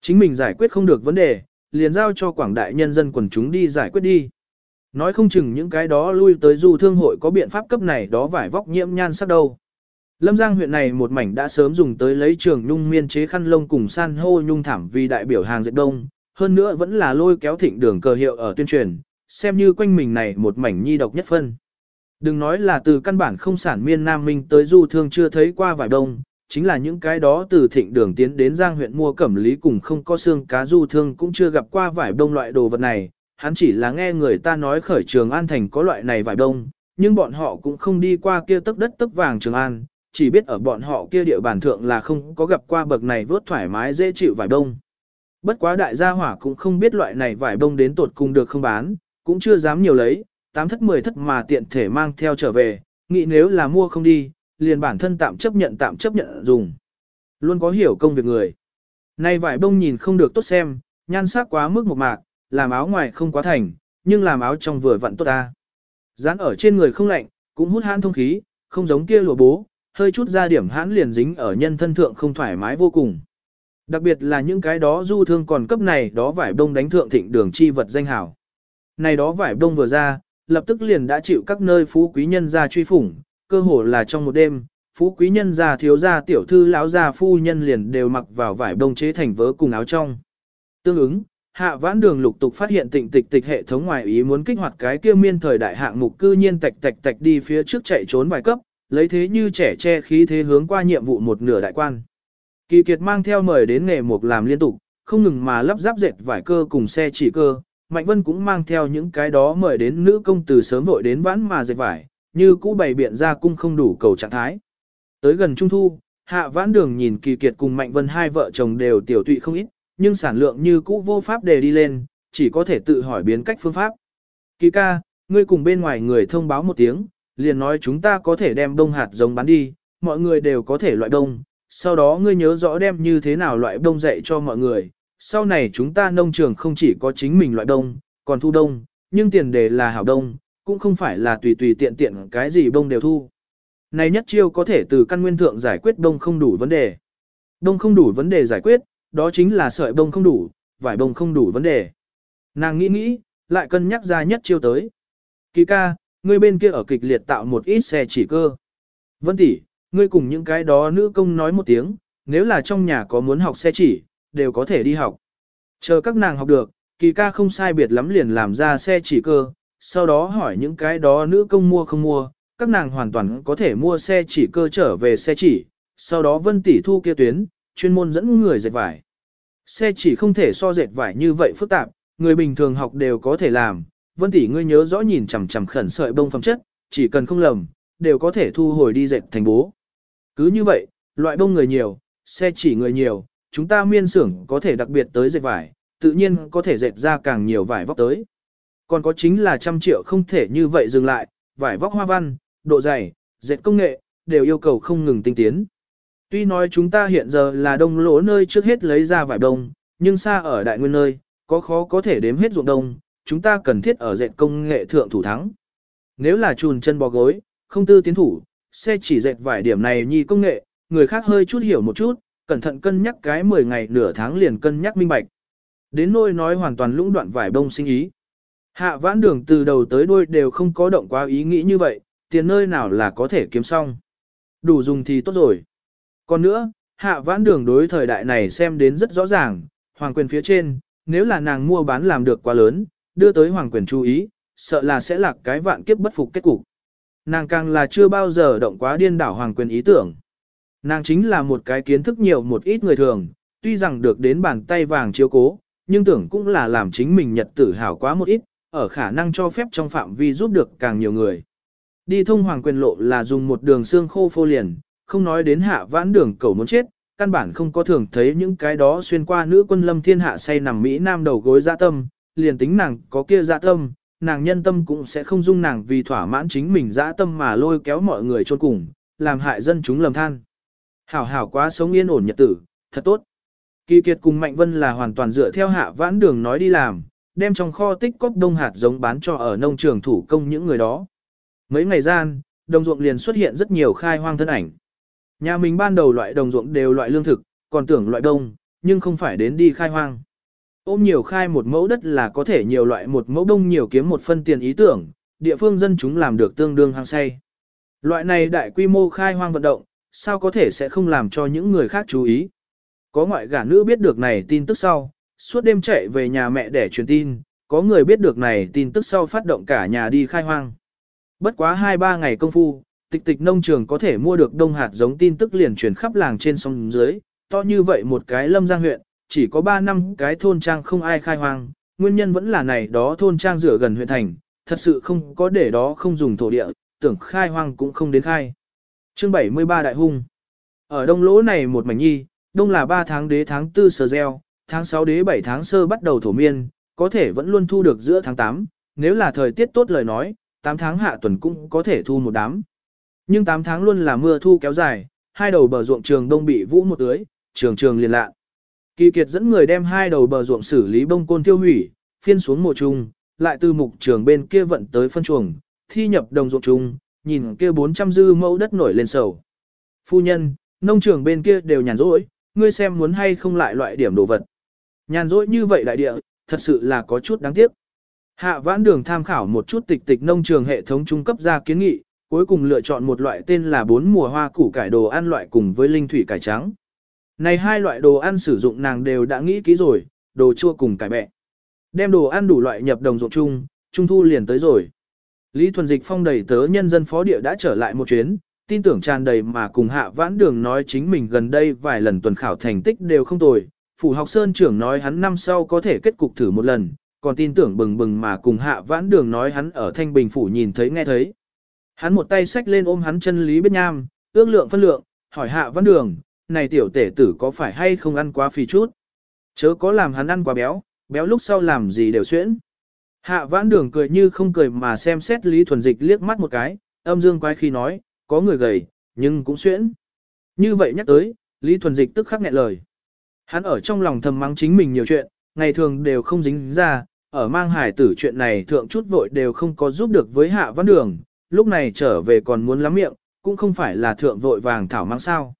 Chính mình giải quyết không được vấn đề, liền giao cho quảng đại nhân dân quần chúng đi giải quyết đi. Nói không chừng những cái đó lui tới du thương hội có biện pháp cấp này đó vải vóc nhiễm nhan sắc đâu. Lâm Giang huyện này một mảnh đã sớm dùng tới lấy trường nhung miên chế khăn lông cùng san hô nhung thảm vì đại biểu hàng dệt đông, hơn nữa vẫn là lôi kéo thịnh đường cờ hiệu ở tuyên truyền, xem như quanh mình này một mảnh nhi độc nhất phân. Đừng nói là từ căn bản không sản miên Nam Minh tới du thương chưa thấy qua vải đông, chính là những cái đó từ thịnh đường tiến đến Giang huyện mua cẩm lý cùng không có xương cá du thương cũng chưa gặp qua vải đông loại đồ vật này, hắn chỉ là nghe người ta nói khởi trường An Thành có loại này vải đông, nhưng bọn họ cũng không đi qua kia tấc đất tấc vàng trường An, chỉ biết ở bọn họ kia địa bàn thượng là không có gặp qua bậc này vớt thoải mái dễ chịu vải đông. Bất quá đại gia hỏa cũng không biết loại này vải đông đến tột cùng được không bán, cũng chưa dám nhiều lấy, tám thất mười thất mà tiện thể mang theo trở về, nghĩ nếu là mua không đi, liền bản thân tạm chấp nhận tạm chấp nhận dùng. Luôn có hiểu công việc người. nay vải bông nhìn không được tốt xem, nhan sắc quá mức một mạc, làm áo ngoài không quá thành, nhưng làm áo trong vừa vặn tốt ta. Dán ở trên người không lạnh, cũng hút hãn thông khí, không giống kia lụa bố, hơi chút ra điểm hãn liền dính ở nhân thân thượng không thoải mái vô cùng. Đặc biệt là những cái đó du thương còn cấp này đó vải đông đánh thượng thịnh đường chi vật danh hảo. Này đó vải đông vừa ra, lập tức liền đã chịu các nơi phú quý nhân gia truy phủng, cơ hồ là trong một đêm, phú quý nhân gia thiếu gia tiểu thư lão gia phu nhân liền đều mặc vào vải đông chế thành vớ cùng áo trong. Tương ứng, hạ vãn đường lục tục phát hiện tịnh tịch tịch hệ thống ngoài ý muốn kích hoạt cái kia miên thời đại hạng mục cư nhiên tạch tạch tạch đi phía trước chạy trốn vài cấp, lấy thế như trẻ che khí thế hướng qua nhiệm vụ một nửa đại quan. Kỳ kiệt mang theo mời đến nghề mục làm liên tục, không ngừng mà lắp ráp dệt vải cơ cùng xe chỉ cơ, Mạnh Vân cũng mang theo những cái đó mời đến nữ công từ sớm vội đến vãn mà dệt vải, như cũ bày biện ra cung không đủ cầu trạng thái. Tới gần trung thu, hạ vãn đường nhìn kỳ kiệt cùng Mạnh Vân hai vợ chồng đều tiểu tụy không ít, nhưng sản lượng như cũ vô pháp đề đi lên, chỉ có thể tự hỏi biến cách phương pháp. Kỳ ca, ngươi cùng bên ngoài người thông báo một tiếng, liền nói chúng ta có thể đem đông hạt giống bán đi, mọi người đều có thể loại đông, sau đó ngươi nhớ rõ đem như thế nào loại đông dạy cho mọi người, sau này chúng ta nông trường không chỉ có chính mình loại đông, còn thu đông, nhưng tiền đề là hảo đông, cũng không phải là tùy tùy tiện tiện cái gì đông đều thu. Này nhất chiêu có thể từ căn nguyên thượng giải quyết đông không đủ vấn đề. Đông không đủ vấn đề giải quyết, đó chính là sợi đông không đủ, vải đông không đủ vấn đề. Nàng nghĩ nghĩ, lại cân nhắc ra nhất chiêu tới. Kỳ ca, ngươi bên kia ở kịch liệt tạo một ít xe chỉ cơ. Vân tỷ, ngươi cùng những cái đó nữ công nói một tiếng, nếu là trong nhà có muốn học xe chỉ, đều có thể đi học. Chờ các nàng học được, kỳ ca không sai biệt lắm liền làm ra xe chỉ cơ, sau đó hỏi những cái đó nữ công mua không mua, các nàng hoàn toàn có thể mua xe chỉ cơ trở về xe chỉ, sau đó vân tỷ thu kia tuyến, chuyên môn dẫn người dệt vải. Xe chỉ không thể so dệt vải như vậy phức tạp, người bình thường học đều có thể làm, vân tỷ ngươi nhớ rõ nhìn chằm chằm khẩn sợi bông phẩm chất, chỉ cần không lầm, đều có thể thu hồi đi dệt thành bố. Cứ như vậy, loại bông người nhiều, xe chỉ người nhiều, chúng ta miên xưởng có thể đặc biệt tới dệt vải, tự nhiên có thể dệt ra càng nhiều vải vóc tới. Còn có chính là trăm triệu không thể như vậy dừng lại, vải vóc hoa văn, độ dày, dệt công nghệ, đều yêu cầu không ngừng tinh tiến. Tuy nói chúng ta hiện giờ là đông lỗ nơi trước hết lấy ra vải đông, nhưng xa ở đại nguyên nơi, có khó có thể đếm hết ruộng đông, chúng ta cần thiết ở dệt công nghệ thượng thủ thắng. Nếu là chùn chân bò gối, không tư tiến thủ, sẽ chỉ dệt vải điểm này nhi công nghệ, người khác hơi chút hiểu một chút, cẩn thận cân nhắc cái 10 ngày nửa tháng liền cân nhắc minh bạch. Đến nôi nói hoàn toàn lũng đoạn vải bông sinh ý. Hạ vãn đường từ đầu tới đuôi đều không có động quá ý nghĩ như vậy, tiền nơi nào là có thể kiếm xong. Đủ dùng thì tốt rồi. Còn nữa, hạ vãn đường đối thời đại này xem đến rất rõ ràng, hoàng quyền phía trên, nếu là nàng mua bán làm được quá lớn, đưa tới hoàng quyền chú ý, sợ là sẽ lạc cái vạn kiếp bất phục kết cục. Nàng càng là chưa bao giờ động quá điên đảo hoàng quyền ý tưởng. Nàng chính là một cái kiến thức nhiều một ít người thường, tuy rằng được đến bàn tay vàng chiếu cố, nhưng tưởng cũng là làm chính mình nhật tử hào quá một ít, ở khả năng cho phép trong phạm vi giúp được càng nhiều người. Đi thông hoàng quyền lộ là dùng một đường xương khô phô liền, không nói đến hạ vãn đường cầu muốn chết, căn bản không có thường thấy những cái đó xuyên qua nữ quân lâm thiên hạ say nằm Mỹ Nam đầu gối ra tâm, liền tính nàng có kia dạ tâm, nàng nhân tâm cũng sẽ không dung nàng vì thỏa mãn chính mình dạ tâm mà lôi kéo mọi người chôn cùng, làm hại dân chúng lầm than. Hảo hảo quá sống yên ổn nhật tử, thật tốt. Kỳ kiệt cùng Mạnh Vân là hoàn toàn dựa theo hạ vãn đường nói đi làm, đem trong kho tích cóp đông hạt giống bán cho ở nông trường thủ công những người đó. Mấy ngày gian, đồng ruộng liền xuất hiện rất nhiều khai hoang thân ảnh. Nhà mình ban đầu loại đồng ruộng đều loại lương thực, còn tưởng loại đông, nhưng không phải đến đi khai hoang. Ôm nhiều khai một mẫu đất là có thể nhiều loại một mẫu đông nhiều kiếm một phân tiền ý tưởng, địa phương dân chúng làm được tương đương hăng say. Loại này đại quy mô khai hoang vận động, sao có thể sẽ không làm cho những người khác chú ý. Có ngoại gả nữ biết được này tin tức sau, suốt đêm chạy về nhà mẹ để truyền tin, có người biết được này tin tức sau phát động cả nhà đi khai hoang. Bất quá 2-3 ngày công phu, tịch tịch nông trường có thể mua được đông hạt giống tin tức liền truyền khắp làng trên sông dưới, to như vậy một cái lâm giang huyện, chỉ có 3 năm cái thôn trang không ai khai hoang, nguyên nhân vẫn là này đó thôn trang rửa gần huyện thành, thật sự không có để đó không dùng thổ địa, tưởng khai hoang cũng không đến khai. Chương 73 Đại Hung Ở đông lỗ này một mảnh nhi, đông là 3 tháng đế tháng 4 sờ gieo, tháng 6 đế 7 tháng sơ bắt đầu thổ miên, có thể vẫn luôn thu được giữa tháng 8, nếu là thời tiết tốt lời nói, 8 tháng hạ tuần cũng có thể thu một đám. Nhưng 8 tháng luôn là mưa thu kéo dài, hai đầu bờ ruộng trường đông bị vũ một tưới, trường trường liền lạ. Kỳ kiệt dẫn người đem hai đầu bờ ruộng xử lý bông côn tiêu hủy, phiên xuống mùa trùng lại từ mục trường bên kia vận tới phân chuồng, thi nhập đồng ruộng trùng. nhìn kia 400 dư mẫu đất nổi lên sầu. Phu nhân, nông trường bên kia đều nhàn rỗi, ngươi xem muốn hay không lại loại điểm đồ vật. Nhàn rỗi như vậy đại địa, thật sự là có chút đáng tiếc. Hạ vãn đường tham khảo một chút tịch tịch nông trường hệ thống trung cấp ra kiến nghị, cuối cùng lựa chọn một loại tên là bốn mùa hoa củ cải đồ ăn loại cùng với linh thủy cải trắng. Này hai loại đồ ăn sử dụng nàng đều đã nghĩ kỹ rồi, đồ chua cùng cải bẹ. Đem đồ ăn đủ loại nhập đồng ruộng chung, trung thu liền tới rồi. Lý Thuần Dịch phong đầy tớ nhân dân phó địa đã trở lại một chuyến, tin tưởng tràn đầy mà cùng hạ vãn đường nói chính mình gần đây vài lần tuần khảo thành tích đều không tồi. Phủ học Sơn trưởng nói hắn năm sau có thể kết cục thử một lần, còn tin tưởng bừng bừng mà cùng hạ vãn đường nói hắn ở thanh bình phủ nhìn thấy nghe thấy. Hắn một tay xách lên ôm hắn chân lý biết nham, ước lượng phân lượng, hỏi hạ vãn đường, này tiểu tể tử có phải hay không ăn quá phì chút? Chớ có làm hắn ăn quá béo, béo lúc sau làm gì đều xuyễn. Hạ vãn đường cười như không cười mà xem xét Lý Thuần Dịch liếc mắt một cái, âm dương quái khi nói, có người gầy, nhưng cũng xuyễn. Như vậy nhắc tới, Lý Thuần Dịch tức khắc nghẹn lời. Hắn ở trong lòng thầm mắng chính mình nhiều chuyện, ngày thường đều không dính ra, ở mang hải tử chuyện này thượng chút vội đều không có giúp được với hạ văn đường, lúc này trở về còn muốn lắm miệng, cũng không phải là thượng vội vàng thảo mang sao.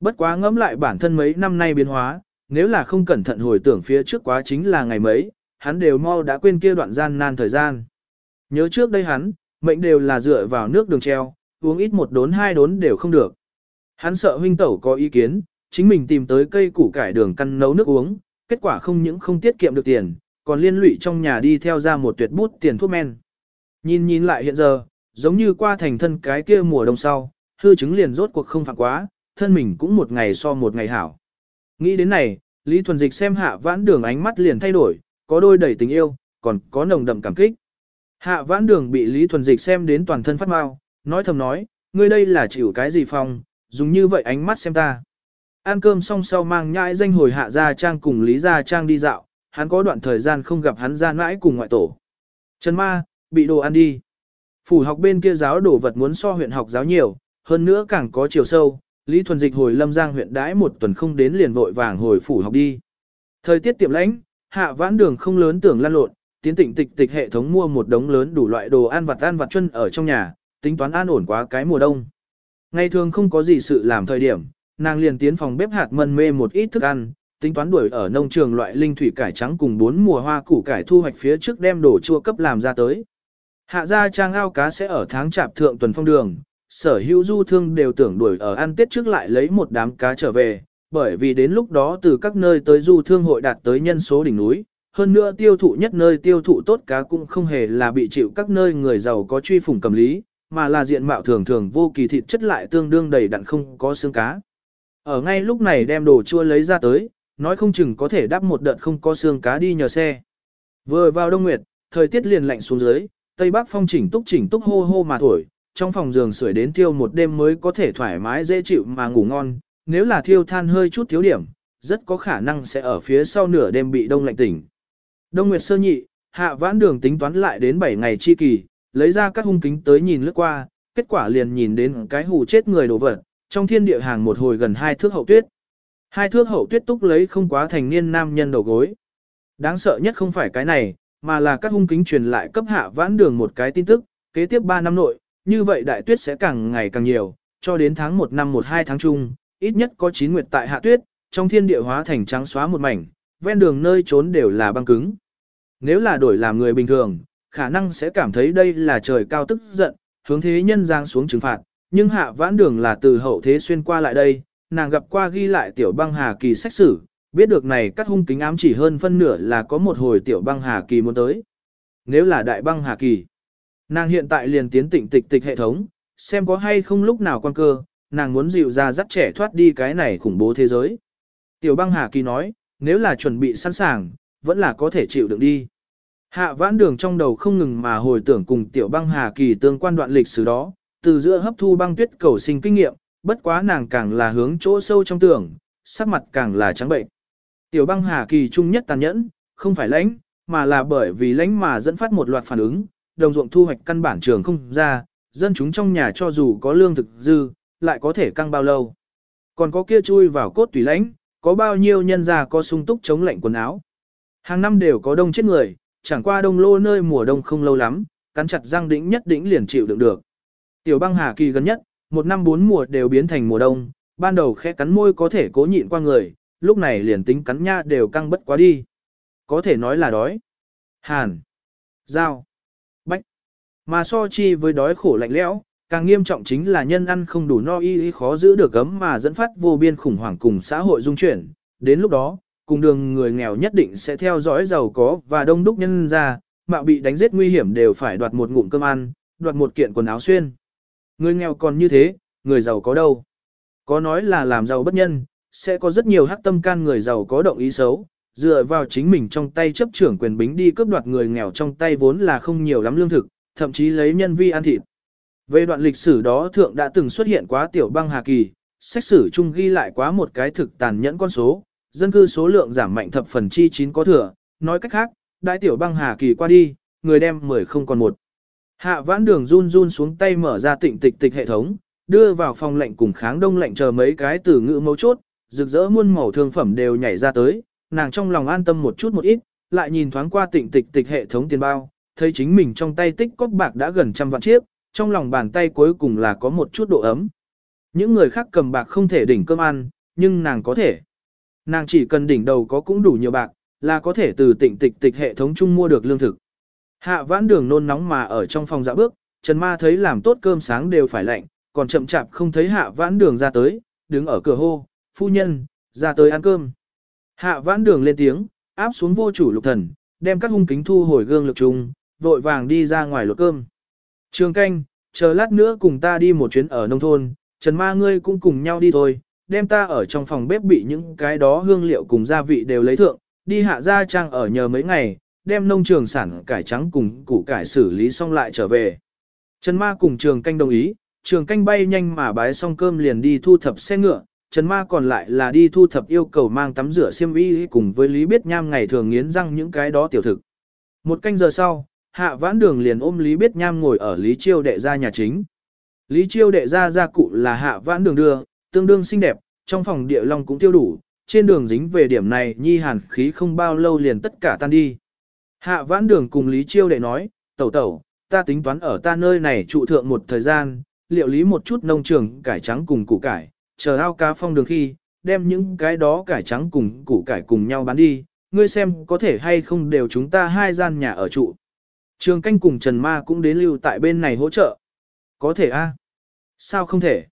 Bất quá ngẫm lại bản thân mấy năm nay biến hóa, nếu là không cẩn thận hồi tưởng phía trước quá chính là ngày mấy, hắn đều mau đã quên kia đoạn gian nan thời gian. Nhớ trước đây hắn, mệnh đều là dựa vào nước đường treo, uống ít một đốn hai đốn đều không được. Hắn sợ huynh tẩu có ý kiến, chính mình tìm tới cây củ cải đường căn nấu nước uống, kết quả không những không tiết kiệm được tiền, còn liên lụy trong nhà đi theo ra một tuyệt bút tiền thuốc men. Nhìn nhìn lại hiện giờ, giống như qua thành thân cái kia mùa đông sau, hư chứng liền rốt cuộc không phạm quá, thân mình cũng một ngày so một ngày hảo. Nghĩ đến này, Lý Thuần Dịch xem hạ vãn đường ánh mắt liền thay đổi, có đôi đầy tình yêu, còn có nồng đậm cảm kích. Hạ vãn đường bị Lý Thuần Dịch xem đến toàn thân phát mau, nói thầm nói, ngươi đây là chịu cái gì phong, dùng như vậy ánh mắt xem ta. Ăn cơm xong sau mang nhãi danh hồi hạ gia trang cùng Lý gia trang đi dạo, hắn có đoạn thời gian không gặp hắn ra mãi cùng ngoại tổ. Trần ma, bị đồ ăn đi. Phủ học bên kia giáo đồ vật muốn so huyện học giáo nhiều, hơn nữa càng có chiều sâu, Lý Thuần Dịch hồi Lâm Giang huyện đãi một tuần không đến liền vội vàng hồi phủ học đi. Thời tiết tiệm lãnh, hạ vãn đường không lớn tưởng lan lộn, tiến tịnh tịch tịch hệ thống mua một đống lớn đủ loại đồ ăn vặt ăn vặt chân ở trong nhà, tính toán an ổn quá cái mùa đông. Ngày thường không có gì sự làm thời điểm, nàng liền tiến phòng bếp hạt mân mê một ít thức ăn, tính toán đuổi ở nông trường loại linh thủy cải trắng cùng bốn mùa hoa củ cải thu hoạch phía trước đem đồ chua cấp làm ra tới. Hạ gia trang ao cá sẽ ở tháng chạp thượng tuần phong đường, sở hữu du thương đều tưởng đuổi ở ăn tết trước lại lấy một đám cá trở về, bởi vì đến lúc đó từ các nơi tới du thương hội đạt tới nhân số đỉnh núi, hơn nữa tiêu thụ nhất nơi tiêu thụ tốt cá cũng không hề là bị chịu các nơi người giàu có truy phủng cầm lý, mà là diện mạo thường thường vô kỳ thịt chất lại tương đương đầy đặn không có xương cá. Ở ngay lúc này đem đồ chua lấy ra tới, nói không chừng có thể đắp một đợt không có xương cá đi nhờ xe. Vừa vào đông nguyệt, thời tiết liền lạnh xuống dưới, tây bắc phong chỉnh túc chỉnh túc hô hô mà thổi, trong phòng giường sưởi đến tiêu một đêm mới có thể thoải mái dễ chịu mà ngủ ngon, nếu là thiêu than hơi chút thiếu điểm, rất có khả năng sẽ ở phía sau nửa đêm bị đông lạnh tỉnh. Đông Nguyệt sơ nhị, hạ vãn đường tính toán lại đến 7 ngày chi kỳ, lấy ra các hung kính tới nhìn lướt qua, kết quả liền nhìn đến cái hù chết người đổ vật, trong thiên địa hàng một hồi gần hai thước hậu tuyết. Hai thước hậu tuyết túc lấy không quá thành niên nam nhân đầu gối. Đáng sợ nhất không phải cái này, mà là các hung kính truyền lại cấp hạ vãn đường một cái tin tức, kế tiếp 3 năm nội, như vậy đại tuyết sẽ càng ngày càng nhiều, cho đến tháng 1 năm 1-2 tháng chung, ít nhất có 9 nguyệt tại hạ tuyết, trong thiên địa hóa thành trắng xóa một mảnh, ven đường nơi trốn đều là băng cứng. Nếu là đổi làm người bình thường, khả năng sẽ cảm thấy đây là trời cao tức giận, hướng thế nhân giang xuống trừng phạt, nhưng hạ vãn đường là từ hậu thế xuyên qua lại đây, nàng gặp qua ghi lại tiểu băng hà kỳ sách sử, biết được này cắt hung kính ám chỉ hơn phân nửa là có một hồi tiểu băng hà kỳ muốn tới. Nếu là đại băng hà kỳ, nàng hiện tại liền tiến tịnh tịch tịch hệ thống, xem có hay không lúc nào quan cơ, nàng muốn dịu ra dắt trẻ thoát đi cái này khủng bố thế giới. Tiểu băng hà kỳ nói, nếu là chuẩn bị sẵn sàng, vẫn là có thể chịu đựng đi. Hạ vãn đường trong đầu không ngừng mà hồi tưởng cùng tiểu băng hà kỳ tương quan đoạn lịch sử đó, từ giữa hấp thu băng tuyết cầu sinh kinh nghiệm, bất quá nàng càng là hướng chỗ sâu trong tưởng, sắc mặt càng là trắng bệnh. Tiểu băng hà kỳ trung nhất tàn nhẫn, không phải lãnh, mà là bởi vì lãnh mà dẫn phát một loạt phản ứng, đồng ruộng thu hoạch căn bản trường không ra, dân chúng trong nhà cho dù có lương thực dư, lại có thể căng bao lâu. Còn có kia chui vào cốt tùy lãnh, có bao nhiêu nhân gia có sung túc chống lạnh quần áo. Hàng năm đều có đông chết người, chẳng qua đông lô nơi mùa đông không lâu lắm, cắn chặt răng đỉnh nhất đỉnh liền chịu đựng được. Tiểu băng hà kỳ gần nhất, một năm bốn mùa đều biến thành mùa đông, ban đầu khẽ cắn môi có thể cố nhịn qua người, lúc này liền tính cắn nha đều căng bất quá đi. Có thể nói là đói. Hàn. Giao. Mà so chi với đói khổ lạnh lẽo, càng nghiêm trọng chính là nhân ăn không đủ no y khó giữ được gấm mà dẫn phát vô biên khủng hoảng cùng xã hội dung chuyển. Đến lúc đó, cùng đường người nghèo nhất định sẽ theo dõi giàu có và đông đúc nhân ra, mạo bị đánh giết nguy hiểm đều phải đoạt một ngụm cơm ăn, đoạt một kiện quần áo xuyên. Người nghèo còn như thế, người giàu có đâu? Có nói là làm giàu bất nhân, sẽ có rất nhiều hắc tâm can người giàu có động ý xấu, dựa vào chính mình trong tay chấp trưởng quyền bính đi cướp đoạt người nghèo trong tay vốn là không nhiều lắm lương thực, thậm chí lấy nhân vi ăn thịt. Về đoạn lịch sử đó thượng đã từng xuất hiện quá tiểu băng Hà Kỳ, sách sử chung ghi lại quá một cái thực tàn nhẫn con số, dân cư số lượng giảm mạnh thập phần chi chín có thừa, nói cách khác, đại tiểu băng Hà Kỳ qua đi, người đem 10 không còn một. Hạ vãn đường run run xuống tay mở ra tịnh tịch tịch hệ thống, đưa vào phòng lệnh cùng kháng đông lệnh chờ mấy cái từ ngữ mấu chốt, rực rỡ muôn màu thương phẩm đều nhảy ra tới, nàng trong lòng an tâm một chút một ít, lại nhìn thoáng qua tịnh tịch tịch hệ thống tiền bao, thấy chính mình trong tay tích cóp bạc đã gần trăm vạn chiếc, trong lòng bàn tay cuối cùng là có một chút độ ấm. Những người khác cầm bạc không thể đỉnh cơm ăn, nhưng nàng có thể. Nàng chỉ cần đỉnh đầu có cũng đủ nhiều bạc, là có thể từ tịnh tịch tịch hệ thống chung mua được lương thực. Hạ vãn đường nôn nóng mà ở trong phòng dạo bước, Trần Ma thấy làm tốt cơm sáng đều phải lạnh, còn chậm chạp không thấy hạ vãn đường ra tới, đứng ở cửa hô, phu nhân, ra tới ăn cơm. Hạ vãn đường lên tiếng, áp xuống vô chủ lục thần, đem các hung kính thu hồi gương lực trùng, vội vàng đi ra ngoài lột cơm. Trường canh, chờ lát nữa cùng ta đi một chuyến ở nông thôn, Trần Ma ngươi cũng cùng nhau đi thôi, đem ta ở trong phòng bếp bị những cái đó hương liệu cùng gia vị đều lấy thượng, đi hạ gia trang ở nhờ mấy ngày, đem nông trường sản cải trắng cùng củ cải xử lý xong lại trở về. Trần Ma cùng trường canh đồng ý, trường canh bay nhanh mà bái xong cơm liền đi thu thập xe ngựa, Trần Ma còn lại là đi thu thập yêu cầu mang tắm rửa xiêm y cùng với Lý Biết Nham ngày thường nghiến răng những cái đó tiểu thực. Một canh giờ sau, Hạ Vãn Đường liền ôm Lý Biết Nham ngồi ở Lý Chiêu đệ gia nhà chính. Lý Chiêu đệ gia gia cụ là Hạ Vãn Đường đưa, tương đương xinh đẹp, trong phòng địa long cũng tiêu đủ, trên đường dính về điểm này nhi hàn khí không bao lâu liền tất cả tan đi. Hạ Vãn Đường cùng Lý Chiêu đệ nói, tẩu tẩu, ta tính toán ở ta nơi này trụ thượng một thời gian, liệu lý một chút nông trường cải trắng cùng củ cải, chờ ao cá phong đường khi, đem những cái đó cải trắng cùng củ cải cùng nhau bán đi, ngươi xem có thể hay không đều chúng ta hai gian nhà ở trụ. Trường canh cùng Trần Ma cũng đến lưu tại bên này hỗ trợ. Có thể a? Sao không thể?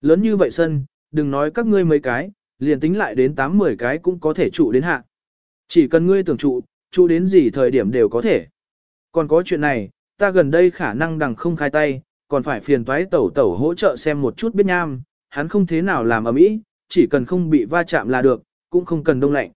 Lớn như vậy sân, đừng nói các ngươi mấy cái, liền tính lại đến 8-10 cái cũng có thể trụ đến hạ. Chỉ cần ngươi tưởng trụ, trụ đến gì thời điểm đều có thể. Còn có chuyện này, ta gần đây khả năng đằng không khai tay, còn phải phiền toái tẩu tẩu hỗ trợ xem một chút biết nham, hắn không thế nào làm ở mỹ, chỉ cần không bị va chạm là được, cũng không cần đông lạnh.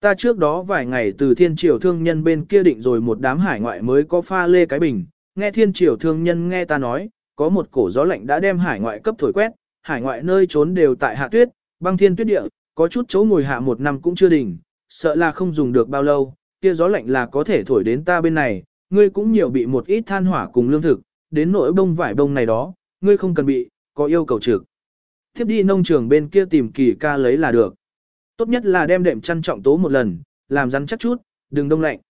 Ta trước đó vài ngày từ thiên triều thương nhân bên kia định rồi một đám hải ngoại mới có pha lê cái bình, nghe thiên triều thương nhân nghe ta nói, có một cổ gió lạnh đã đem hải ngoại cấp thổi quét, hải ngoại nơi trốn đều tại hạ tuyết, băng thiên tuyết địa, có chút chỗ ngồi hạ một năm cũng chưa đỉnh, sợ là không dùng được bao lâu, kia gió lạnh là có thể thổi đến ta bên này, ngươi cũng nhiều bị một ít than hỏa cùng lương thực, đến nỗi bông vải bông này đó, ngươi không cần bị, có yêu cầu trực. Tiếp đi nông trường bên kia tìm kỳ ca lấy là được. Tốt nhất là đem đệm chăn trọng tố một lần, làm rắn chắc chút, đừng đông lạnh.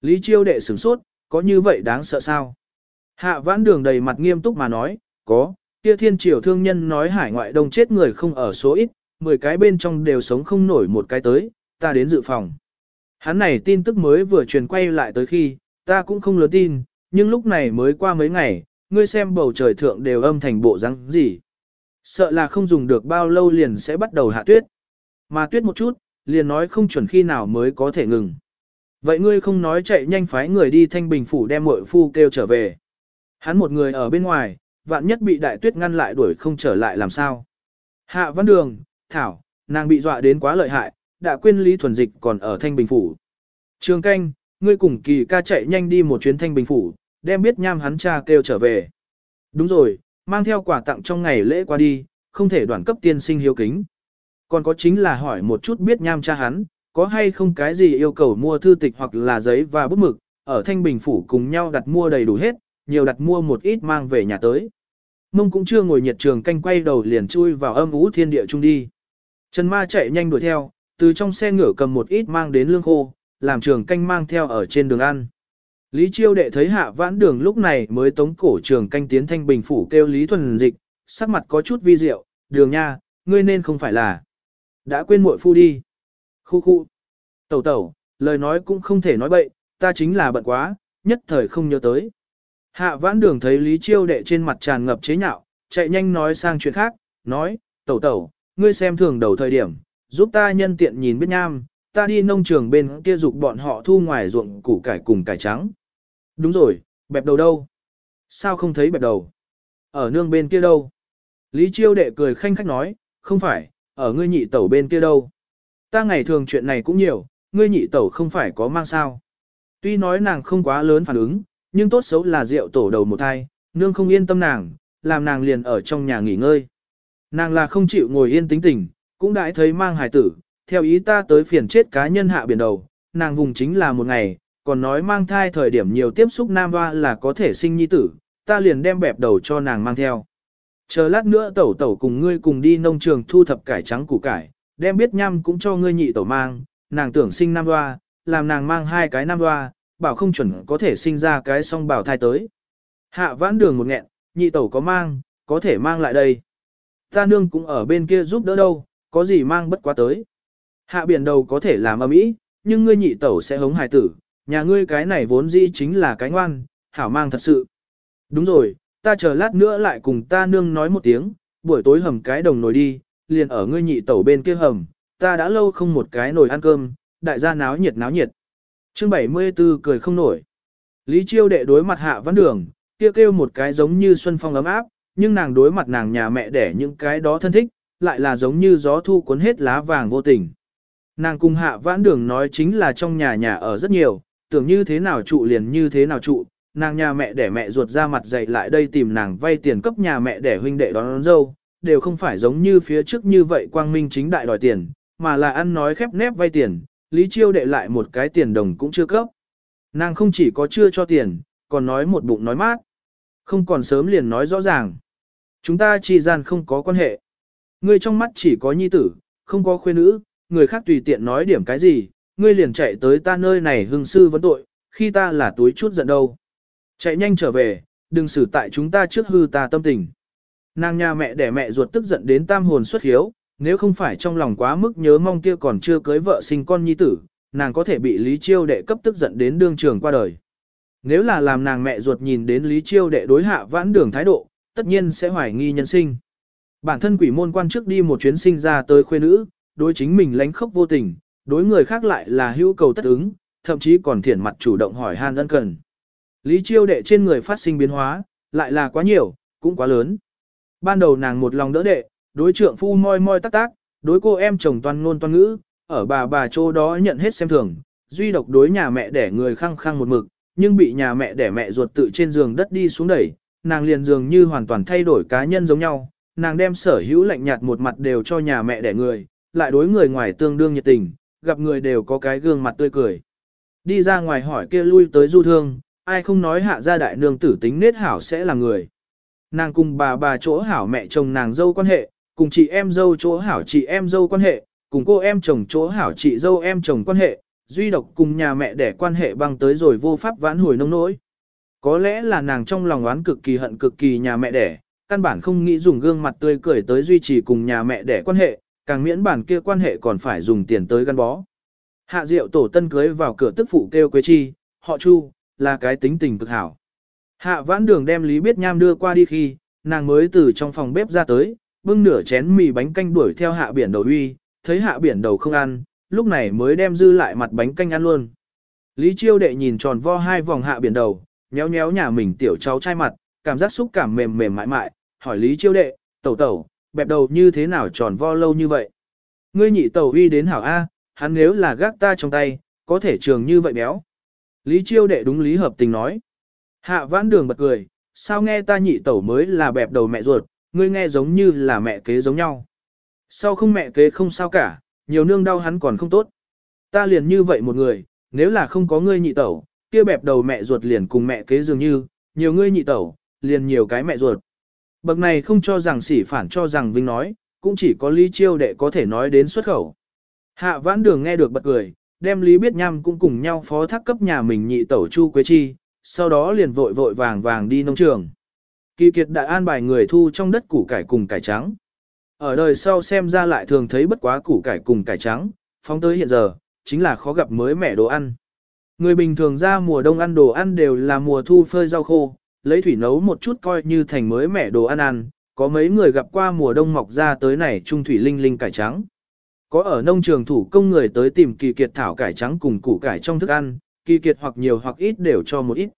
Lý chiêu đệ sửng sốt, có như vậy đáng sợ sao? Hạ vãn đường đầy mặt nghiêm túc mà nói, có, kia thiên triều thương nhân nói hải ngoại đông chết người không ở số ít, 10 cái bên trong đều sống không nổi một cái tới, ta đến dự phòng. Hắn này tin tức mới vừa truyền quay lại tới khi, ta cũng không lớn tin, nhưng lúc này mới qua mấy ngày, ngươi xem bầu trời thượng đều âm thành bộ răng gì. Sợ là không dùng được bao lâu liền sẽ bắt đầu hạ tuyết. Mà tuyết một chút, liền nói không chuẩn khi nào mới có thể ngừng. Vậy ngươi không nói chạy nhanh phái người đi thanh bình phủ đem mội phu kêu trở về. Hắn một người ở bên ngoài, vạn nhất bị đại tuyết ngăn lại đuổi không trở lại làm sao. Hạ văn đường, thảo, nàng bị dọa đến quá lợi hại, đã quên lý thuần dịch còn ở thanh bình phủ. Trường canh, ngươi cùng kỳ ca chạy nhanh đi một chuyến thanh bình phủ, đem biết nham hắn cha kêu trở về. Đúng rồi, mang theo quà tặng trong ngày lễ qua đi, không thể đoàn cấp tiên sinh hiếu kính. Còn có chính là hỏi một chút biết nham cha hắn, có hay không cái gì yêu cầu mua thư tịch hoặc là giấy và bút mực, ở Thanh Bình Phủ cùng nhau đặt mua đầy đủ hết, nhiều đặt mua một ít mang về nhà tới. Mông cũng chưa ngồi nhiệt trường canh quay đầu liền chui vào âm ú thiên địa trung đi. Trần Ma chạy nhanh đuổi theo, từ trong xe ngựa cầm một ít mang đến lương khô, làm trường canh mang theo ở trên đường ăn. Lý Chiêu đệ thấy hạ vãn đường lúc này mới tống cổ trường canh tiến thanh bình phủ kêu Lý Thuần Dịch, sắc mặt có chút vi diệu, đường nha, ngươi nên không phải là. Đã quên muội phu đi. Khu khu. Tẩu tẩu, lời nói cũng không thể nói bậy, ta chính là bận quá, nhất thời không nhớ tới. Hạ vãn đường thấy Lý Chiêu đệ trên mặt tràn ngập chế nhạo, chạy nhanh nói sang chuyện khác, nói, tẩu tẩu, ngươi xem thường đầu thời điểm, giúp ta nhân tiện nhìn biết nham, ta đi nông trường bên kia dục bọn họ thu ngoài ruộng củ cải cùng cải trắng. Đúng rồi, bẹp đầu đâu? Sao không thấy bẹp đầu? Ở nương bên kia đâu? Lý Chiêu đệ cười khanh khách nói, không phải, ở ngươi nhị tẩu bên kia đâu? Ta ngày thường chuyện này cũng nhiều, ngươi nhị tẩu không phải có mang sao. Tuy nói nàng không quá lớn phản ứng, nhưng tốt xấu là rượu tổ đầu một thai, nương không yên tâm nàng, làm nàng liền ở trong nhà nghỉ ngơi. Nàng là không chịu ngồi yên tính tình, cũng đãi thấy mang hài tử, theo ý ta tới phiền chết cá nhân hạ biển đầu, nàng vùng chính là một ngày, còn nói mang thai thời điểm nhiều tiếp xúc nam hoa là có thể sinh nhi tử, ta liền đem bẹp đầu cho nàng mang theo. Chờ lát nữa tẩu tẩu cùng ngươi cùng đi nông trường thu thập cải trắng củ cải, đem biết nhăm cũng cho ngươi nhị tẩu mang, nàng tưởng sinh nam hoa, làm nàng mang hai cái nam hoa, bảo không chuẩn có thể sinh ra cái song bảo thai tới. Hạ vãn đường một nghẹn, nhị tẩu có mang, có thể mang lại đây. Ta nương cũng ở bên kia giúp đỡ đâu, có gì mang bất quá tới. Hạ biển đầu có thể làm âm ý, nhưng ngươi nhị tẩu sẽ hống hài tử, nhà ngươi cái này vốn dĩ chính là cái ngoan, hảo mang thật sự. Đúng rồi, ta chờ lát nữa lại cùng ta nương nói một tiếng, buổi tối hầm cái đồng nồi đi, liền ở ngươi nhị tẩu bên kia hầm, ta đã lâu không một cái nồi ăn cơm, đại gia náo nhiệt náo nhiệt. Chương 74 cười không nổi. Lý Chiêu đệ đối mặt hạ văn đường, kia kêu, kêu một cái giống như xuân phong ấm áp, nhưng nàng đối mặt nàng nhà mẹ đẻ những cái đó thân thích, lại là giống như gió thu cuốn hết lá vàng vô tình. Nàng cùng hạ vãn đường nói chính là trong nhà nhà ở rất nhiều, tưởng như thế nào trụ liền như thế nào trụ, nàng nhà mẹ đẻ mẹ ruột ra mặt dậy lại đây tìm nàng vay tiền cấp nhà mẹ đẻ huynh đệ đón, đón dâu, đều không phải giống như phía trước như vậy quang minh chính đại đòi tiền, mà là ăn nói khép nép vay tiền, Lý Chiêu đệ lại một cái tiền đồng cũng chưa cấp. Nàng không chỉ có chưa cho tiền, còn nói một bụng nói mát. Không còn sớm liền nói rõ ràng. Chúng ta chỉ gian không có quan hệ. Ngươi trong mắt chỉ có nhi tử, không có khuê nữ, người khác tùy tiện nói điểm cái gì, ngươi liền chạy tới ta nơi này hưng sư vấn tội, khi ta là túi chút giận đâu. Chạy nhanh trở về, đừng xử tại chúng ta trước hư ta tâm tình. Nàng nhà mẹ đẻ mẹ ruột tức giận đến tam hồn xuất hiếu, nếu không phải trong lòng quá mức nhớ mong kia còn chưa cưới vợ sinh con nhi tử, nàng có thể bị Lý Chiêu đệ cấp tức giận đến đương trường qua đời. Nếu là làm nàng mẹ ruột nhìn đến Lý Chiêu đệ đối hạ vãn đường thái độ, tất nhiên sẽ hoài nghi nhân sinh. Bản thân quỷ môn quan trước đi một chuyến sinh ra tới khuê nữ, đối chính mình lánh khóc vô tình, đối người khác lại là hữu cầu tất ứng, thậm chí còn thiển mặt chủ động hỏi han ân cần. Lý chiêu đệ trên người phát sinh biến hóa, lại là quá nhiều, cũng quá lớn. Ban đầu nàng một lòng đỡ đệ, đối trượng phu moi moi tác tác, đối cô em chồng toàn ngôn toàn ngữ, ở bà bà chỗ đó nhận hết xem thường, duy độc đối nhà mẹ đẻ người khăng khăng một mực, nhưng bị nhà mẹ đẻ mẹ ruột tự trên giường đất đi xuống đẩy, nàng liền dường như hoàn toàn thay đổi cá nhân giống nhau, nàng đem sở hữu lạnh nhạt một mặt đều cho nhà mẹ đẻ người, lại đối người ngoài tương đương nhiệt tình, gặp người đều có cái gương mặt tươi cười. Đi ra ngoài hỏi kia lui tới du thương, ai không nói hạ gia đại nương tử tính nết hảo sẽ là người. Nàng cùng bà bà chỗ hảo mẹ chồng nàng dâu quan hệ, cùng chị em dâu chỗ hảo chị em dâu quan hệ, cùng cô em chồng chỗ hảo chị dâu em chồng quan hệ, duy độc cùng nhà mẹ để quan hệ băng tới rồi vô pháp vãn hồi nông nỗi. Có lẽ là nàng trong lòng oán cực kỳ hận cực kỳ nhà mẹ đẻ, căn bản không nghĩ dùng gương mặt tươi cười tới duy trì cùng nhà mẹ đẻ quan hệ, càng miễn bản kia quan hệ còn phải dùng tiền tới gắn bó. Hạ Diệu tổ tân cưới vào cửa tức phụ kêu Quế Chi, họ Chu, là cái tính tình cực hảo. Hạ Vãn Đường đem Lý Biết Nham đưa qua đi khi, nàng mới từ trong phòng bếp ra tới, bưng nửa chén mì bánh canh đuổi theo Hạ Biển Đầu uy, thấy Hạ Biển Đầu không ăn, lúc này mới đem dư lại mặt bánh canh ăn luôn. Lý Chiêu đệ nhìn tròn vo hai vòng Hạ Biển Đầu, nhéo nhéo nhà mình tiểu cháu trai mặt, cảm giác xúc cảm mềm mềm mại mại, hỏi Lý Chiêu đệ, tẩu tẩu, bẹp đầu như thế nào tròn vo lâu như vậy. Ngươi nhị tẩu uy đến hảo A, hắn nếu là gác ta trong tay, có thể trường như vậy béo. Lý chiêu đệ đúng lý hợp tình nói. Hạ vãn đường bật cười, sao nghe ta nhị tẩu mới là bẹp đầu mẹ ruột, ngươi nghe giống như là mẹ kế giống nhau. Sao không mẹ kế không sao cả, nhiều nương đau hắn còn không tốt. Ta liền như vậy một người, nếu là không có ngươi nhị tẩu, kia bẹp đầu mẹ ruột liền cùng mẹ kế dường như, nhiều ngươi nhị tẩu, liền nhiều cái mẹ ruột. Bậc này không cho rằng sỉ phản cho rằng Vinh nói, cũng chỉ có Lý Chiêu đệ có thể nói đến xuất khẩu. Hạ vãn đường nghe được bật cười, đem Lý Biết Nham cũng cùng nhau phó thác cấp nhà mình nhị tẩu Chu Quế Chi, sau đó liền vội vội vàng vàng đi nông trường. Kỳ kiệt đã an bài người thu trong đất củ cải cùng cải trắng. Ở đời sau xem ra lại thường thấy bất quá củ cải cùng cải trắng, phóng tới hiện giờ, chính là khó gặp mới mẻ đồ ăn. Người bình thường ra mùa đông ăn đồ ăn đều là mùa thu phơi rau khô, lấy thủy nấu một chút coi như thành mới mẻ đồ ăn ăn, có mấy người gặp qua mùa đông mọc ra tới này trung thủy linh linh cải trắng. Có ở nông trường thủ công người tới tìm kỳ kiệt thảo cải trắng cùng củ cải trong thức ăn, kỳ kiệt hoặc nhiều hoặc ít đều cho một ít.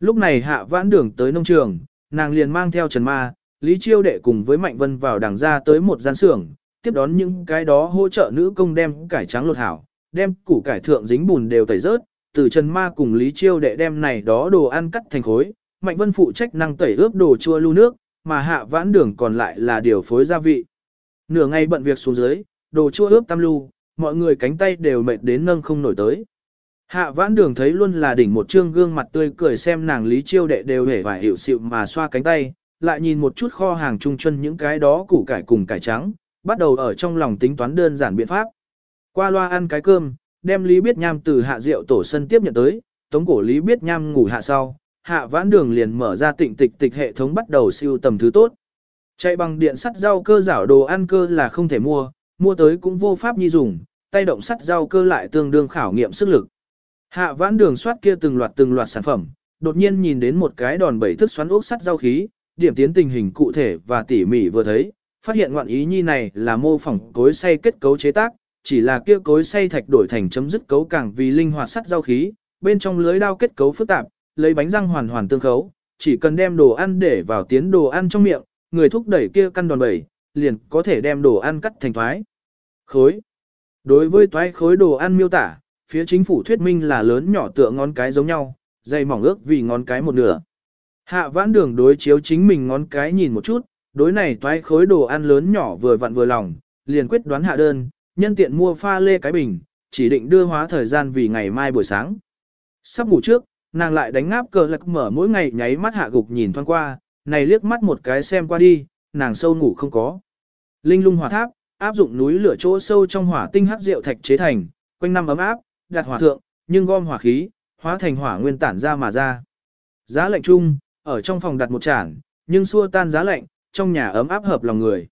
Lúc này hạ vãn đường tới nông trường, nàng liền mang theo Trần Ma, Lý Chiêu đệ cùng với Mạnh Vân vào đằng ra tới một gian xưởng, tiếp đón những cái đó hỗ trợ nữ công đem cải trắng lột hảo, đem củ cải thượng dính bùn đều tẩy rớt, từ Trần Ma cùng Lý Chiêu đệ đem này đó đồ ăn cắt thành khối, Mạnh Vân phụ trách năng tẩy ướp đồ chua lưu nước, mà hạ vãn đường còn lại là điều phối gia vị. Nửa ngày bận việc xuống dưới, đồ chua ướp tam lưu, mọi người cánh tay đều mệt đến nâng không nổi tới. Hạ vãn đường thấy luôn là đỉnh một trương gương mặt tươi cười xem nàng Lý Chiêu đệ đều hề vài hiệu xịu mà xoa cánh tay, lại nhìn một chút kho hàng trung chân những cái đó củ cải cùng cải trắng, bắt đầu ở trong lòng tính toán đơn giản biện pháp. Qua loa ăn cái cơm, đem Lý Biết Nham từ hạ rượu tổ sân tiếp nhận tới, tống cổ Lý Biết Nham ngủ hạ sau, hạ vãn đường liền mở ra tịnh tịch tịch hệ thống bắt đầu siêu tầm thứ tốt. Chạy bằng điện sắt rau cơ rảo đồ ăn cơ là không thể mua, mua tới cũng vô pháp nhi dùng, tay động sắt rau cơ lại tương đương khảo nghiệm sức lực. Hạ vãn đường soát kia từng loạt từng loạt sản phẩm, đột nhiên nhìn đến một cái đòn bẩy thức xoắn ốc sắt rau khí, điểm tiến tình hình cụ thể và tỉ mỉ vừa thấy, phát hiện ngoạn ý nhi này là mô phỏng cối xay kết cấu chế tác, chỉ là kia cối xay thạch đổi thành chấm dứt cấu càng vì linh hoạt sắt rau khí, bên trong lưới đao kết cấu phức tạp, lấy bánh răng hoàn hoàn tương khấu, chỉ cần đem đồ ăn để vào tiến đồ ăn trong miệng, người thúc đẩy kia căn đòn bẩy, liền có thể đem đồ ăn cắt thành thoái. Khối. Đối với toái khối đồ ăn miêu tả, phía chính phủ thuyết minh là lớn nhỏ tựa ngón cái giống nhau, dày mỏng ước vì ngón cái một nửa. Hạ vãn đường đối chiếu chính mình ngón cái nhìn một chút, đối này toái khối đồ ăn lớn nhỏ vừa vặn vừa lòng, liền quyết đoán hạ đơn, nhân tiện mua pha lê cái bình, chỉ định đưa hóa thời gian vì ngày mai buổi sáng. Sắp ngủ trước, nàng lại đánh ngáp cờ lạc mở mỗi ngày nháy mắt hạ gục nhìn thoáng qua, này liếc mắt một cái xem qua đi, nàng sâu ngủ không có. Linh lung hỏa tháp, áp dụng núi lửa chỗ sâu trong hỏa tinh hắc rượu thạch chế thành, quanh năm ấm áp, đặt hỏa thượng, nhưng gom hỏa khí, hóa thành hỏa nguyên tản ra mà ra. Giá lạnh chung, ở trong phòng đặt một chản, nhưng xua tan giá lạnh, trong nhà ấm áp hợp lòng người.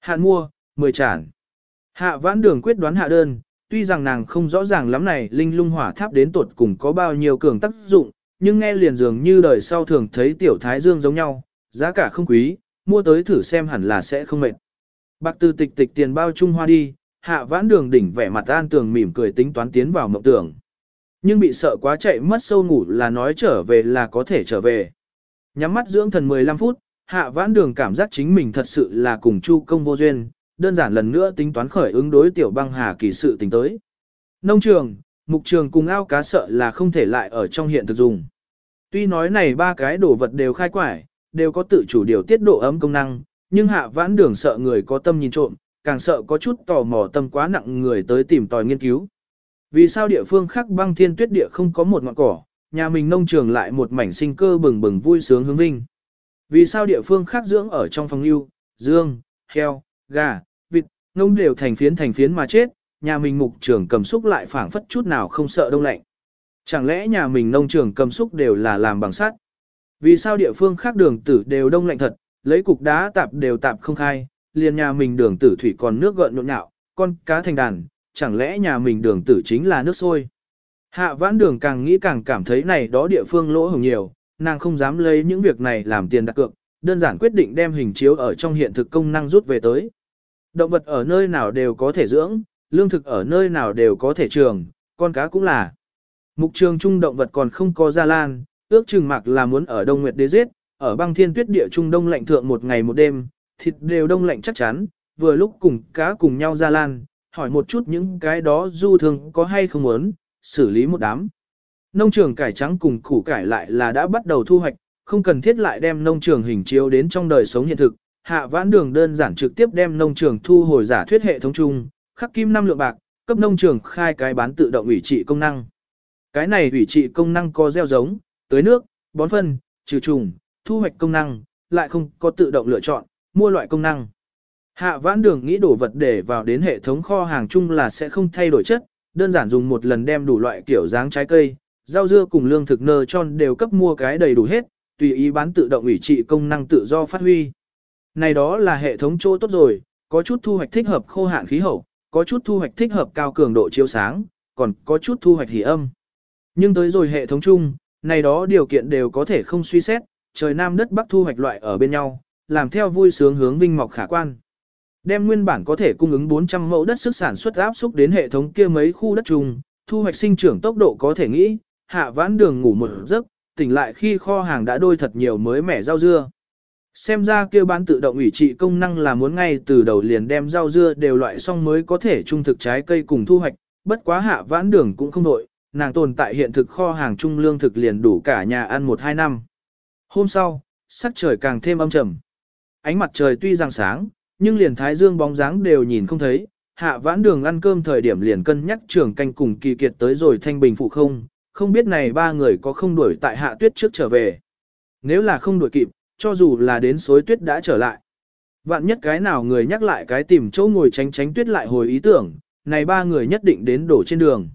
Hạn mua, 10 chản. Hạ vãn đường quyết đoán hạ đơn, tuy rằng nàng không rõ ràng lắm này linh lung hỏa tháp đến tột cùng có bao nhiêu cường tác dụng, nhưng nghe liền dường như đời sau thường thấy tiểu thái dương giống nhau, giá cả không quý, mua tới thử xem hẳn là sẽ không mệt. Bạc từ tịch tịch tiền bao trung hoa đi, hạ vãn đường đỉnh vẻ mặt an tường mỉm cười tính toán tiến vào mộng tưởng. Nhưng bị sợ quá chạy mất sâu ngủ là nói trở về là có thể trở về. Nhắm mắt dưỡng thần 15 phút, hạ vãn đường cảm giác chính mình thật sự là cùng chu công vô duyên, đơn giản lần nữa tính toán khởi ứng đối tiểu băng hà kỳ sự tình tới. Nông trường, mục trường cùng ao cá sợ là không thể lại ở trong hiện thực dùng. Tuy nói này ba cái đồ vật đều khai quải, đều có tự chủ điều tiết độ ấm công năng, nhưng hạ vãn đường sợ người có tâm nhìn trộm, càng sợ có chút tò mò tâm quá nặng người tới tìm tòi nghiên cứu. Vì sao địa phương khác băng thiên tuyết địa không có một ngọn cỏ, nhà mình nông trường lại một mảnh sinh cơ bừng bừng vui sướng hướng vinh. Vì sao địa phương khác dưỡng ở trong phòng lưu, dương, heo, gà, vịt, ngông đều thành phiến thành phiến mà chết, nhà mình mục trường cầm xúc lại phảng phất chút nào không sợ đông lạnh. Chẳng lẽ nhà mình nông trường cầm xúc đều là làm bằng sắt? Vì sao địa phương khác đường tử đều đông lạnh thật, lấy cục đá tạp đều tạp không khai, liền nhà mình đường tử thủy còn nước gợn nhộn nhạo, con cá thành đàn, chẳng lẽ nhà mình đường tử chính là nước sôi? Hạ vãn đường càng nghĩ càng cảm thấy này đó địa phương lỗ hồng nhiều, nàng không dám lấy những việc này làm tiền đặt cược, đơn giản quyết định đem hình chiếu ở trong hiện thực công năng rút về tới. Động vật ở nơi nào đều có thể dưỡng, lương thực ở nơi nào đều có thể trường, con cá cũng là. Mục trường trung động vật còn không có gia lan, ước chừng mặc là muốn ở Đông Nguyệt đế giết, ở băng thiên tuyết địa trung đông lạnh thượng một ngày một đêm, thịt đều đông lạnh chắc chắn, vừa lúc cùng cá cùng nhau ra lan, hỏi một chút những cái đó du thường có hay không muốn, xử lý một đám. Nông trường cải trắng cùng củ cải lại là đã bắt đầu thu hoạch, không cần thiết lại đem nông trường hình chiếu đến trong đời sống hiện thực. Hạ vãn đường đơn giản trực tiếp đem nông trường thu hồi giả thuyết hệ thống chung, khắc kim năm lượng bạc, cấp nông trường khai cái bán tự động ủy trị công năng. Cái này ủy trị công năng có gieo giống, tưới nước, bón phân, trừ trùng, thu hoạch công năng, lại không có tự động lựa chọn, mua loại công năng. Hạ vãn đường nghĩ đổ vật để vào đến hệ thống kho hàng chung là sẽ không thay đổi chất, đơn giản dùng một lần đem đủ loại kiểu dáng trái cây, rau dưa cùng lương thực nơ tròn đều cấp mua cái đầy đủ hết, tùy ý bán tự động ủy trị công năng tự do phát huy. Này đó là hệ thống chỗ tốt rồi, có chút thu hoạch thích hợp khô hạn khí hậu, có chút thu hoạch thích hợp cao cường độ chiếu sáng, còn có chút thu hoạch hỉ âm. Nhưng tới rồi hệ thống chung, này đó điều kiện đều có thể không suy xét, trời nam đất bắc thu hoạch loại ở bên nhau, làm theo vui sướng hướng vinh mọc khả quan. Đem nguyên bản có thể cung ứng 400 mẫu đất sức sản xuất áp xúc đến hệ thống kia mấy khu đất trùng, thu hoạch sinh trưởng tốc độ có thể nghĩ, hạ vãn đường ngủ một giấc, tỉnh lại khi kho hàng đã đôi thật nhiều mới mẻ rau dưa. Xem ra kia bán tự động ủy trị công năng là muốn ngay từ đầu liền đem rau dưa đều loại xong mới có thể trung thực trái cây cùng thu hoạch, bất quá hạ vãn đường cũng không đội, nàng tồn tại hiện thực kho hàng trung lương thực liền đủ cả nhà ăn một hai năm. Hôm sau, sắc trời càng thêm âm trầm. Ánh mặt trời tuy rằng sáng, nhưng liền thái dương bóng dáng đều nhìn không thấy, hạ vãn đường ăn cơm thời điểm liền cân nhắc trưởng canh cùng kỳ kiệt tới rồi thanh bình phụ không, không biết này ba người có không đuổi tại hạ tuyết trước trở về. Nếu là không đuổi kịp, cho dù là đến suối tuyết đã trở lại. Vạn nhất cái nào người nhắc lại cái tìm chỗ ngồi tránh tránh tuyết lại hồi ý tưởng, này ba người nhất định đến đổ trên đường.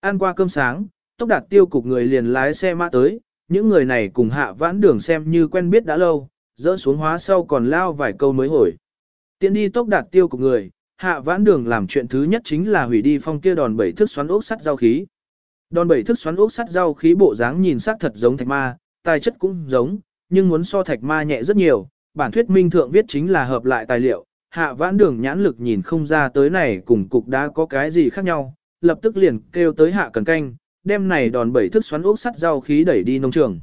Ăn qua cơm sáng, tốc đạt tiêu cục người liền lái xe mã tới, những người này cùng hạ vãn đường xem như quen biết đã lâu, dỡ xuống hóa sau còn lao vài câu mới hồi. Tiến đi tốc đạt tiêu cục người, hạ vãn đường làm chuyện thứ nhất chính là hủy đi phong kia đòn bảy thức xoắn ốc sắt giao khí. Đòn bảy thức xoắn ốc sắt giao khí bộ dáng nhìn sắc thật giống thạch ma, tài chất cũng giống, nhưng muốn so thạch ma nhẹ rất nhiều, bản thuyết minh thượng viết chính là hợp lại tài liệu, hạ vãn đường nhãn lực nhìn không ra tới này cùng cục đã có cái gì khác nhau, lập tức liền kêu tới hạ cần canh, đem này đòn bảy thức xoắn ốc sắt rau khí đẩy đi nông trường.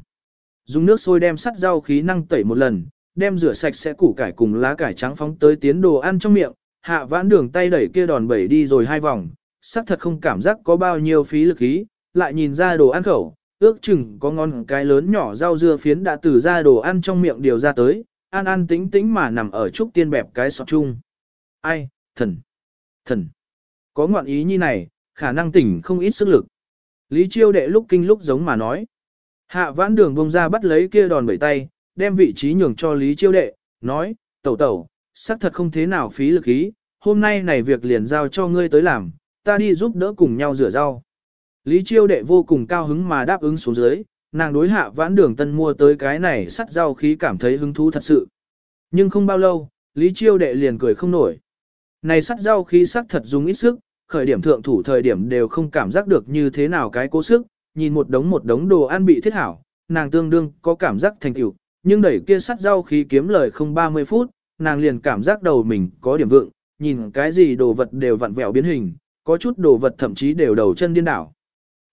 Dùng nước sôi đem sắt rau khí năng tẩy một lần, đem rửa sạch sẽ củ cải cùng lá cải trắng phóng tới tiến đồ ăn trong miệng, hạ vãn đường tay đẩy kia đòn bẩy đi rồi hai vòng, sắc thật không cảm giác có bao nhiêu phí lực khí, lại nhìn ra đồ ăn khẩu, ước chừng có ngon cái lớn nhỏ rau dưa phiến đã từ ra đồ ăn trong miệng điều ra tới, an an tính tính mà nằm ở trúc tiên bẹp cái sọt chung. Ai, thần, thần, có ngoạn ý như này, khả năng tỉnh không ít sức lực. Lý chiêu đệ lúc kinh lúc giống mà nói. Hạ vãn đường bông ra bắt lấy kia đòn bẩy tay, đem vị trí nhường cho Lý chiêu đệ, nói, tẩu tẩu, xác thật không thế nào phí lực ý, hôm nay này việc liền giao cho ngươi tới làm, ta đi giúp đỡ cùng nhau rửa rau. Lý chiêu đệ vô cùng cao hứng mà đáp ứng xuống dưới, nàng đối hạ vãn đường tân mua tới cái này sắt rau khí cảm thấy hứng thú thật sự. Nhưng không bao lâu, Lý chiêu đệ liền cười không nổi. Này sắt rau khí sắc thật dùng ít sức, khởi điểm thượng thủ thời điểm đều không cảm giác được như thế nào cái cố sức, nhìn một đống một đống đồ ăn bị thiết hảo, nàng tương đương có cảm giác thành tựu, nhưng đẩy kia sắt rau khí kiếm lời không 30 phút, nàng liền cảm giác đầu mình có điểm vượng, nhìn cái gì đồ vật đều vặn vẹo biến hình, có chút đồ vật thậm chí đều đầu chân điên đảo.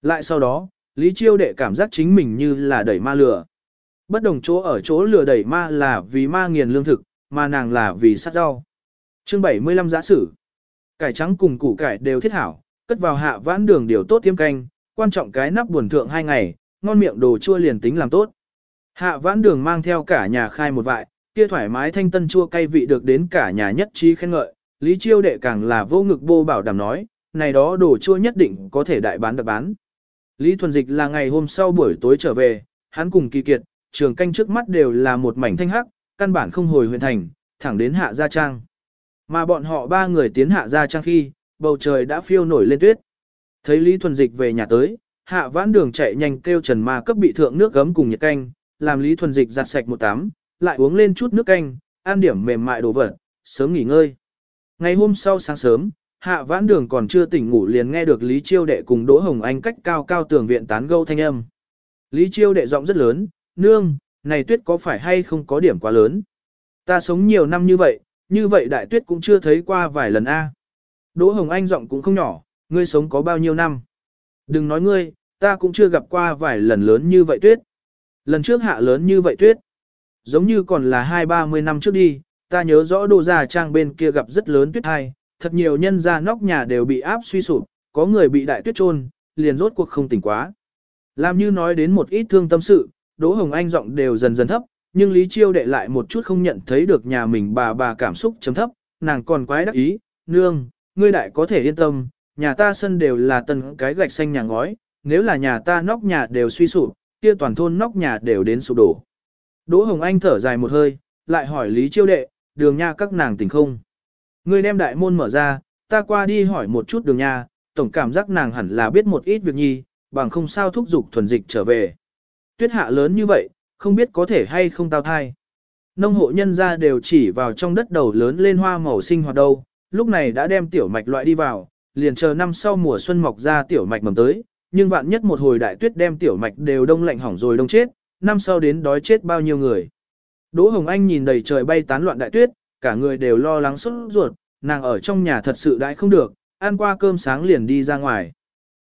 Lại sau đó, Lý Chiêu đệ cảm giác chính mình như là đẩy ma lửa. Bất đồng chỗ ở chỗ lửa đẩy ma là vì ma nghiền lương thực, mà nàng là vì sắt rau. Chương 75 giả sử. Cải trắng cùng củ cải đều thiết hảo, cất vào hạ vãn đường điều tốt tiêm canh, quan trọng cái nắp buồn thượng hai ngày, ngon miệng đồ chua liền tính làm tốt. Hạ vãn đường mang theo cả nhà khai một vại, kia thoải mái thanh tân chua cay vị được đến cả nhà nhất trí khen ngợi, Lý Chiêu đệ càng là vô ngực bô bảo đảm nói, này đó đồ chua nhất định có thể đại bán được bán. Lý Thuần Dịch là ngày hôm sau buổi tối trở về, hắn cùng kỳ kiệt, trường canh trước mắt đều là một mảnh thanh hắc, căn bản không hồi huyện thành, thẳng đến hạ gia trang. Mà bọn họ ba người tiến hạ ra trang khi, bầu trời đã phiêu nổi lên tuyết. Thấy Lý Thuần Dịch về nhà tới, hạ vãn đường chạy nhanh kêu Trần Ma cấp bị thượng nước gấm cùng nhiệt canh, làm Lý Thuần Dịch giặt sạch một tắm, lại uống lên chút nước canh, ăn điểm mềm mại đồ vật, sớm nghỉ ngơi. Ngày hôm sau sáng sớm, hạ vãn đường còn chưa tỉnh ngủ liền nghe được Lý Chiêu Đệ cùng Đỗ Hồng Anh cách cao cao tường viện tán gâu thanh âm. Lý Chiêu Đệ giọng rất lớn, nương, này tuyết có phải hay không có điểm quá lớn. Ta sống nhiều năm như vậy, như vậy đại tuyết cũng chưa thấy qua vài lần a. Đỗ Hồng Anh giọng cũng không nhỏ, ngươi sống có bao nhiêu năm. Đừng nói ngươi, ta cũng chưa gặp qua vài lần lớn như vậy tuyết. Lần trước hạ lớn như vậy tuyết. Giống như còn là hai ba mươi năm trước đi, ta nhớ rõ đồ già trang bên kia gặp rất lớn tuyết hai, thật nhiều nhân ra nóc nhà đều bị áp suy sụp, có người bị đại tuyết trôn, liền rốt cuộc không tỉnh quá. Làm như nói đến một ít thương tâm sự, Đỗ Hồng Anh giọng đều dần dần thấp, nhưng Lý Chiêu đệ lại một chút không nhận thấy được nhà mình bà bà cảm xúc chấm thấp, nàng còn quái đắc ý, nương, ngươi đại có thể yên tâm, nhà ta sân đều là tần cái gạch xanh nhà ngói, nếu là nhà ta nóc nhà đều suy sụp, kia toàn thôn nóc nhà đều đến sụp đổ. Đỗ Hồng Anh thở dài một hơi, lại hỏi Lý Chiêu đệ, đường nha các nàng tỉnh không. Ngươi đem đại môn mở ra, ta qua đi hỏi một chút đường nha, tổng cảm giác nàng hẳn là biết một ít việc nhi, bằng không sao thúc giục thuần dịch trở về. Tuyết hạ lớn như vậy, không biết có thể hay không tao thai. Nông hộ nhân ra đều chỉ vào trong đất đầu lớn lên hoa màu sinh hoạt đâu, lúc này đã đem tiểu mạch loại đi vào, liền chờ năm sau mùa xuân mọc ra tiểu mạch mầm tới, nhưng vạn nhất một hồi đại tuyết đem tiểu mạch đều đông lạnh hỏng rồi đông chết, năm sau đến đói chết bao nhiêu người. Đỗ Hồng Anh nhìn đầy trời bay tán loạn đại tuyết, cả người đều lo lắng sốt ruột, nàng ở trong nhà thật sự đãi không được, ăn qua cơm sáng liền đi ra ngoài.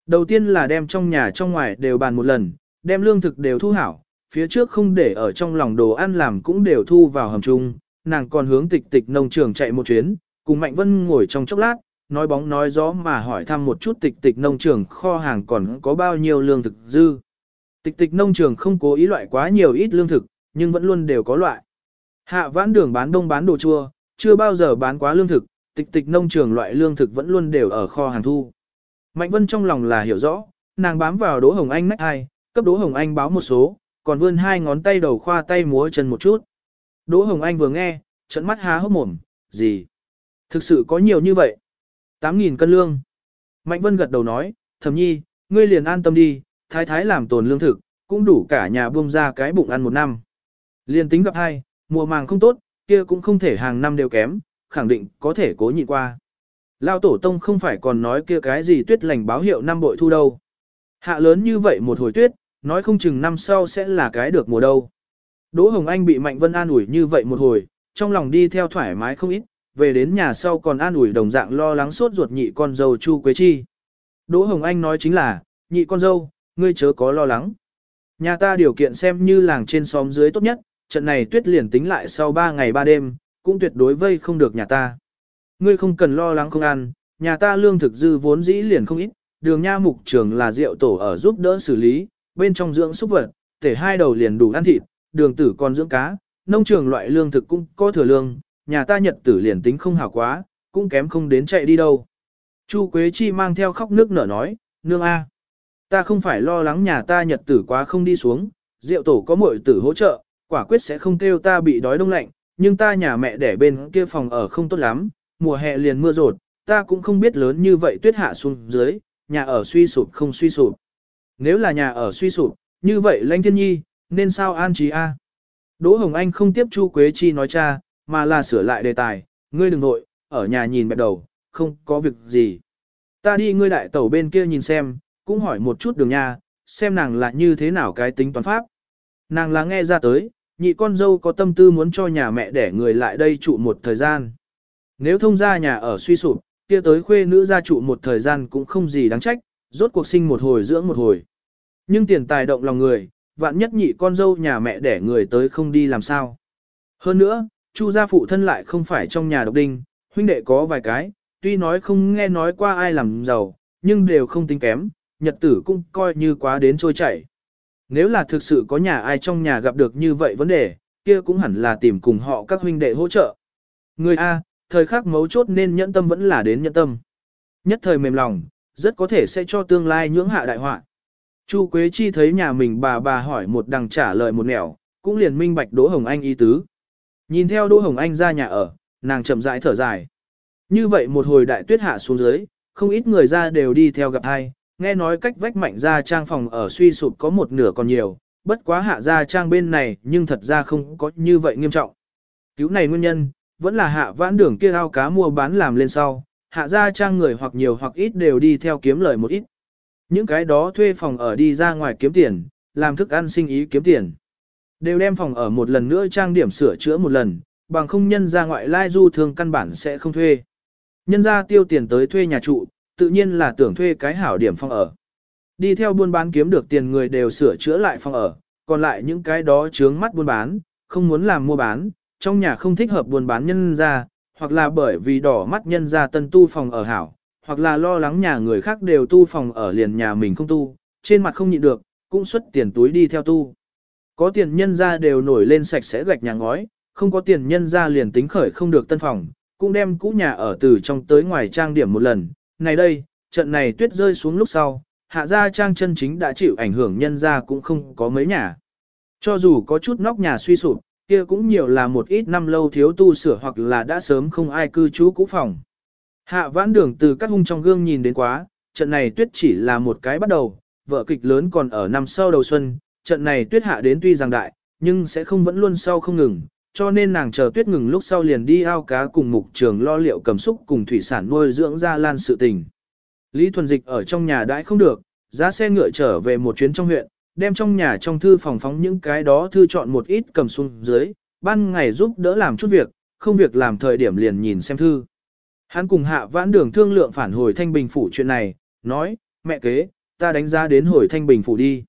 Đầu tiên là đem trong nhà trong ngoài đều bàn một lần, đem lương thực đều thu hảo, phía trước không để ở trong lòng đồ ăn làm cũng đều thu vào hầm chung, nàng còn hướng tịch tịch nông trường chạy một chuyến, cùng Mạnh Vân ngồi trong chốc lát, nói bóng nói gió mà hỏi thăm một chút tịch tịch nông trường kho hàng còn có bao nhiêu lương thực dư. Tịch tịch nông trường không cố ý loại quá nhiều ít lương thực, nhưng vẫn luôn đều có loại. Hạ vãn đường bán đông bán đồ chua, chưa bao giờ bán quá lương thực, tịch tịch nông trường loại lương thực vẫn luôn đều ở kho hàng thu. Mạnh Vân trong lòng là hiểu rõ, nàng bám vào Đỗ Hồng Anh nách hai, cấp Đỗ Hồng Anh báo một số, còn vươn hai ngón tay đầu khoa tay múa chân một chút. Đỗ Hồng Anh vừa nghe, trận mắt há hốc mồm, gì? Thực sự có nhiều như vậy? 8.000 cân lương. Mạnh Vân gật đầu nói, thầm nhi, ngươi liền an tâm đi, thái thái làm tồn lương thực, cũng đủ cả nhà buông ra cái bụng ăn một năm. Liên tính gặp hai, mùa màng không tốt, kia cũng không thể hàng năm đều kém, khẳng định có thể cố nhịn qua. Lao tổ tông không phải còn nói kia cái gì tuyết lành báo hiệu năm bội thu đâu. Hạ lớn như vậy một hồi tuyết, nói không chừng năm sau sẽ là cái được mùa đâu. Đỗ Hồng Anh bị Mạnh Vân an ủi như vậy một hồi, trong lòng đi theo thoải mái không ít, về đến nhà sau còn an ủi đồng dạng lo lắng suốt ruột nhị con dâu Chu Quế Chi. Đỗ Hồng Anh nói chính là, nhị con dâu, ngươi chớ có lo lắng. Nhà ta điều kiện xem như làng trên xóm dưới tốt nhất, trận này tuyết liền tính lại sau 3 ngày 3 đêm, cũng tuyệt đối vây không được nhà ta. Ngươi không cần lo lắng không ăn, nhà ta lương thực dư vốn dĩ liền không ít, đường nha mục trường là rượu tổ ở giúp đỡ xử lý, bên trong dưỡng súc vật, tể hai đầu liền đủ ăn thịt, đường tử còn dưỡng cá, nông trường loại lương thực cũng có thừa lương, nhà ta nhật tử liền tính không hảo quá, cũng kém không đến chạy đi đâu. Chu Quế Chi mang theo khóc nước nở nói, nương a, ta không phải lo lắng nhà ta nhật tử quá không đi xuống, rượu tổ có muội tử hỗ trợ, quả quyết sẽ không kêu ta bị đói đông lạnh, nhưng ta nhà mẹ đẻ bên kia phòng ở không tốt lắm, mùa hè liền mưa rột, ta cũng không biết lớn như vậy tuyết hạ xuống dưới, nhà ở suy sụp không suy sụp. Nếu là nhà ở suy sụp, như vậy lãnh thiên nhi, nên sao an trí a? Đỗ Hồng Anh không tiếp Chu Quế Chi nói cha, mà là sửa lại đề tài, ngươi đừng nội, ở nhà nhìn bẹp đầu, không có việc gì. Ta đi ngươi đại tẩu bên kia nhìn xem, cũng hỏi một chút đường nha, xem nàng là như thế nào cái tính toán pháp. Nàng là nghe ra tới, nhị con dâu có tâm tư muốn cho nhà mẹ để người lại đây trụ một thời gian. Nếu thông ra nhà ở suy sụp, kia tới khuê nữ gia trụ một thời gian cũng không gì đáng trách, rốt cuộc sinh một hồi dưỡng một hồi. Nhưng tiền tài động lòng người, vạn nhất nhị con dâu nhà mẹ để người tới không đi làm sao. Hơn nữa, Chu gia phụ thân lại không phải trong nhà độc đinh, huynh đệ có vài cái, tuy nói không nghe nói qua ai làm giàu, nhưng đều không tính kém, nhật tử cũng coi như quá đến trôi chảy. Nếu là thực sự có nhà ai trong nhà gặp được như vậy vấn đề, kia cũng hẳn là tìm cùng họ các huynh đệ hỗ trợ. Người A, thời khắc mấu chốt nên nhẫn tâm vẫn là đến nhẫn tâm. Nhất thời mềm lòng, rất có thể sẽ cho tương lai nhưỡng hạ đại họa. Chu Quế Chi thấy nhà mình bà bà hỏi một đằng trả lời một nẻo, cũng liền minh bạch Đỗ Hồng Anh ý tứ. Nhìn theo Đỗ Hồng Anh ra nhà ở, nàng chậm rãi thở dài. Như vậy một hồi đại tuyết hạ xuống dưới, không ít người ra đều đi theo gặp hai, nghe nói cách vách mạnh ra trang phòng ở suy sụp có một nửa còn nhiều, bất quá hạ ra trang bên này nhưng thật ra không có như vậy nghiêm trọng. Cứu này nguyên nhân, vẫn là hạ vãn đường kia ao cá mua bán làm lên sau, hạ gia trang người hoặc nhiều hoặc ít đều đi theo kiếm lời một ít. Những cái đó thuê phòng ở đi ra ngoài kiếm tiền, làm thức ăn sinh ý kiếm tiền. Đều đem phòng ở một lần nữa trang điểm sửa chữa một lần, bằng không nhân ra ngoại lai du thường căn bản sẽ không thuê. Nhân ra tiêu tiền tới thuê nhà trụ, tự nhiên là tưởng thuê cái hảo điểm phòng ở. Đi theo buôn bán kiếm được tiền người đều sửa chữa lại phòng ở, còn lại những cái đó chướng mắt buôn bán, không muốn làm mua bán, trong nhà không thích hợp buôn bán nhân ra, hoặc là bởi vì đỏ mắt nhân ra tân tu phòng ở hảo, hoặc là lo lắng nhà người khác đều tu phòng ở liền nhà mình không tu, trên mặt không nhịn được, cũng xuất tiền túi đi theo tu. Có tiền nhân ra đều nổi lên sạch sẽ gạch nhà ngói, không có tiền nhân ra liền tính khởi không được tân phòng, cũng đem cũ nhà ở từ trong tới ngoài trang điểm một lần. Này đây, trận này tuyết rơi xuống lúc sau, hạ gia trang chân chính đã chịu ảnh hưởng nhân ra cũng không có mấy nhà. Cho dù có chút nóc nhà suy sụp, kia cũng nhiều là một ít năm lâu thiếu tu sửa hoặc là đã sớm không ai cư trú cũ phòng. Hạ vãn đường từ các hung trong gương nhìn đến quá, trận này tuyết chỉ là một cái bắt đầu, vợ kịch lớn còn ở năm sau đầu xuân, trận này tuyết hạ đến tuy rằng đại, nhưng sẽ không vẫn luôn sau không ngừng, cho nên nàng chờ tuyết ngừng lúc sau liền đi ao cá cùng mục trường lo liệu cầm xúc cùng thủy sản nuôi dưỡng ra lan sự tình. Lý Thuần Dịch ở trong nhà đãi không được, giá xe ngựa trở về một chuyến trong huyện, đem trong nhà trong thư phòng phóng những cái đó thư chọn một ít cầm xuống dưới, ban ngày giúp đỡ làm chút việc, không việc làm thời điểm liền nhìn xem thư. Hắn cùng hạ vãn đường thương lượng phản hồi thanh bình phủ chuyện này, nói, mẹ kế, ta đánh giá đến hồi thanh bình phủ đi.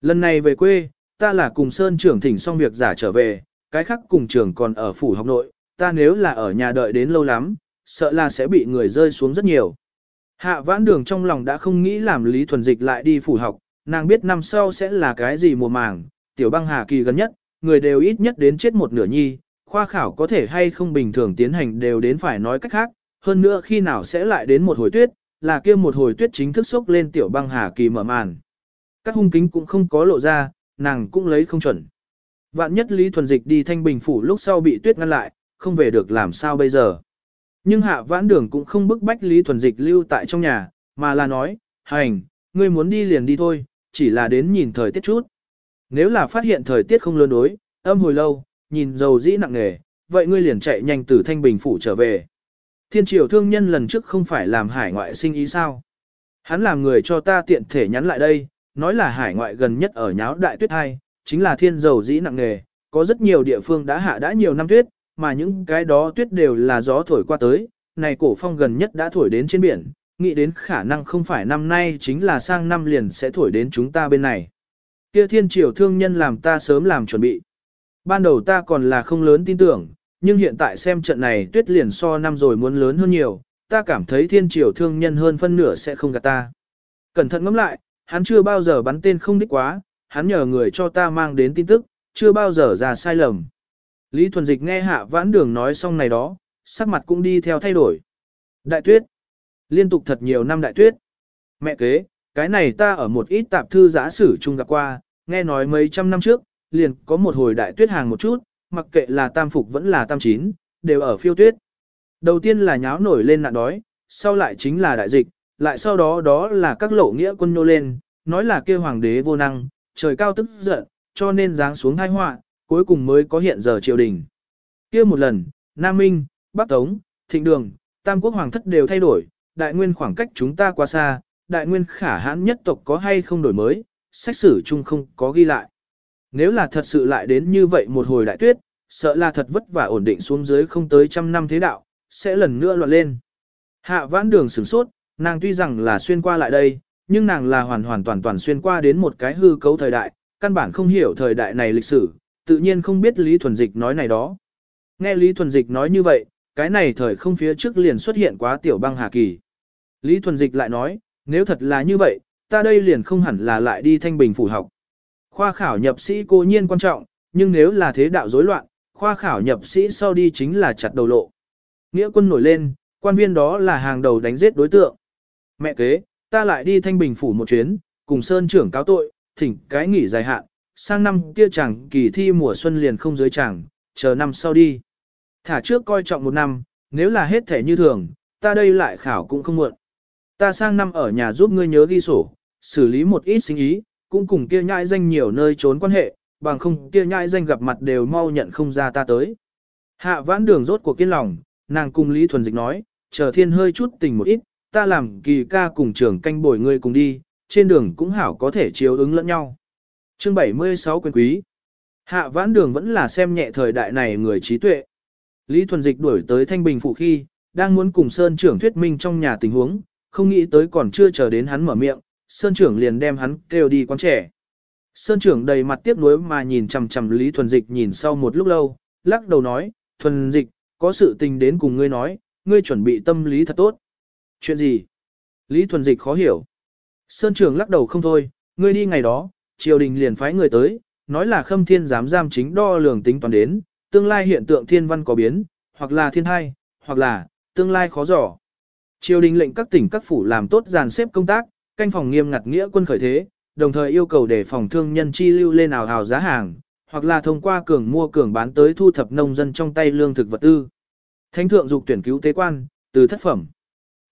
Lần này về quê, ta là cùng Sơn trưởng thỉnh xong việc giả trở về, cái khác cùng trưởng còn ở phủ học nội, ta nếu là ở nhà đợi đến lâu lắm, sợ là sẽ bị người rơi xuống rất nhiều. Hạ vãn đường trong lòng đã không nghĩ làm Lý Thuần Dịch lại đi phủ học, nàng biết năm sau sẽ là cái gì mùa màng, tiểu băng hà kỳ gần nhất, người đều ít nhất đến chết một nửa nhi, khoa khảo có thể hay không bình thường tiến hành đều đến phải nói cách khác, hơn nữa khi nào sẽ lại đến một hồi tuyết, là kia một hồi tuyết chính thức xốc lên tiểu băng hà kỳ mở màn. Các hung kính cũng không có lộ ra, nàng cũng lấy không chuẩn. Vạn nhất Lý Thuần Dịch đi thanh bình phủ lúc sau bị tuyết ngăn lại, không về được làm sao bây giờ. Nhưng hạ vãn đường cũng không bức bách Lý Thuần Dịch lưu tại trong nhà, mà là nói, hành, ngươi muốn đi liền đi thôi, chỉ là đến nhìn thời tiết chút. Nếu là phát hiện thời tiết không lươn đối, âm hồi lâu, nhìn dầu dĩ nặng nề, vậy ngươi liền chạy nhanh từ thanh bình phủ trở về. Thiên triều thương nhân lần trước không phải làm hải ngoại sinh ý sao. Hắn làm người cho ta tiện thể nhắn lại đây, nói là hải ngoại gần nhất ở nháo đại tuyết hai, chính là thiên dầu dĩ nặng nề, có rất nhiều địa phương đã hạ đã nhiều năm tuyết, mà những cái đó tuyết đều là gió thổi qua tới, này cổ phong gần nhất đã thổi đến trên biển, nghĩ đến khả năng không phải năm nay chính là sang năm liền sẽ thổi đến chúng ta bên này. Kia thiên triều thương nhân làm ta sớm làm chuẩn bị. Ban đầu ta còn là không lớn tin tưởng, nhưng hiện tại xem trận này tuyết liền so năm rồi muốn lớn hơn nhiều, ta cảm thấy thiên triều thương nhân hơn phân nửa sẽ không gạt ta. Cẩn thận ngẫm lại, hắn chưa bao giờ bắn tên không đích quá, hắn nhờ người cho ta mang đến tin tức, chưa bao giờ ra sai lầm. Lý Thuần Dịch nghe hạ vãn đường nói xong này đó, sắc mặt cũng đi theo thay đổi. Đại tuyết. Liên tục thật nhiều năm đại tuyết. Mẹ kế, cái này ta ở một ít tạp thư giã sử chung gặp qua, nghe nói mấy trăm năm trước, liền có một hồi đại tuyết hàng một chút, mặc kệ là tam phục vẫn là tam chín, đều ở phiêu tuyết. Đầu tiên là nháo nổi lên nạn đói, sau lại chính là đại dịch, lại sau đó đó là các lộ nghĩa quân nô lên, nói là kêu hoàng đế vô năng, trời cao tức giận, cho nên giáng xuống thai họa, cuối cùng mới có hiện giờ triều đình. kia một lần, Nam Minh, Bắc Tống, Thịnh Đường, Tam Quốc Hoàng thất đều thay đổi, đại nguyên khoảng cách chúng ta quá xa, đại nguyên khả hãn nhất tộc có hay không đổi mới, sách sử chung không có ghi lại. Nếu là thật sự lại đến như vậy một hồi đại tuyết, sợ là thật vất vả ổn định xuống dưới không tới trăm năm thế đạo, sẽ lần nữa loạn lên. Hạ vãn đường sửng sốt, nàng tuy rằng là xuyên qua lại đây, nhưng nàng là hoàn hoàn toàn toàn xuyên qua đến một cái hư cấu thời đại, căn bản không hiểu thời đại này lịch sử, tự nhiên không biết Lý Thuần Dịch nói này đó. Nghe Lý Thuần Dịch nói như vậy, cái này thời không phía trước liền xuất hiện quá tiểu băng hà kỳ. Lý Thuần Dịch lại nói, nếu thật là như vậy, ta đây liền không hẳn là lại đi thanh bình phủ học. Khoa khảo nhập sĩ cố nhiên quan trọng, nhưng nếu là thế đạo rối loạn, khoa khảo nhập sĩ sau đi chính là chặt đầu lộ. Nghĩa quân nổi lên, quan viên đó là hàng đầu đánh giết đối tượng. Mẹ kế, ta lại đi thanh bình phủ một chuyến, cùng Sơn trưởng cáo tội, thỉnh cái nghỉ dài hạn, sang năm kia chẳng kỳ thi mùa xuân liền không dưới chẳng, chờ năm sau đi. Thả trước coi trọng một năm, nếu là hết thể như thường, ta đây lại khảo cũng không muộn. Ta sang năm ở nhà giúp ngươi nhớ ghi sổ, xử lý một ít sinh ý, cũng cùng kia nhãi danh nhiều nơi trốn quan hệ, bằng không kia nhãi danh gặp mặt đều mau nhận không ra ta tới. Hạ vãn đường rốt cuộc kiên lòng, nàng cùng Lý Thuần Dịch nói, chờ thiên hơi chút tình một ít, ta làm kỳ ca cùng trưởng canh bồi ngươi cùng đi, trên đường cũng hảo có thể chiếu ứng lẫn nhau. Chương 76 quyền quý. Hạ vãn đường vẫn là xem nhẹ thời đại này người trí tuệ. Lý Thuần Dịch đuổi tới Thanh Bình Phụ khi, đang muốn cùng Sơn trưởng thuyết minh trong nhà tình huống, không nghĩ tới còn chưa chờ đến hắn mở miệng, Sơn trưởng liền đem hắn kêu đi quán trẻ. Sơn trưởng đầy mặt tiếc nuối mà nhìn chằm chằm Lý Thuần Dịch nhìn sau một lúc lâu, lắc đầu nói, Thuần Dịch, có sự tình đến cùng ngươi nói, ngươi chuẩn bị tâm lý thật tốt. Chuyện gì? Lý Thuần Dịch khó hiểu. Sơn trưởng lắc đầu không thôi, ngươi đi ngày đó, triều đình liền phái người tới, nói là khâm thiên giám giam chính đo lường tính toán đến, tương lai hiện tượng thiên văn có biến, hoặc là thiên hai, hoặc là, tương lai khó dò. Triều đình lệnh các tỉnh các phủ làm tốt dàn xếp công tác, canh phòng nghiêm ngặt nghĩa quân khởi thế, đồng thời yêu cầu để phòng thương nhân chi lưu lên ảo hào giá hàng, hoặc là thông qua cường mua cường bán tới thu thập nông dân trong tay lương thực vật tư. Thánh thượng dục tuyển cứu tế quan, từ thất phẩm.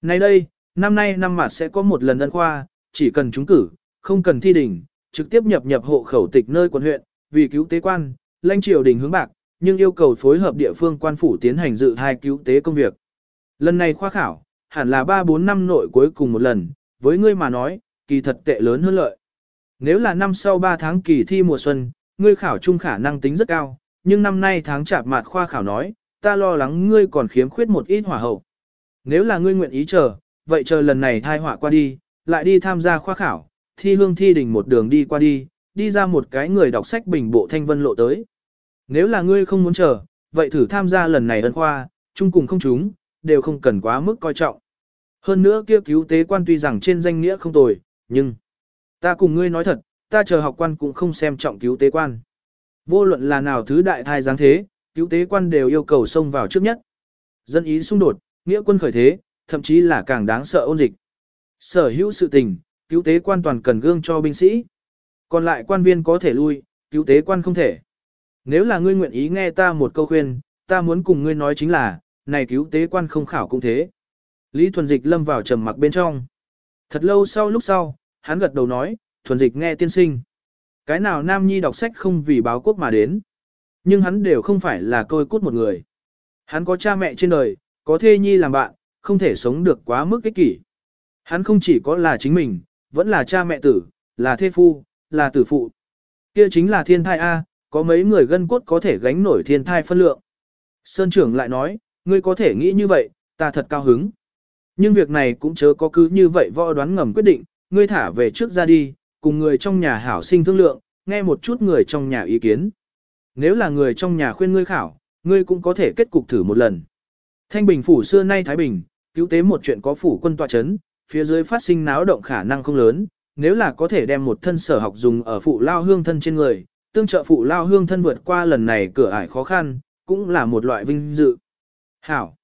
Nay đây, năm nay năm mặt sẽ có một lần ân khoa, chỉ cần trúng cử, không cần thi đỉnh, trực tiếp nhập nhập hộ khẩu tịch nơi quận huyện, vì cứu tế quan, lãnh triều đình hướng bạc, nhưng yêu cầu phối hợp địa phương quan phủ tiến hành dự thai cứu tế công việc. Lần này khoa khảo, hẳn là 3-4 năm nội cuối cùng một lần, với ngươi mà nói, kỳ thật tệ lớn hơn lợi. Nếu là năm sau 3 tháng kỳ thi mùa xuân, ngươi khảo trung khả năng tính rất cao, nhưng năm nay tháng chạp mạt khoa khảo nói, ta lo lắng ngươi còn khiếm khuyết một ít hỏa hậu. Nếu là ngươi nguyện ý chờ, vậy chờ lần này thai họa qua đi, lại đi tham gia khoa khảo, thi hương thi đình một đường đi qua đi, đi ra một cái người đọc sách bình bộ thanh vân lộ tới. Nếu là ngươi không muốn chờ, vậy thử tham gia lần này ân khoa, chung cùng không chúng, đều không cần quá mức coi trọng. Hơn nữa kia cứu tế quan tuy rằng trên danh nghĩa không tồi, nhưng ta cùng ngươi nói thật, ta chờ học quan cũng không xem trọng cứu tế quan. Vô luận là nào thứ đại thai giáng thế, cứu tế quan đều yêu cầu xông vào trước nhất. Dân ý xung đột, nghĩa quân khởi thế, thậm chí là càng đáng sợ ôn dịch. Sở hữu sự tình, cứu tế quan toàn cần gương cho binh sĩ. Còn lại quan viên có thể lui, cứu tế quan không thể. Nếu là ngươi nguyện ý nghe ta một câu khuyên, ta muốn cùng ngươi nói chính là, này cứu tế quan không khảo cũng thế. Lý Thuần Dịch lâm vào trầm mặc bên trong. Thật lâu sau lúc sau, hắn gật đầu nói, Thuần Dịch nghe tiên sinh. Cái nào Nam Nhi đọc sách không vì báo quốc mà đến. Nhưng hắn đều không phải là côi cút một người. Hắn có cha mẹ trên đời, có thê nhi làm bạn, không thể sống được quá mức ích kỷ. Hắn không chỉ có là chính mình, vẫn là cha mẹ tử, là thê phu, là tử phụ. Kia chính là thiên thai A, có mấy người gân cốt có thể gánh nổi thiên thai phân lượng. Sơn trưởng lại nói, ngươi có thể nghĩ như vậy, ta thật cao hứng. Nhưng việc này cũng chớ có cứ như vậy võ đoán ngầm quyết định, ngươi thả về trước ra đi, cùng người trong nhà hảo sinh thương lượng, nghe một chút người trong nhà ý kiến. Nếu là người trong nhà khuyên ngươi khảo, ngươi cũng có thể kết cục thử một lần. Thanh Bình phủ xưa nay Thái Bình, cứu tế một chuyện có phủ quân tọa chấn, phía dưới phát sinh náo động khả năng không lớn, nếu là có thể đem một thân sở học dùng ở phụ lao hương thân trên người, tương trợ phụ lao hương thân vượt qua lần này cửa ải khó khăn, cũng là một loại vinh dự. Hảo.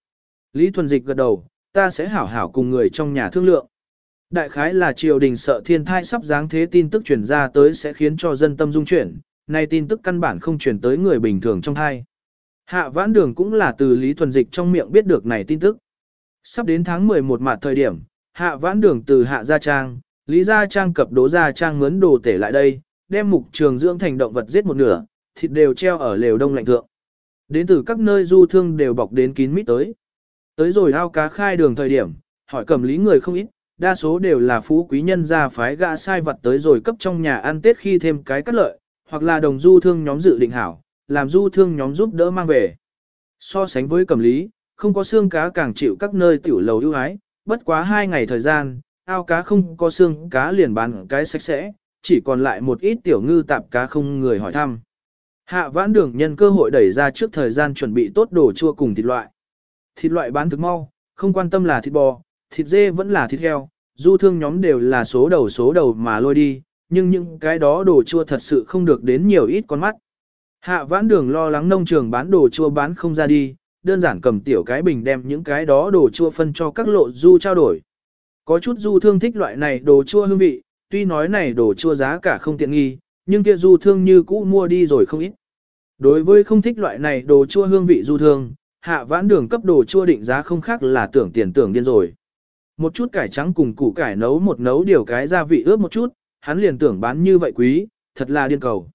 Lý Thuần Dịch gật đầu, ta sẽ hảo hảo cùng người trong nhà thương lượng. Đại khái là triều đình sợ thiên thai sắp giáng thế tin tức truyền ra tới sẽ khiến cho dân tâm dung chuyển, nay tin tức căn bản không truyền tới người bình thường trong thai. Hạ vãn đường cũng là từ Lý Thuần Dịch trong miệng biết được này tin tức. Sắp đến tháng 11 mặt thời điểm, hạ vãn đường từ hạ gia trang, Lý gia trang cập đố gia trang mướn đồ tể lại đây, đem mục trường dưỡng thành động vật giết một nửa, thịt đều treo ở lều đông lạnh thượng. Đến từ các nơi du thương đều bọc đến kín mít tới. Tới rồi ao cá khai đường thời điểm, hỏi cầm lý người không ít, đa số đều là phú quý nhân gia phái gã sai vật tới rồi cấp trong nhà ăn tết khi thêm cái cắt lợi, hoặc là đồng du thương nhóm dự định hảo, làm du thương nhóm giúp đỡ mang về. So sánh với cầm lý, không có xương cá càng chịu các nơi tiểu lầu ưu ái, bất quá hai ngày thời gian, ao cá không có xương cá liền bán cái sạch sẽ, chỉ còn lại một ít tiểu ngư tạp cá không người hỏi thăm. Hạ vãn đường nhân cơ hội đẩy ra trước thời gian chuẩn bị tốt đồ chua cùng thịt loại. Thịt loại bán thực mau, không quan tâm là thịt bò, thịt dê vẫn là thịt heo, du thương nhóm đều là số đầu số đầu mà lôi đi, nhưng những cái đó đồ chua thật sự không được đến nhiều ít con mắt. Hạ vãn đường lo lắng nông trường bán đồ chua bán không ra đi, đơn giản cầm tiểu cái bình đem những cái đó đồ chua phân cho các lộ du trao đổi. Có chút du thương thích loại này đồ chua hương vị, tuy nói này đồ chua giá cả không tiện nghi, nhưng kia du thương như cũ mua đi rồi không ít. Đối với không thích loại này đồ chua hương vị du thương, hạ vãn đường cấp đồ chua định giá không khác là tưởng tiền tưởng điên rồi. Một chút cải trắng cùng củ cải nấu một nấu điều cái gia vị ướp một chút, hắn liền tưởng bán như vậy quý, thật là điên cầu.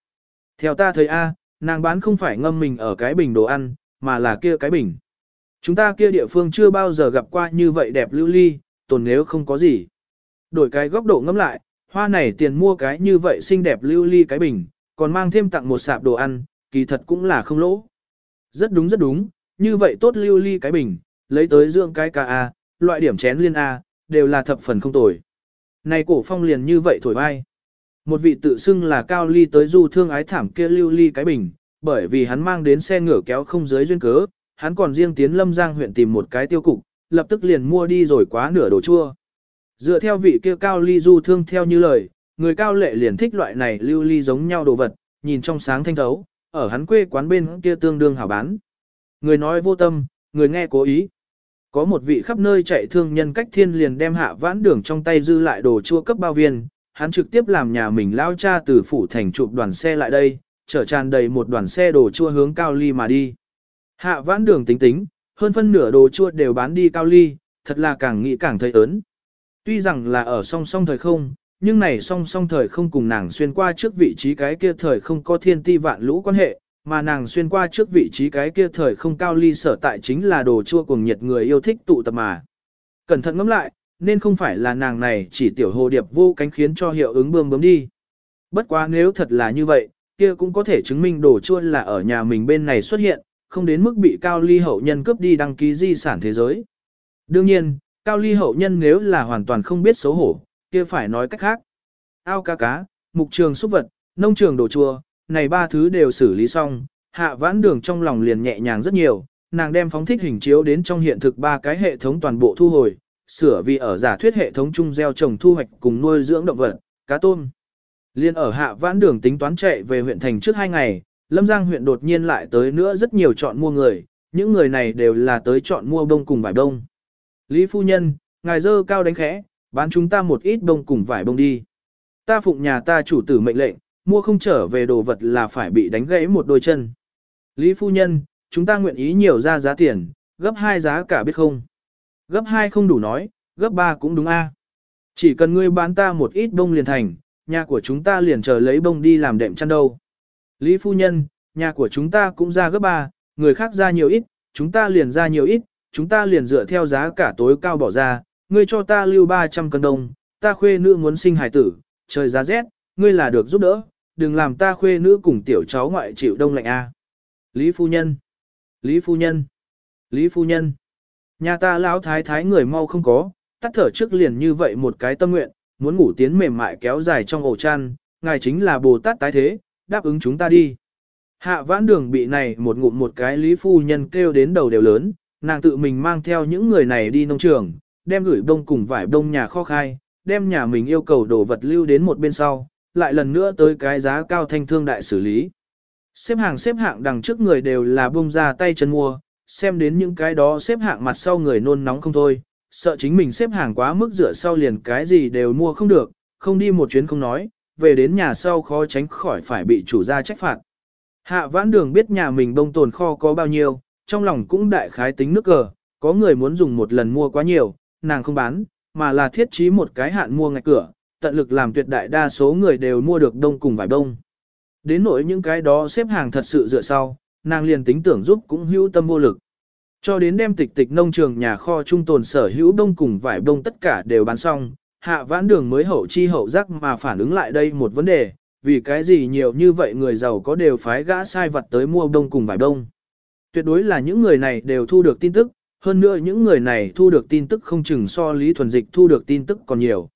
Theo ta thấy A, nàng bán không phải ngâm mình ở cái bình đồ ăn, mà là kia cái bình. Chúng ta kia địa phương chưa bao giờ gặp qua như vậy đẹp lưu ly, tồn nếu không có gì. Đổi cái góc độ ngâm lại, hoa này tiền mua cái như vậy xinh đẹp lưu ly cái bình, còn mang thêm tặng một sạp đồ ăn, kỳ thật cũng là không lỗ. Rất đúng rất đúng, như vậy tốt lưu ly cái bình, lấy tới dưỡng cái ca A, loại điểm chén liên A, đều là thập phần không tồi. Này cổ phong liền như vậy thổi vai. Một vị tự xưng là cao ly tới du thương ái thảm kia lưu ly cái bình, bởi vì hắn mang đến xe ngựa kéo không dưới duyên cớ, hắn còn riêng tiến lâm giang huyện tìm một cái tiêu cục, lập tức liền mua đi rồi quá nửa đồ chua. Dựa theo vị kia cao ly du thương theo như lời, người cao lệ liền thích loại này lưu ly giống nhau đồ vật, nhìn trong sáng thanh thấu, ở hắn quê quán bên kia tương đương hảo bán. Người nói vô tâm, người nghe cố ý. Có một vị khắp nơi chạy thương nhân cách thiên liền đem hạ vãn đường trong tay dư lại đồ chua cấp bao viên, hắn trực tiếp làm nhà mình lao cha từ phủ thành chụp đoàn xe lại đây, chở tràn đầy một đoàn xe đồ chua hướng cao ly mà đi. Hạ vãn đường tính tính, hơn phân nửa đồ chua đều bán đi cao ly, thật là càng nghĩ càng thấy ớn. Tuy rằng là ở song song thời không, nhưng này song song thời không cùng nàng xuyên qua trước vị trí cái kia thời không có thiên ti vạn lũ quan hệ, mà nàng xuyên qua trước vị trí cái kia thời không cao ly sở tại chính là đồ chua cùng nhiệt người yêu thích tụ tập mà. Cẩn thận ngẫm lại, nên không phải là nàng này chỉ tiểu hồ điệp vô cánh khiến cho hiệu ứng bơm bướm đi. Bất quá nếu thật là như vậy, kia cũng có thể chứng minh đồ chua là ở nhà mình bên này xuất hiện, không đến mức bị cao ly hậu nhân cướp đi đăng ký di sản thế giới. Đương nhiên, cao ly hậu nhân nếu là hoàn toàn không biết xấu hổ, kia phải nói cách khác. Ao cá cá, mục trường xúc vật, nông trường đồ chua, này ba thứ đều xử lý xong, hạ vãn đường trong lòng liền nhẹ nhàng rất nhiều, nàng đem phóng thích hình chiếu đến trong hiện thực ba cái hệ thống toàn bộ thu hồi, sửa vì ở giả thuyết hệ thống chung gieo trồng thu hoạch cùng nuôi dưỡng động vật, cá tôm. Liên ở hạ vãn đường tính toán chạy về huyện thành trước hai ngày, Lâm Giang huyện đột nhiên lại tới nữa rất nhiều chọn mua người, những người này đều là tới chọn mua bông cùng vải bông. Lý phu nhân, ngài dơ cao đánh khẽ, bán chúng ta một ít bông cùng vải bông đi. Ta phụng nhà ta chủ tử mệnh lệnh, mua không trở về đồ vật là phải bị đánh gãy một đôi chân. Lý phu nhân, chúng ta nguyện ý nhiều ra giá tiền, gấp hai giá cả biết không? Gấp hai không đủ nói, gấp ba cũng đúng a. Chỉ cần ngươi bán ta một ít bông liền thành, nhà của chúng ta liền chờ lấy bông đi làm đệm chăn đâu. Lý phu nhân, nhà của chúng ta cũng ra gấp ba, người khác ra nhiều ít, chúng ta liền ra nhiều ít, chúng ta liền dựa theo giá cả tối cao bỏ ra, ngươi cho ta lưu 300 cân đồng, ta khuê nữ muốn sinh hải tử, trời giá rét, ngươi là được giúp đỡ, đừng làm ta khuê nữ cùng tiểu cháu ngoại chịu đông lạnh a. Lý phu nhân, Lý phu nhân, Lý phu nhân, nhà ta lão thái thái người mau không có, tắt thở trước liền như vậy một cái tâm nguyện, muốn ngủ tiến mềm mại kéo dài trong ổ chăn, ngài chính là Bồ Tát tái thế, đáp ứng chúng ta đi. Hạ vãn đường bị này một ngụm một cái lý phu nhân kêu đến đầu đều lớn, nàng tự mình mang theo những người này đi nông trường, đem gửi đông cùng vải đông nhà kho khai, đem nhà mình yêu cầu đồ vật lưu đến một bên sau, lại lần nữa tới cái giá cao thanh thương đại xử lý. Xếp hàng xếp hạng đằng trước người đều là bông ra tay chân mua, xem đến những cái đó xếp hạng mặt sau người nôn nóng không thôi, sợ chính mình xếp hàng quá mức rửa sau liền cái gì đều mua không được, không đi một chuyến không nói, về đến nhà sau khó tránh khỏi phải bị chủ gia trách phạt. Hạ vãn đường biết nhà mình bông tồn kho có bao nhiêu, trong lòng cũng đại khái tính nước cờ, có người muốn dùng một lần mua quá nhiều, nàng không bán, mà là thiết trí một cái hạn mua ngạch cửa, tận lực làm tuyệt đại đa số người đều mua được đông cùng vài đông. Đến nỗi những cái đó xếp hàng thật sự dựa sau, nàng liền tính tưởng giúp cũng hữu tâm vô lực. Cho đến đem tịch tịch nông trường nhà kho trung tồn sở hữu đông cùng vải đông tất cả đều bán xong, hạ vãn đường mới hậu chi hậu giác mà phản ứng lại đây một vấn đề, vì cái gì nhiều như vậy người giàu có đều phái gã sai vật tới mua đông cùng vải đông. Tuyệt đối là những người này đều thu được tin tức, hơn nữa những người này thu được tin tức không chừng so Lý Thuần Dịch thu được tin tức còn nhiều.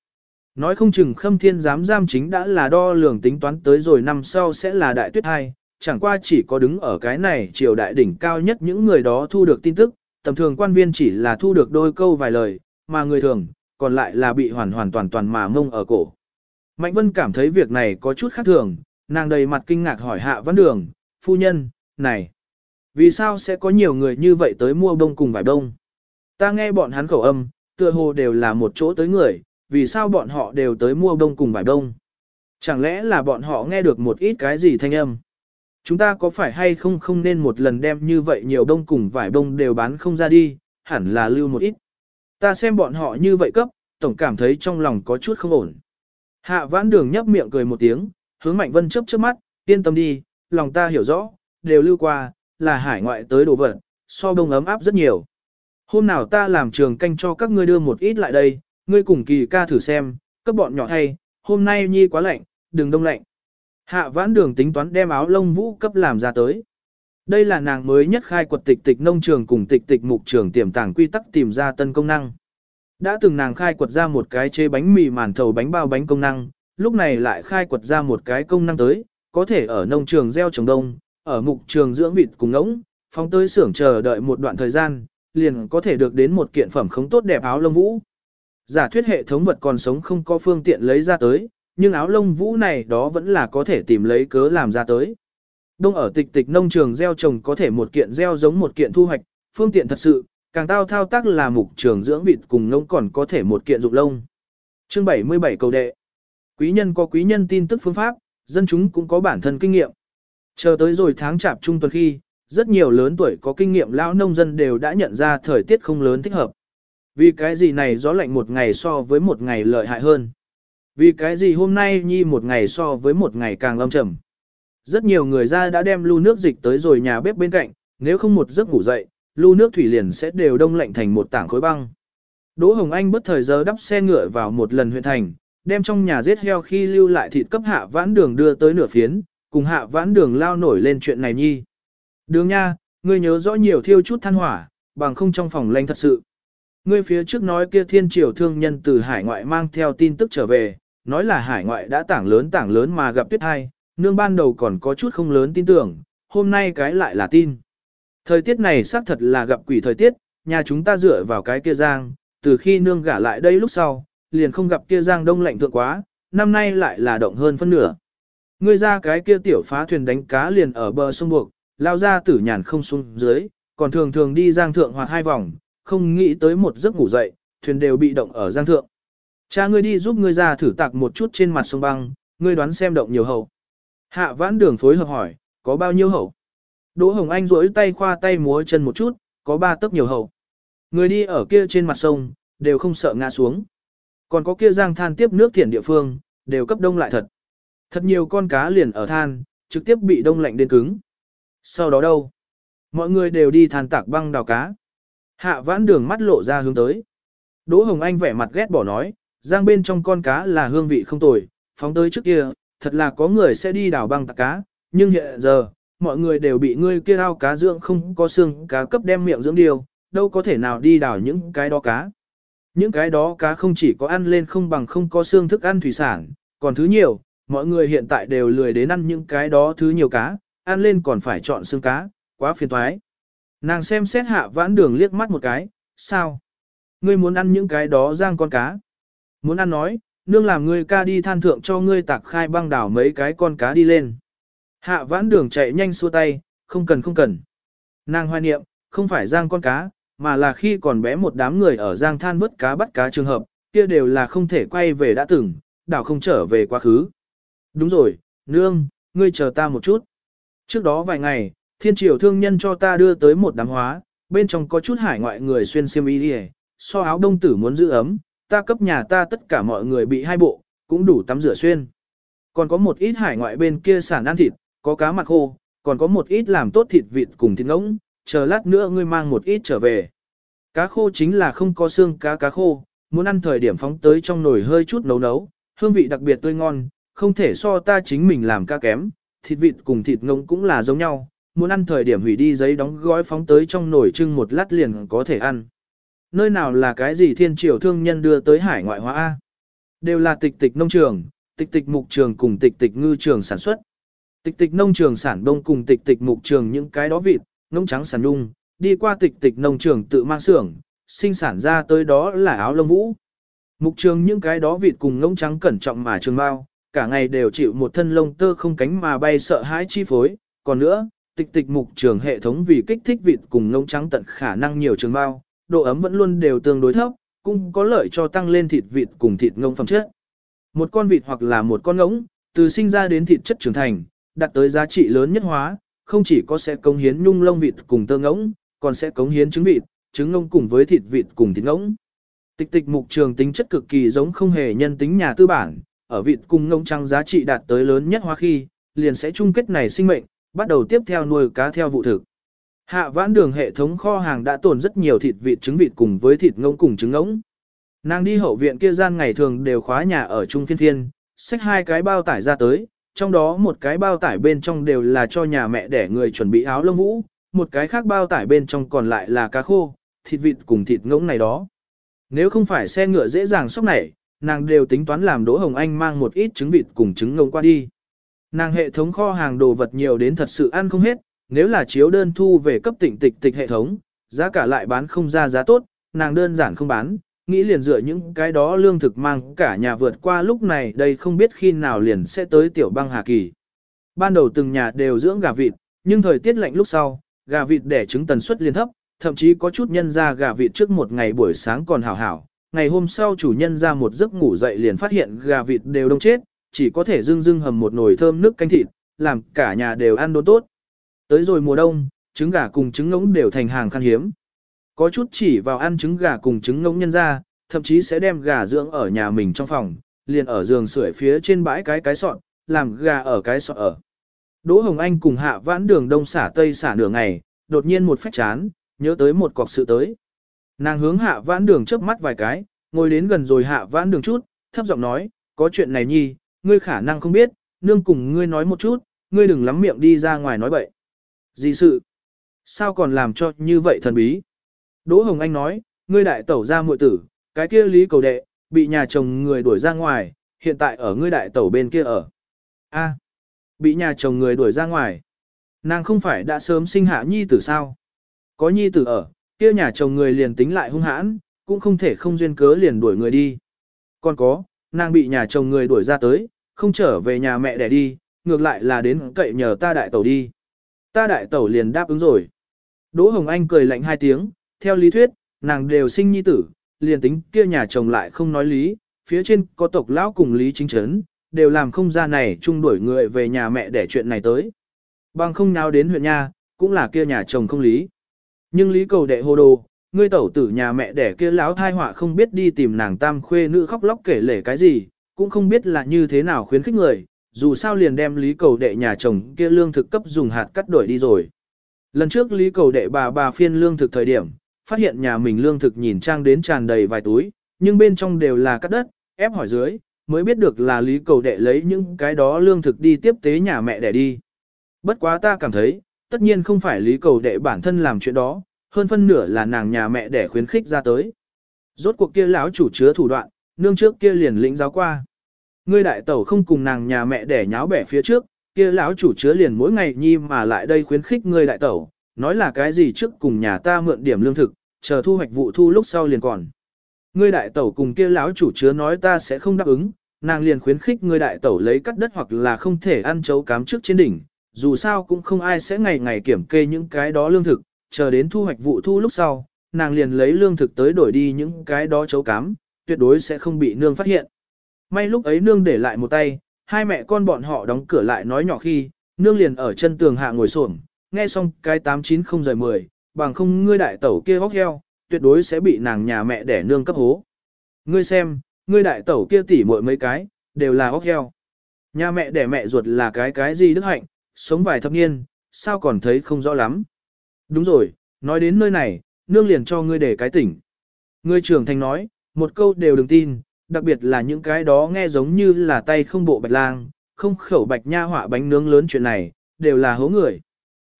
Nói không chừng khâm thiên giám giam chính đã là đo lường tính toán tới rồi năm sau sẽ là đại tuyết hai, chẳng qua chỉ có đứng ở cái này triều đại đỉnh cao nhất những người đó thu được tin tức, tầm thường quan viên chỉ là thu được đôi câu vài lời, mà người thường, còn lại là bị hoàn hoàn toàn toàn mà mông ở cổ. Mạnh Vân cảm thấy việc này có chút khác thường, nàng đầy mặt kinh ngạc hỏi Hạ Văn Đường, phu nhân, này, vì sao sẽ có nhiều người như vậy tới mua bông cùng vải bông? Ta nghe bọn hắn khẩu âm, tựa hồ đều là một chỗ tới người, vì sao bọn họ đều tới mua bông cùng vải bông? Chẳng lẽ là bọn họ nghe được một ít cái gì thanh âm? Chúng ta có phải hay không không nên một lần đem như vậy nhiều bông cùng vải bông đều bán không ra đi, hẳn là lưu một ít. Ta xem bọn họ như vậy cấp, tổng cảm thấy trong lòng có chút không ổn. Hạ vãn đường nhấp miệng cười một tiếng, hướng Mạnh Vân chớp chớp mắt, yên tâm đi, lòng ta hiểu rõ, đều lưu qua, là hải ngoại tới đồ vật, so đông ấm áp rất nhiều. Hôm nào ta làm trường canh cho các ngươi đưa một ít lại đây, ngươi cùng kỳ ca thử xem, các bọn nhỏ thay, hôm nay nhi quá lạnh, đừng đông lạnh. Hạ vãn đường tính toán đem áo lông vũ cấp làm ra tới. Đây là nàng mới nhất khai quật tịch tịch nông trường cùng tịch tịch mục trường tiềm tàng quy tắc tìm ra tân công năng. Đã từng nàng khai quật ra một cái chế bánh mì màn thầu bánh bao bánh công năng, lúc này lại khai quật ra một cái công năng tới, có thể ở nông trường gieo trồng đông, ở mục trường dưỡng vịt cùng ngỗng, phóng tới xưởng chờ đợi một đoạn thời gian, liền có thể được đến một kiện phẩm không tốt đẹp áo lông vũ. Giả thuyết hệ thống vật còn sống không có phương tiện lấy ra tới, nhưng áo lông vũ này đó vẫn là có thể tìm lấy cớ làm ra tới. Đông ở tịch tịch nông trường gieo trồng có thể một kiện gieo giống một kiện thu hoạch, phương tiện thật sự, càng tao thao tác là mục trường dưỡng vịt cùng ngông còn có thể một kiện dụng lông. Chương 77 cầu đệ. Quý nhân có quý nhân tin tức phương pháp, dân chúng cũng có bản thân kinh nghiệm. Chờ tới rồi tháng chạp trung tuần khi, rất nhiều lớn tuổi có kinh nghiệm lão nông dân đều đã nhận ra thời tiết không lớn thích hợp. Vì cái gì này gió lạnh một ngày so với một ngày lợi hại hơn. Vì cái gì hôm nay nhi một ngày so với một ngày càng lâm trầm. Rất nhiều người ra đã đem lưu nước dịch tới rồi nhà bếp bên cạnh, nếu không một giấc ngủ dậy, lưu nước thủy liền sẽ đều đông lạnh thành một tảng khối băng. Đỗ Hồng Anh bất thời giờ đắp xe ngựa vào một lần huyện thành, đem trong nhà giết heo khi lưu lại thịt cấp hạ vãn đường đưa tới nửa phiến, cùng hạ vãn đường lao nổi lên chuyện này nhi. Đường nha, ngươi nhớ rõ nhiều thiêu chút than hỏa, bằng không trong phòng lanh thật sự. Ngươi phía trước nói kia thiên triều thương nhân từ hải ngoại mang theo tin tức trở về, nói là hải ngoại đã tảng lớn tảng lớn mà gặp tuyết hai, nương ban đầu còn có chút không lớn tin tưởng, hôm nay cái lại là tin. Thời tiết này xác thật là gặp quỷ thời tiết, nhà chúng ta dựa vào cái kia giang, từ khi nương gả lại đây lúc sau, liền không gặp kia giang đông lạnh thượng quá, năm nay lại là động hơn phân nửa. Ngươi ra cái kia tiểu phá thuyền đánh cá liền ở bờ sông buộc, lao ra tử nhàn không xuống dưới, còn thường thường đi giang thượng hoặc hai vòng, không nghĩ tới một giấc ngủ dậy, thuyền đều bị động ở giang thượng. Cha ngươi đi giúp ngươi ra thử tạc một chút trên mặt sông băng, ngươi đoán xem động nhiều hậu. Hạ vãn đường phối hợp hỏi, có bao nhiêu hậu? Đỗ Hồng Anh rỗi tay khoa tay múa chân một chút, có ba tấc nhiều hậu. Người đi ở kia trên mặt sông, đều không sợ ngã xuống. Còn có kia giang than tiếp nước thiển địa phương, đều cấp đông lại thật. Thật nhiều con cá liền ở than, trực tiếp bị đông lạnh đến cứng. Sau đó đâu? Mọi người đều đi than tạc băng đào cá. Hạ vãn đường mắt lộ ra hướng tới. Đỗ Hồng Anh vẻ mặt ghét bỏ nói, giang bên trong con cá là hương vị không tồi, phóng tới trước kia, thật là có người sẽ đi đào băng tạc cá, nhưng hiện giờ, mọi người đều bị ngươi kia ao cá dưỡng không có xương cá cấp đem miệng dưỡng điều, đâu có thể nào đi đào những cái đó cá. Những cái đó cá không chỉ có ăn lên không bằng không có xương thức ăn thủy sản, còn thứ nhiều, mọi người hiện tại đều lười đến ăn những cái đó thứ nhiều cá, ăn lên còn phải chọn xương cá, quá phiền toái. Nàng xem xét hạ vãn đường liếc mắt một cái, sao? Ngươi muốn ăn những cái đó giang con cá. Muốn ăn nói, nương làm ngươi ca đi than thượng cho ngươi tạc khai băng đảo mấy cái con cá đi lên. Hạ vãn đường chạy nhanh xua tay, không cần không cần. Nàng hoài niệm, không phải giang con cá, mà là khi còn bé một đám người ở giang than vớt cá bắt cá trường hợp, kia đều là không thể quay về đã từng, đảo không trở về quá khứ. Đúng rồi, nương, ngươi chờ ta một chút. Trước đó vài ngày, thiên triều thương nhân cho ta đưa tới một đám hóa, bên trong có chút hải ngoại người xuyên xiêm y đi so áo đông tử muốn giữ ấm, ta cấp nhà ta tất cả mọi người bị hai bộ, cũng đủ tắm rửa xuyên. Còn có một ít hải ngoại bên kia sản ăn thịt, có cá mặt khô, còn có một ít làm tốt thịt vịt cùng thịt ngỗng, chờ lát nữa ngươi mang một ít trở về. Cá khô chính là không có xương cá cá khô, muốn ăn thời điểm phóng tới trong nồi hơi chút nấu nấu, hương vị đặc biệt tươi ngon, không thể so ta chính mình làm cá kém, thịt vịt cùng thịt ngỗng cũng là giống nhau, muốn ăn thời điểm hủy đi giấy đóng gói phóng tới trong nồi trưng một lát liền có thể ăn. Nơi nào là cái gì thiên triều thương nhân đưa tới hải ngoại hóa A? Đều là tịch tịch nông trường, tịch tịch mục trường cùng tịch tịch ngư trường sản xuất. Tịch tịch nông trường sản đông cùng tịch tịch mục trường những cái đó vịt, ngỗng trắng sản đung, đi qua tịch tịch nông trường tự mang xưởng, sinh sản ra tới đó là áo lông vũ. Mục trường những cái đó vịt cùng ngỗng trắng cẩn trọng mà trường bao, cả ngày đều chịu một thân lông tơ không cánh mà bay sợ hãi chi phối. Còn nữa, tịch tịch mục trường hệ thống vì kích thích vịt cùng ngông trắng tận khả năng nhiều trường bao, độ ấm vẫn luôn đều tương đối thấp, cũng có lợi cho tăng lên thịt vịt cùng thịt ngông phẩm chất. Một con vịt hoặc là một con ngỗng, từ sinh ra đến thịt chất trưởng thành, đạt tới giá trị lớn nhất hóa, không chỉ có sẽ cống hiến nhung lông vịt cùng tơ ngỗng, còn sẽ cống hiến trứng vịt, trứng ngông cùng với thịt vịt cùng thịt ngỗng. Tịch tịch mục trường tính chất cực kỳ giống không hề nhân tính nhà tư bản, ở vịt cùng ngông trắng giá trị đạt tới lớn nhất hóa khi, liền sẽ chung kết này sinh mệnh, bắt đầu tiếp theo nuôi cá theo vụ thực. Hạ vãn đường hệ thống kho hàng đã tồn rất nhiều thịt vịt trứng vịt cùng với thịt ngỗng cùng trứng ngỗng. Nàng đi hậu viện kia gian ngày thường đều khóa nhà ở trung phiên phiên, xách hai cái bao tải ra tới, trong đó một cái bao tải bên trong đều là cho nhà mẹ để người chuẩn bị áo lông vũ, một cái khác bao tải bên trong còn lại là cá khô, thịt vịt cùng thịt ngỗng này đó. Nếu không phải xe ngựa dễ dàng sốc này, nàng đều tính toán làm Đỗ Hồng Anh mang một ít trứng vịt cùng trứng ngỗng qua đi. Nàng hệ thống kho hàng đồ vật nhiều đến thật sự ăn không hết, nếu là chiếu đơn thu về cấp tỉnh tịch tịch hệ thống, giá cả lại bán không ra giá tốt, nàng đơn giản không bán, nghĩ liền dựa những cái đó lương thực mang cả nhà vượt qua lúc này đây không biết khi nào liền sẽ tới tiểu băng Hà Kỳ. Ban đầu từng nhà đều dưỡng gà vịt, nhưng thời tiết lạnh lúc sau, gà vịt đẻ trứng tần suất liên thấp, thậm chí có chút nhân ra gà vịt trước một ngày buổi sáng còn hảo hảo, ngày hôm sau chủ nhân ra một giấc ngủ dậy liền phát hiện gà vịt đều đông chết, chỉ có thể dưng dưng hầm một nồi thơm nước canh thịt, làm cả nhà đều ăn đốn tốt. Tới rồi mùa đông, trứng gà cùng trứng ngỗng đều thành hàng khan hiếm. Có chút chỉ vào ăn trứng gà cùng trứng ngỗng nhân ra, thậm chí sẽ đem gà dưỡng ở nhà mình trong phòng, liền ở giường sưởi phía trên bãi cái cái sọt, làm gà ở cái sọt ở. Đỗ Hồng Anh cùng hạ vãn đường đông xả tây xả nửa ngày, đột nhiên một phách chán, nhớ tới một cọc sự tới. Nàng hướng hạ vãn đường chớp mắt vài cái, ngồi đến gần rồi hạ vãn đường chút, thấp giọng nói, có chuyện này nhi, ngươi khả năng không biết, nương cùng ngươi nói một chút, ngươi đừng lắm miệng đi ra ngoài nói bậy. Gì sự? Sao còn làm cho như vậy thần bí? Đỗ Hồng Anh nói, ngươi đại tẩu ra muội tử, cái kia lý cầu đệ, bị nhà chồng người đuổi ra ngoài, hiện tại ở ngươi đại tẩu bên kia ở. A, bị nhà chồng người đuổi ra ngoài. Nàng không phải đã sớm sinh hạ nhi tử sao? Có nhi tử ở, kia nhà chồng người liền tính lại hung hãn, cũng không thể không duyên cớ liền đuổi người đi. Còn có, nàng bị nhà chồng người đuổi ra tới, không trở về nhà mẹ để đi, ngược lại là đến cậy nhờ ta đại tẩu đi. Ta đại tẩu liền đáp ứng rồi. Đỗ Hồng Anh cười lạnh hai tiếng, theo lý thuyết, nàng đều sinh nhi tử, liền tính kia nhà chồng lại không nói lý, phía trên có tộc lão cùng lý chính trấn, đều làm không ra này chung đuổi người về nhà mẹ để chuyện này tới. Bằng không nào đến huyện nha, cũng là kia nhà chồng không lý. Nhưng lý cầu đệ hô đồ, ngươi tẩu tử nhà mẹ đẻ kia lão thai họa không biết đi tìm nàng tam khuê nữ khóc lóc kể lể cái gì, cũng không biết là như thế nào khuyến khích người, dù sao liền đem lý cầu đệ nhà chồng kia lương thực cấp dùng hạt cắt đổi đi rồi. Lần trước lý cầu đệ bà bà phiên lương thực thời điểm, phát hiện nhà mình lương thực nhìn trang đến tràn đầy vài túi, nhưng bên trong đều là cắt đất, ép hỏi dưới, mới biết được là lý cầu đệ lấy những cái đó lương thực đi tiếp tế nhà mẹ đẻ đi. Bất quá ta cảm thấy, tất nhiên không phải lý cầu đệ bản thân làm chuyện đó, hơn phân nửa là nàng nhà mẹ đẻ khuyến khích ra tới. Rốt cuộc kia lão chủ chứa thủ đoạn, nương trước kia liền lĩnh giáo qua. Ngươi đại tẩu không cùng nàng nhà mẹ đẻ nháo bẻ phía trước, kia lão chủ chứa liền mỗi ngày nhi mà lại đây khuyến khích ngươi đại tẩu, nói là cái gì trước cùng nhà ta mượn điểm lương thực, chờ thu hoạch vụ thu lúc sau liền còn. Ngươi đại tẩu cùng kia lão chủ chứa nói ta sẽ không đáp ứng, nàng liền khuyến khích ngươi đại tẩu lấy cắt đất hoặc là không thể ăn chấu cám trước trên đỉnh, dù sao cũng không ai sẽ ngày ngày kiểm kê những cái đó lương thực, chờ đến thu hoạch vụ thu lúc sau, nàng liền lấy lương thực tới đổi đi những cái đó chấu cám, tuyệt đối sẽ không bị nương phát hiện. May lúc ấy nương để lại một tay, hai mẹ con bọn họ đóng cửa lại nói nhỏ khi, nương liền ở chân tường hạ ngồi xổm, nghe xong cái 890 giờ 10, bằng không ngươi đại tẩu kia hóc heo, tuyệt đối sẽ bị nàng nhà mẹ đẻ nương cấp hố. Ngươi xem, ngươi đại tẩu kia tỉ muội mấy cái, đều là hóc heo. Nhà mẹ đẻ mẹ ruột là cái cái gì đức hạnh, sống vài thập niên, sao còn thấy không rõ lắm. Đúng rồi, nói đến nơi này, nương liền cho ngươi để cái tỉnh. Ngươi trưởng thành nói, một câu đều đừng tin, đặc biệt là những cái đó nghe giống như là tay không bộ bạch lang, không khẩu bạch nha họa bánh nướng lớn chuyện này, đều là hố người.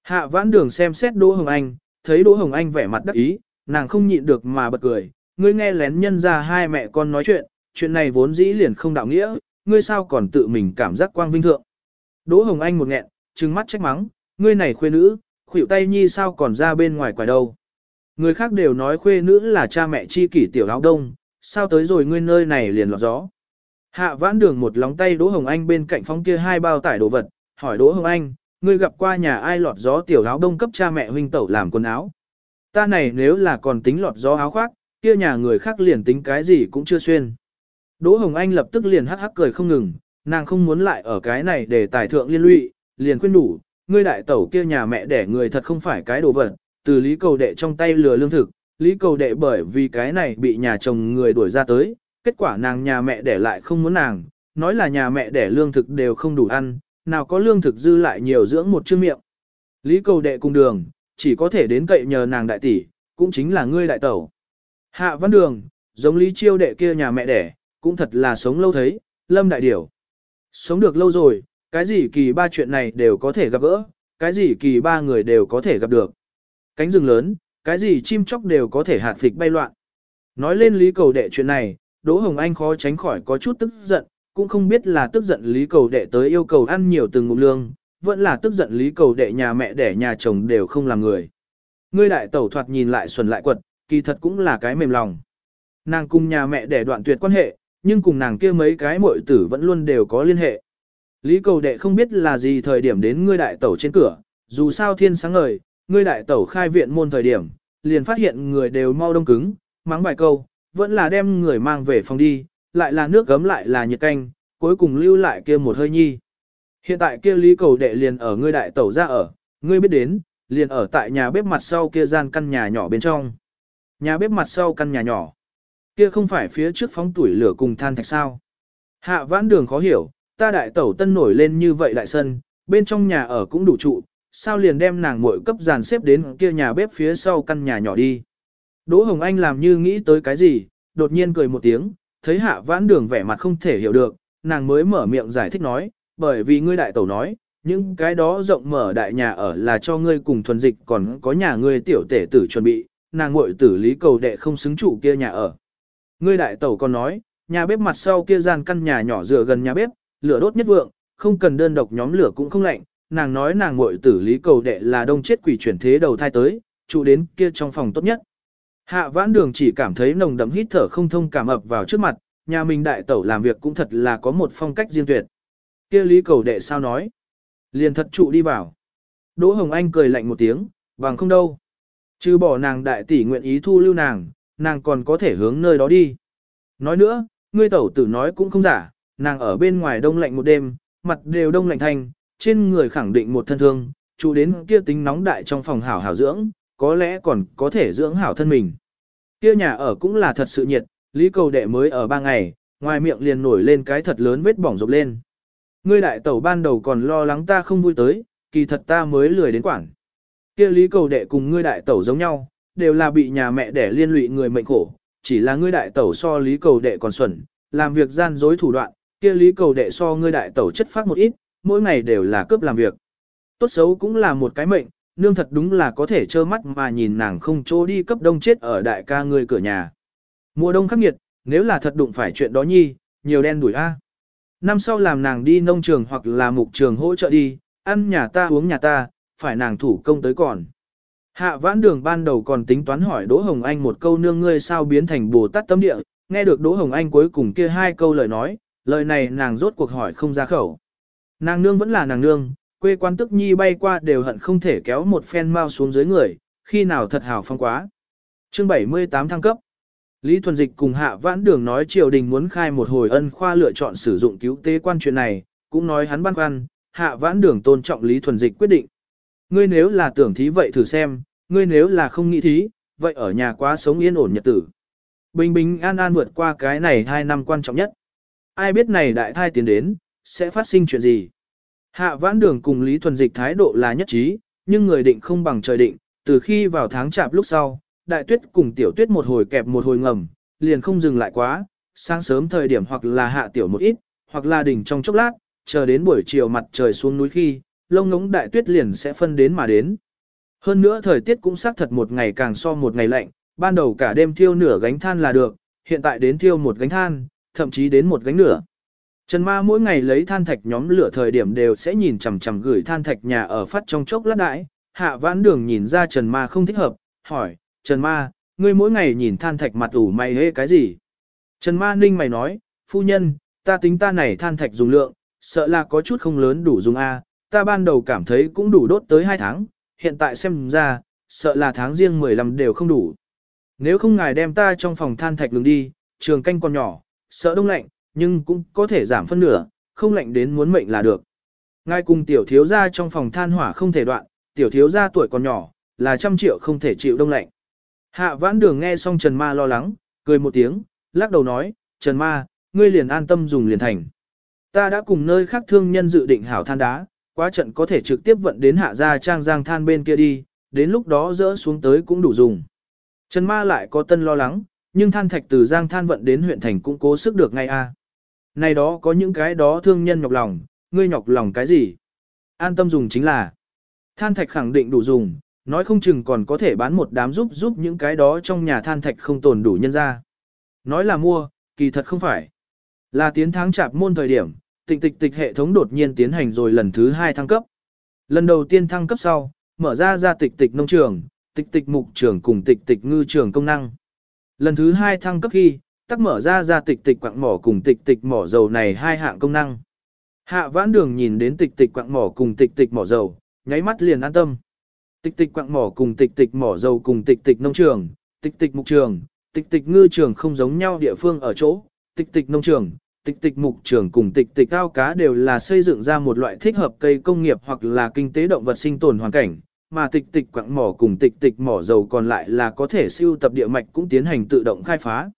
Hạ vãn đường xem xét Đỗ Hồng Anh, thấy Đỗ Hồng Anh vẻ mặt đắc ý, nàng không nhịn được mà bật cười, ngươi nghe lén nhân ra hai mẹ con nói chuyện, chuyện này vốn dĩ liền không đạo nghĩa, ngươi sao còn tự mình cảm giác quang vinh thượng. Đỗ Hồng Anh một nghẹn, trừng mắt trách mắng, ngươi này khuê nữ, khuỷu tay nhi sao còn ra bên ngoài quài đâu. Người khác đều nói khuê nữ là cha mẹ chi kỷ tiểu áo đông, sao tới rồi ngươi nơi này liền lọt gió. Hạ vãn đường một lóng tay Đỗ Hồng Anh bên cạnh phong kia hai bao tải đồ vật, hỏi Đỗ Hồng Anh, ngươi gặp qua nhà ai lọt gió tiểu áo đông cấp cha mẹ huynh tẩu làm quần áo. Ta này nếu là còn tính lọt gió áo khoác, kia nhà người khác liền tính cái gì cũng chưa xuyên. Đỗ Hồng Anh lập tức liền hắc hắc cười không ngừng, nàng không muốn lại ở cái này để tài thượng liên lụy, liền khuyên đủ, ngươi đại tẩu kia nhà mẹ đẻ người thật không phải cái đồ vật, từ lý cầu đệ trong tay lừa lương thực, lý cầu đệ bởi vì cái này bị nhà chồng người đuổi ra tới, kết quả nàng nhà mẹ đẻ lại không muốn nàng, nói là nhà mẹ đẻ lương thực đều không đủ ăn, nào có lương thực dư lại nhiều dưỡng một chữ miệng. Lý cầu đệ cùng đường, chỉ có thể đến cậy nhờ nàng đại tỷ, cũng chính là ngươi đại tẩu. Hạ văn đường, giống lý chiêu đệ kia nhà mẹ đẻ, cũng thật là sống lâu thấy, lâm đại điểu. Sống được lâu rồi, cái gì kỳ ba chuyện này đều có thể gặp gỡ, cái gì kỳ ba người đều có thể gặp được. Cánh rừng lớn, cái gì chim chóc đều có thể hạt phịch bay loạn. Nói lên lý cầu đệ chuyện này, Đỗ Hồng Anh khó tránh khỏi có chút tức giận, cũng không biết là tức giận lý cầu đệ tới yêu cầu ăn nhiều từng ngụm lương, vẫn là tức giận lý cầu đệ nhà mẹ đẻ nhà chồng đều không làm người. Ngươi đại tẩu thoạt nhìn lại xuẩn lại quật, kỳ thật cũng là cái mềm lòng. Nàng cùng nhà mẹ đẻ đoạn tuyệt quan hệ, nhưng cùng nàng kia mấy cái muội tử vẫn luôn đều có liên hệ. Lý cầu đệ không biết là gì thời điểm đến ngươi đại tẩu trên cửa, dù sao thiên sáng ngời, ngươi đại tẩu khai viện môn thời điểm, liền phát hiện người đều mau đông cứng, mắng vài câu, vẫn là đem người mang về phòng đi, lại là nước gấm lại là nhiệt canh, cuối cùng lưu lại kia một hơi nhi. Hiện tại kia lý cầu đệ liền ở ngươi đại tẩu ra ở, ngươi biết đến, liền ở tại nhà bếp mặt sau kia gian căn nhà nhỏ bên trong. Nhà bếp mặt sau căn nhà nhỏ. Kia không phải phía trước phóng tuổi lửa cùng than thạch sao. Hạ vãn đường khó hiểu, ta đại tẩu tân nổi lên như vậy đại sân, bên trong nhà ở cũng đủ trụ, sao liền đem nàng muội cấp dàn xếp đến kia nhà bếp phía sau căn nhà nhỏ đi. Đỗ Hồng Anh làm như nghĩ tới cái gì, đột nhiên cười một tiếng, thấy hạ vãn đường vẻ mặt không thể hiểu được, nàng mới mở miệng giải thích nói, bởi vì ngươi đại tẩu nói, những cái đó rộng mở đại nhà ở là cho ngươi cùng thuần dịch còn có nhà ngươi tiểu tể tử chuẩn bị, nàng muội tử lý cầu đệ không xứng chủ kia nhà ở. Ngươi đại tẩu còn nói, nhà bếp mặt sau kia gian căn nhà nhỏ dựa gần nhà bếp, lửa đốt nhất vượng, không cần đơn độc nhóm lửa cũng không lạnh, nàng nói nàng muội tử lý cầu đệ là đông chết quỷ chuyển thế đầu thai tới, trụ đến kia trong phòng tốt nhất. Hạ vãn đường chỉ cảm thấy nồng đậm hít thở không thông cảm ập vào trước mặt, nhà mình đại tẩu làm việc cũng thật là có một phong cách riêng tuyệt. Kia lý cầu đệ sao nói? Liền thật trụ đi vào. Đỗ Hồng Anh cười lạnh một tiếng, bằng không đâu. Chứ bỏ nàng đại tỷ nguyện ý thu lưu nàng, nàng còn có thể hướng nơi đó đi. Nói nữa, ngươi tẩu tử nói cũng không giả, nàng ở bên ngoài đông lạnh một đêm, mặt đều đông lạnh thành, trên người khẳng định một thân thương, trụ đến kia tính nóng đại trong phòng hảo hảo dưỡng, có lẽ còn có thể dưỡng hảo thân mình. Kia nhà ở cũng là thật sự nhiệt, Lý Cầu Đệ mới ở ba ngày, ngoài miệng liền nổi lên cái thật lớn vết bỏng rộp lên. Ngươi đại tẩu ban đầu còn lo lắng ta không vui tới, kỳ thật ta mới lười đến quảng. Kia Lý Cầu Đệ cùng ngươi đại tẩu giống nhau, đều là bị nhà mẹ đẻ liên lụy người mệnh khổ, chỉ là ngươi đại tẩu so Lý Cầu Đệ còn xuẩn, làm việc gian dối thủ đoạn, kia Lý Cầu Đệ so ngươi đại tẩu chất phát một ít, mỗi ngày đều là cướp làm việc. Tốt xấu cũng là một cái mệnh, nương thật đúng là có thể trơ mắt mà nhìn nàng không trô đi cấp đông chết ở đại ca người cửa nhà. Mùa đông khắc nghiệt, nếu là thật đụng phải chuyện đó nhi, nhiều đen đuổi a. Năm sau làm nàng đi nông trường hoặc là mục trường hỗ trợ đi, ăn nhà ta uống nhà ta, phải nàng thủ công tới còn. Hạ vãn đường ban đầu còn tính toán hỏi Đỗ Hồng Anh một câu nương ngươi sao biến thành bồ tát tâm địa, nghe được Đỗ Hồng Anh cuối cùng kia hai câu lời nói, lời này nàng rốt cuộc hỏi không ra khẩu. Nàng nương vẫn là nàng nương, quê quan tức nhi bay qua đều hận không thể kéo một phen mau xuống dưới người, khi nào thật hào phong quá. Chương 78 thăng cấp Lý Thuần Dịch cùng Hạ Vãn Đường nói triều đình muốn khai một hồi ân khoa lựa chọn sử dụng cứu tế quan chuyện này, cũng nói hắn băn khoăn, Hạ Vãn Đường tôn trọng Lý Thuần Dịch quyết định. Ngươi nếu là tưởng thí vậy thử xem, ngươi nếu là không nghĩ thí, vậy ở nhà quá sống yên ổn nhật tử. Bình bình an an vượt qua cái này hai năm quan trọng nhất. Ai biết này đại thai tiến đến, sẽ phát sinh chuyện gì. Hạ vãn đường cùng Lý Thuần Dịch thái độ là nhất trí, nhưng người định không bằng trời định, từ khi vào tháng chạp lúc sau, đại tuyết cùng tiểu tuyết một hồi kẹp một hồi ngầm, liền không dừng lại quá, sáng sớm thời điểm hoặc là hạ tiểu một ít, hoặc là đỉnh trong chốc lát, chờ đến buổi chiều mặt trời xuống núi khi, lông ngống đại tuyết liền sẽ phân đến mà đến. Hơn nữa thời tiết cũng xác thật một ngày càng so một ngày lạnh, ban đầu cả đêm thiêu nửa gánh than là được, hiện tại đến thiêu một gánh than, thậm chí đến một gánh nửa. Trần Ma mỗi ngày lấy than thạch nhóm lửa thời điểm đều sẽ nhìn chằm chằm gửi than thạch nhà ở phát trong chốc lát đãi. Hạ vãn đường nhìn ra Trần Ma không thích hợp, hỏi, Trần Ma, ngươi mỗi ngày nhìn than thạch mặt ủ mày hê cái gì? Trần Ma ninh mày nói, phu nhân, ta tính ta này than thạch dùng lượng, sợ là có chút không lớn đủ dùng A, ta ban đầu cảm thấy cũng đủ đốt tới 2 tháng, hiện tại xem ra, sợ là tháng riêng 15 đều không đủ. Nếu không ngài đem ta trong phòng than thạch đường đi, trường canh còn nhỏ, sợ đông lạnh, nhưng cũng có thể giảm phân nửa, không lạnh đến muốn mệnh là được. ngay cùng tiểu thiếu gia trong phòng than hỏa không thể đoạn, tiểu thiếu gia tuổi còn nhỏ, là trăm triệu không thể chịu đông lạnh. Hạ vãn đường nghe xong Trần Ma lo lắng, cười một tiếng, lắc đầu nói, Trần Ma, ngươi liền an tâm dùng liền thành. Ta đã cùng nơi khác thương nhân dự định hảo than đá, quá trận có thể trực tiếp vận đến hạ gia trang giang than bên kia đi, đến lúc đó dỡ xuống tới cũng đủ dùng. Trần Ma lại có tân lo lắng, nhưng than thạch từ giang than vận đến huyện thành cũng cố sức được ngay a. Này đó có những cái đó thương nhân nhọc lòng, ngươi nhọc lòng cái gì? An tâm dùng chính là than thạch khẳng định đủ dùng, nói không chừng còn có thể bán một đám giúp giúp những cái đó trong nhà than thạch không tồn đủ nhân ra. Nói là mua, kỳ thật không phải. Là tiến tháng chạp môn thời điểm, tịch tịch tịch hệ thống đột nhiên tiến hành rồi lần thứ hai thăng cấp. Lần đầu tiên thăng cấp sau, mở ra ra tịch tịch nông trường, tịch tịch mục trường cùng tịch tịch ngư trường công năng. Lần thứ hai thăng cấp khi, tắc mở ra ra tịch tịch quạng mỏ cùng tịch tịch mỏ dầu này hai hạng công năng. Hạ vãn đường nhìn đến tịch tịch quạng mỏ cùng tịch tịch mỏ dầu, nháy mắt liền an tâm. Tịch tịch quạng mỏ cùng tịch tịch mỏ dầu cùng tịch tịch nông trường, tịch tịch mục trường, tịch tịch ngư trường không giống nhau địa phương ở chỗ, tịch tịch nông trường, tịch tịch mục trường cùng tịch tịch cao cá đều là xây dựng ra một loại thích hợp cây công nghiệp hoặc là kinh tế động vật sinh tồn hoàn cảnh, mà tịch tịch quạng mỏ cùng tịch tịch mỏ dầu còn lại là có thể siêu tập địa mạch cũng tiến hành tự động khai phá.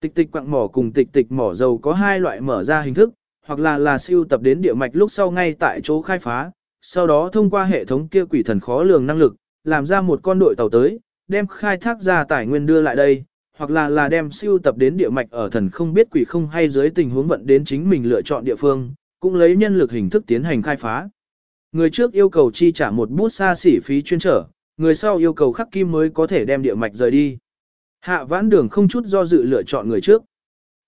Tịch tịch quạng mỏ cùng tịch tịch mỏ dầu có hai loại mở ra hình thức, hoặc là là siêu tập đến địa mạch lúc sau ngay tại chỗ khai phá, sau đó thông qua hệ thống kia quỷ thần khó lường năng lực, làm ra một con đội tàu tới, đem khai thác ra tài nguyên đưa lại đây, hoặc là là đem siêu tập đến địa mạch ở thần không biết quỷ không hay dưới tình huống vận đến chính mình lựa chọn địa phương, cũng lấy nhân lực hình thức tiến hành khai phá. Người trước yêu cầu chi trả một bút xa xỉ phí chuyên trở, người sau yêu cầu khắc kim mới có thể đem địa mạch rời đi. Hạ vãn đường không chút do dự lựa chọn người trước.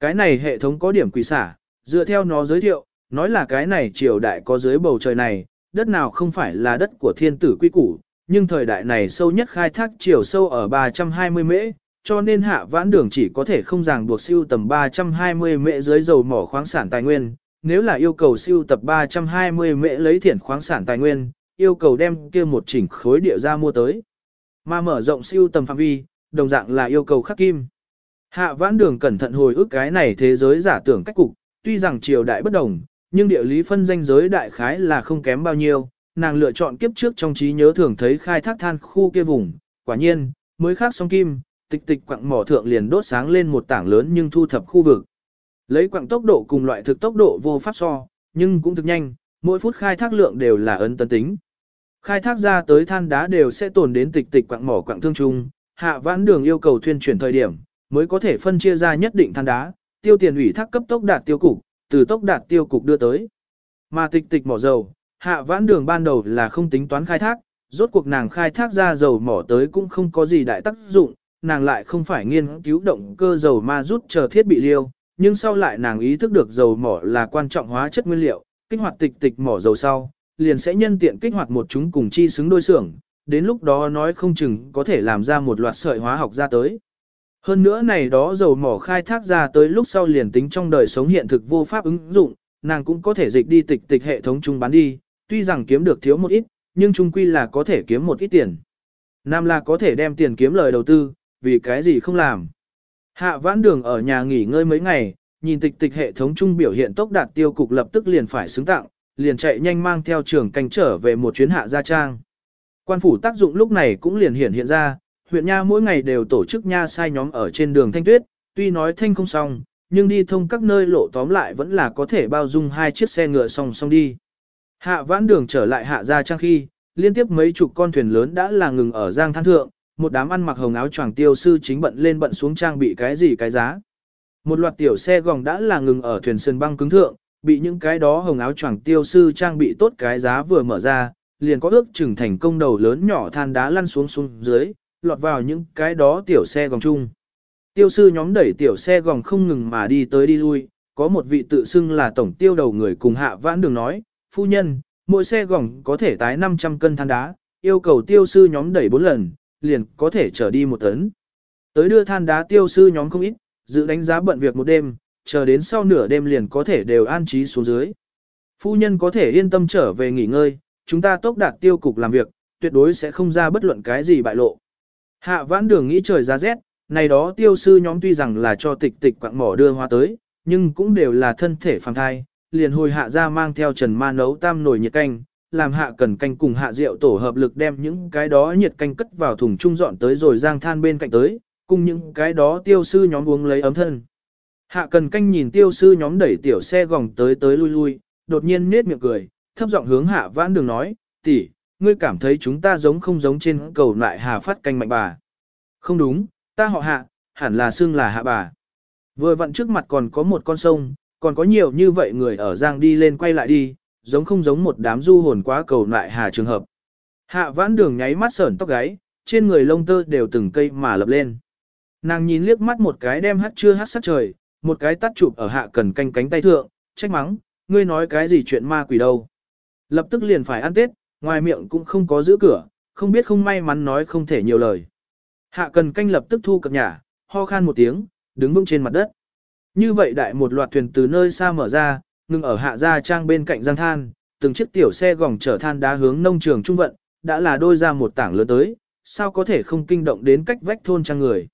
Cái này hệ thống có điểm quỷ xả, dựa theo nó giới thiệu, nói là cái này triều đại có dưới bầu trời này, đất nào không phải là đất của thiên tử quy củ, nhưng thời đại này sâu nhất khai thác chiều sâu ở 320 mễ, cho nên hạ vãn đường chỉ có thể không ràng buộc siêu tầm 320 mễ dưới dầu mỏ khoáng sản tài nguyên, nếu là yêu cầu siêu tập 320 mễ lấy thiển khoáng sản tài nguyên, yêu cầu đem kia một chỉnh khối địa ra mua tới. Mà mở rộng siêu tầm phạm vi, đồng dạng là yêu cầu khắc kim. Hạ vãn đường cẩn thận hồi ức cái này thế giới giả tưởng cách cục, tuy rằng triều đại bất đồng, nhưng địa lý phân danh giới đại khái là không kém bao nhiêu, nàng lựa chọn kiếp trước trong trí nhớ thường thấy khai thác than khu kia vùng, quả nhiên, mới khác xong kim, tịch tịch quặng mỏ thượng liền đốt sáng lên một tảng lớn nhưng thu thập khu vực. Lấy quặng tốc độ cùng loại thực tốc độ vô pháp so, nhưng cũng thực nhanh, mỗi phút khai thác lượng đều là ấn tấn tính. Khai thác ra tới than đá đều sẽ tồn đến tịch tịch quặng mỏ quặng thương trung, hạ vãn đường yêu cầu thuyên chuyển thời điểm, mới có thể phân chia ra nhất định than đá, tiêu tiền ủy thác cấp tốc đạt tiêu cục, từ tốc đạt tiêu cục đưa tới. Mà tịch tịch mỏ dầu, hạ vãn đường ban đầu là không tính toán khai thác, rốt cuộc nàng khai thác ra dầu mỏ tới cũng không có gì đại tác dụng, nàng lại không phải nghiên cứu động cơ dầu ma rút chờ thiết bị liêu, nhưng sau lại nàng ý thức được dầu mỏ là quan trọng hóa chất nguyên liệu, kích hoạt tịch tịch mỏ dầu sau, liền sẽ nhân tiện kích hoạt một chúng cùng chi xứng đôi xưởng, đến lúc đó nói không chừng có thể làm ra một loạt sợi hóa học ra tới. Hơn nữa này đó dầu mỏ khai thác ra tới lúc sau liền tính trong đời sống hiện thực vô pháp ứng dụng, nàng cũng có thể dịch đi tịch tịch hệ thống chung bán đi, tuy rằng kiếm được thiếu một ít, nhưng chung quy là có thể kiếm một ít tiền. Nam là có thể đem tiền kiếm lời đầu tư, vì cái gì không làm. Hạ vãn đường ở nhà nghỉ ngơi mấy ngày, nhìn tịch tịch hệ thống chung biểu hiện tốc đạt tiêu cục lập tức liền phải xứng tặng, liền chạy nhanh mang theo trường canh trở về một chuyến hạ gia trang. Quan phủ tác dụng lúc này cũng liền hiện hiện ra, huyện nha mỗi ngày đều tổ chức nha sai nhóm ở trên đường thanh tuyết, tuy nói thanh không xong, nhưng đi thông các nơi lộ tóm lại vẫn là có thể bao dung hai chiếc xe ngựa song song đi. Hạ vãn đường trở lại hạ gia trang khi, liên tiếp mấy chục con thuyền lớn đã là ngừng ở giang than thượng, một đám ăn mặc hồng áo choàng tiêu sư chính bận lên bận xuống trang bị cái gì cái giá. Một loạt tiểu xe gòng đã là ngừng ở thuyền sơn băng cứng thượng, bị những cái đó hồng áo choàng tiêu sư trang bị tốt cái giá vừa mở ra, liền có ước chừng thành công đầu lớn nhỏ than đá lăn xuống xuống dưới, lọt vào những cái đó tiểu xe gòng chung. Tiêu sư nhóm đẩy tiểu xe gòng không ngừng mà đi tới đi lui, có một vị tự xưng là tổng tiêu đầu người cùng hạ vãn đường nói, phu nhân, mỗi xe gòng có thể tái 500 cân than đá, yêu cầu tiêu sư nhóm đẩy 4 lần, liền có thể trở đi một tấn. Tới đưa than đá tiêu sư nhóm không ít, dự đánh giá bận việc một đêm, chờ đến sau nửa đêm liền có thể đều an trí xuống dưới. Phu nhân có thể yên tâm trở về nghỉ ngơi, chúng ta tốc đạt tiêu cục làm việc, tuyệt đối sẽ không ra bất luận cái gì bại lộ. Hạ vãn đường nghĩ trời ra rét, này đó tiêu sư nhóm tuy rằng là cho tịch tịch quạng mỏ đưa hoa tới, nhưng cũng đều là thân thể phàm thai, liền hồi hạ ra mang theo trần ma nấu tam nồi nhiệt canh, làm hạ cần canh cùng hạ rượu tổ hợp lực đem những cái đó nhiệt canh cất vào thùng trung dọn tới rồi giang than bên cạnh tới, cùng những cái đó tiêu sư nhóm uống lấy ấm thân. Hạ cần canh nhìn tiêu sư nhóm đẩy tiểu xe gòng tới tới lui lui, đột nhiên nết miệng cười, thấp giọng hướng hạ vãn đường nói, tỷ, ngươi cảm thấy chúng ta giống không giống trên cầu lại hà phát canh mạnh bà. Không đúng, ta họ hạ, hẳn là xưng là hạ bà. Vừa vặn trước mặt còn có một con sông, còn có nhiều như vậy người ở giang đi lên quay lại đi, giống không giống một đám du hồn quá cầu lại hà trường hợp. Hạ vãn đường nháy mắt sởn tóc gáy, trên người lông tơ đều từng cây mà lập lên. Nàng nhìn liếc mắt một cái đem hát chưa hát sát trời, một cái tắt chụp ở hạ cần canh cánh tay thượng, trách mắng, ngươi nói cái gì chuyện ma quỷ đâu. Lập tức liền phải ăn tết, ngoài miệng cũng không có giữ cửa, không biết không may mắn nói không thể nhiều lời. Hạ cần canh lập tức thu cập nhà, ho khan một tiếng, đứng vững trên mặt đất. Như vậy đại một loạt thuyền từ nơi xa mở ra, ngừng ở hạ gia trang bên cạnh giang than, từng chiếc tiểu xe gỏng chở than đá hướng nông trường trung vận, đã là đôi ra một tảng lớn tới, sao có thể không kinh động đến cách vách thôn trang người.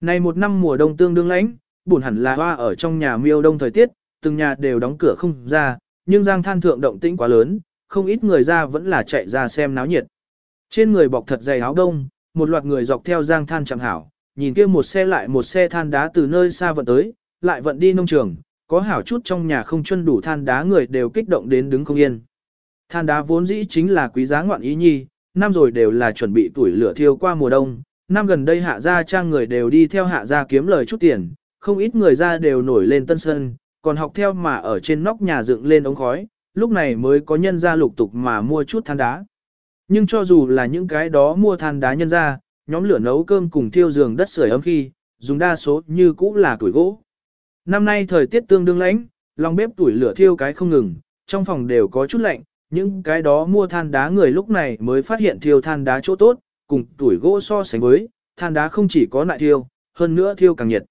Này một năm mùa đông tương đương lãnh, buồn hẳn là hoa ở trong nhà miêu đông thời tiết, từng nhà đều đóng cửa không ra, nhưng giang than thượng động tĩnh quá lớn, không ít người ra vẫn là chạy ra xem náo nhiệt. Trên người bọc thật dày áo đông, một loạt người dọc theo giang than chẳng hảo, nhìn kia một xe lại một xe than đá từ nơi xa vận tới, lại vận đi nông trường, có hảo chút trong nhà không chân đủ than đá người đều kích động đến đứng không yên. Than đá vốn dĩ chính là quý giá ngoạn ý nhi, năm rồi đều là chuẩn bị tuổi lửa thiêu qua mùa đông, năm gần đây hạ gia trang người đều đi theo hạ gia kiếm lời chút tiền, không ít người ra đều nổi lên tân sân, còn học theo mà ở trên nóc nhà dựng lên ống khói, lúc này mới có nhân ra lục tục mà mua chút than đá. Nhưng cho dù là những cái đó mua than đá nhân ra, nhóm lửa nấu cơm cùng thiêu giường đất sưởi ấm khi, dùng đa số như cũ là tuổi gỗ. Năm nay thời tiết tương đương lạnh, lòng bếp tuổi lửa thiêu cái không ngừng, trong phòng đều có chút lạnh, những cái đó mua than đá người lúc này mới phát hiện thiêu than đá chỗ tốt, cùng tuổi gỗ so sánh với, than đá không chỉ có nại thiêu, hơn nữa thiêu càng nhiệt.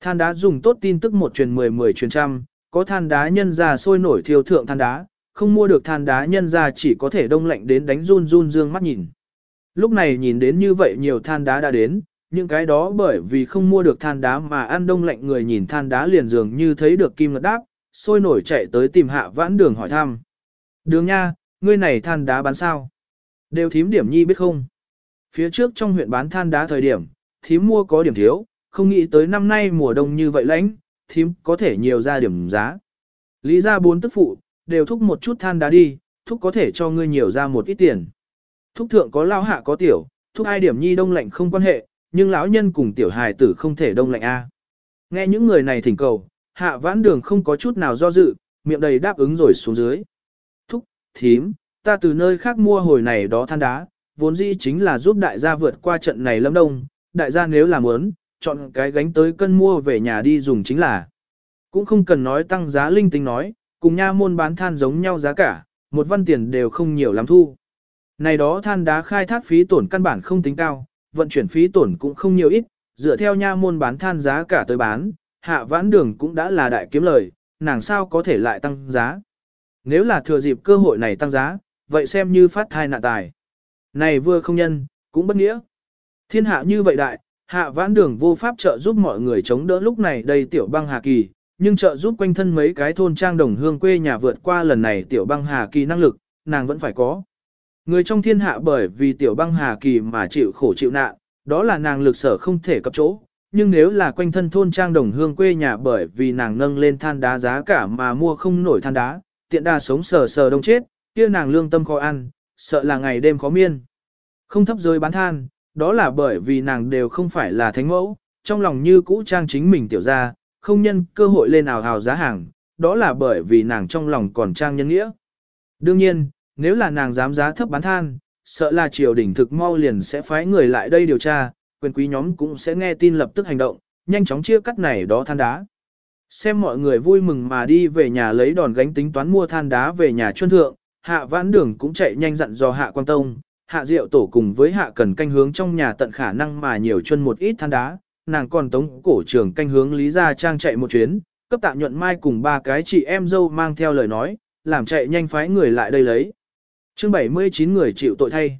Than đá dùng tốt tin tức một truyền 10 10 truyền trăm, có than đá nhân ra sôi nổi thiêu thượng than đá, không mua được than đá nhân ra chỉ có thể đông lạnh đến đánh run run dương mắt nhìn. Lúc này nhìn đến như vậy nhiều than đá đã đến, những cái đó bởi vì không mua được than đá mà ăn đông lạnh người nhìn than đá liền dường như thấy được kim ngật đáp, sôi nổi chạy tới tìm hạ vãn đường hỏi thăm. Đường nha, ngươi này than đá bán sao? Đều thím điểm nhi biết không? Phía trước trong huyện bán than đá thời điểm, thím mua có điểm thiếu, không nghĩ tới năm nay mùa đông như vậy lãnh, thím có thể nhiều ra điểm giá. Lý ra bốn tức phụ, đều thúc một chút than đá đi, thúc có thể cho ngươi nhiều ra một ít tiền. Thúc thượng có lao hạ có tiểu, thúc hai điểm nhi đông lạnh không quan hệ, nhưng lão nhân cùng tiểu hài tử không thể đông lạnh A. Nghe những người này thỉnh cầu, hạ vãn đường không có chút nào do dự, miệng đầy đáp ứng rồi xuống dưới. Thúc, thím, ta từ nơi khác mua hồi này đó than đá, vốn dĩ chính là giúp đại gia vượt qua trận này lâm đông, đại gia nếu làm muốn, chọn cái gánh tới cân mua về nhà đi dùng chính là. Cũng không cần nói tăng giá linh tinh nói, cùng nha môn bán than giống nhau giá cả, một văn tiền đều không nhiều lắm thu. Này đó than đá khai thác phí tổn căn bản không tính cao, vận chuyển phí tổn cũng không nhiều ít, dựa theo nha môn bán than giá cả tới bán, hạ vãn đường cũng đã là đại kiếm lời, nàng sao có thể lại tăng giá. Nếu là thừa dịp cơ hội này tăng giá, vậy xem như phát thai nạn tài. Này vừa không nhân, cũng bất nghĩa. Thiên hạ như vậy đại, hạ vãn đường vô pháp trợ giúp mọi người chống đỡ lúc này đây tiểu băng hà kỳ, nhưng trợ giúp quanh thân mấy cái thôn trang đồng hương quê nhà vượt qua lần này tiểu băng hà kỳ năng lực, nàng vẫn phải có. Người trong thiên hạ bởi vì tiểu băng hà kỳ mà chịu khổ chịu nạn, đó là nàng lực sở không thể cập chỗ. Nhưng nếu là quanh thân thôn trang đồng hương quê nhà bởi vì nàng nâng lên than đá giá cả mà mua không nổi than đá, tiện đa sống sờ sờ đông chết, kia nàng lương tâm khó ăn, sợ là ngày đêm khó miên. Không thấp rơi bán than, đó là bởi vì nàng đều không phải là thánh mẫu, trong lòng như cũ trang chính mình tiểu ra, không nhân cơ hội lên nào hào giá hàng, đó là bởi vì nàng trong lòng còn trang nhân nghĩa. Đương nhiên, nếu là nàng dám giá thấp bán than, sợ là triều đình thực mau liền sẽ phái người lại đây điều tra, quyền quý nhóm cũng sẽ nghe tin lập tức hành động, nhanh chóng chia cắt này đó than đá. Xem mọi người vui mừng mà đi về nhà lấy đòn gánh tính toán mua than đá về nhà chuân thượng, hạ vãn đường cũng chạy nhanh dặn dò hạ quan tông, hạ diệu tổ cùng với hạ cần canh hướng trong nhà tận khả năng mà nhiều chân một ít than đá, nàng còn tống cổ trưởng canh hướng lý gia trang chạy một chuyến, cấp tạ nhuận mai cùng ba cái chị em dâu mang theo lời nói, làm chạy nhanh phái người lại đây lấy. chương 79 người chịu tội thay.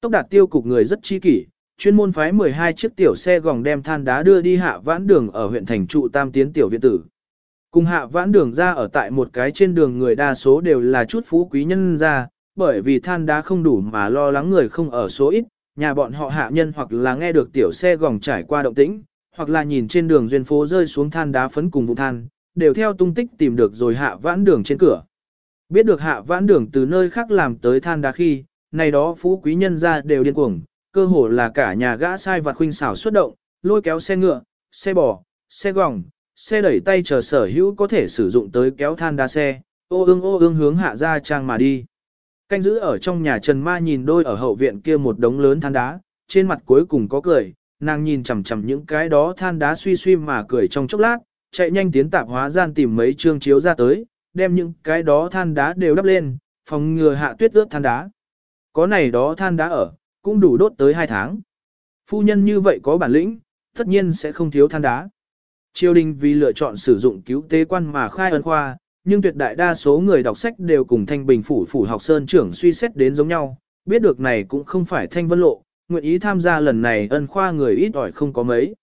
Tốc đạt tiêu cục người rất chi kỷ, chuyên môn phái 12 chiếc tiểu xe gòng đem than đá đưa đi hạ vãn đường ở huyện thành trụ tam tiến tiểu viện tử. Cùng hạ vãn đường ra ở tại một cái trên đường người đa số đều là chút phú quý nhân ra, bởi vì than đá không đủ mà lo lắng người không ở số ít, nhà bọn họ hạ nhân hoặc là nghe được tiểu xe gòng trải qua động tĩnh, hoặc là nhìn trên đường duyên phố rơi xuống than đá phấn cùng vụ than, đều theo tung tích tìm được rồi hạ vãn đường trên cửa. Biết được hạ vãn đường từ nơi khác làm tới than đá khi, này đó phú quý nhân ra đều điên cuồng, cơ hồ là cả nhà gã sai vặt khuynh xảo xuất động, lôi kéo xe ngựa, xe bò, xe gòng, xe đẩy tay chờ sở hữu có thể sử dụng tới kéo than đá xe, ô ương ô ương hướng hạ ra trang mà đi. Canh giữ ở trong nhà Trần Ma nhìn đôi ở hậu viện kia một đống lớn than đá, trên mặt cuối cùng có cười, nàng nhìn chằm chằm những cái đó than đá suy suy mà cười trong chốc lát, chạy nhanh tiến tạp hóa gian tìm mấy trương chiếu ra tới, đem những cái đó than đá đều đắp lên, phòng ngừa hạ tuyết ướt than đá. Có này đó than đá ở, cũng đủ đốt tới 2 tháng. Phu nhân như vậy có bản lĩnh, tất nhiên sẽ không thiếu than đá. Triều đình vì lựa chọn sử dụng cứu tế quan mà khai ân khoa, nhưng tuyệt đại đa số người đọc sách đều cùng Thanh Bình phủ phủ học sơn trưởng suy xét đến giống nhau, biết được này cũng không phải Thanh Vân Lộ, nguyện ý tham gia lần này ân khoa người ít ỏi không có mấy.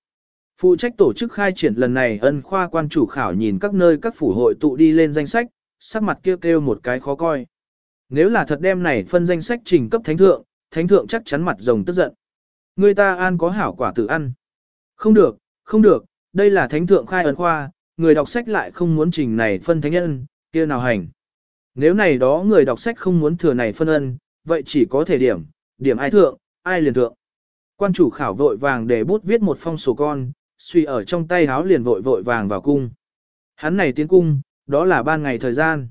Phụ trách tổ chức khai triển lần này ân khoa quan chủ khảo nhìn các nơi các phủ hội tụ đi lên danh sách, sắc mặt kêu kêu một cái khó coi. Nếu là thật đem này phân danh sách trình cấp thánh thượng, thánh thượng chắc chắn mặt rồng tức giận. Người ta an có hảo quả tự ăn. Không được, không được, đây là thánh thượng khai ân khoa, người đọc sách lại không muốn trình này phân thánh nhân, kia nào hành. Nếu này đó người đọc sách không muốn thừa này phân ân, vậy chỉ có thể điểm, điểm ai thượng, ai liền thượng. Quan chủ khảo vội vàng để bút viết một phong sổ con, suy ở trong tay háo liền vội vội vàng vào cung. Hắn này tiến cung, đó là ban ngày thời gian.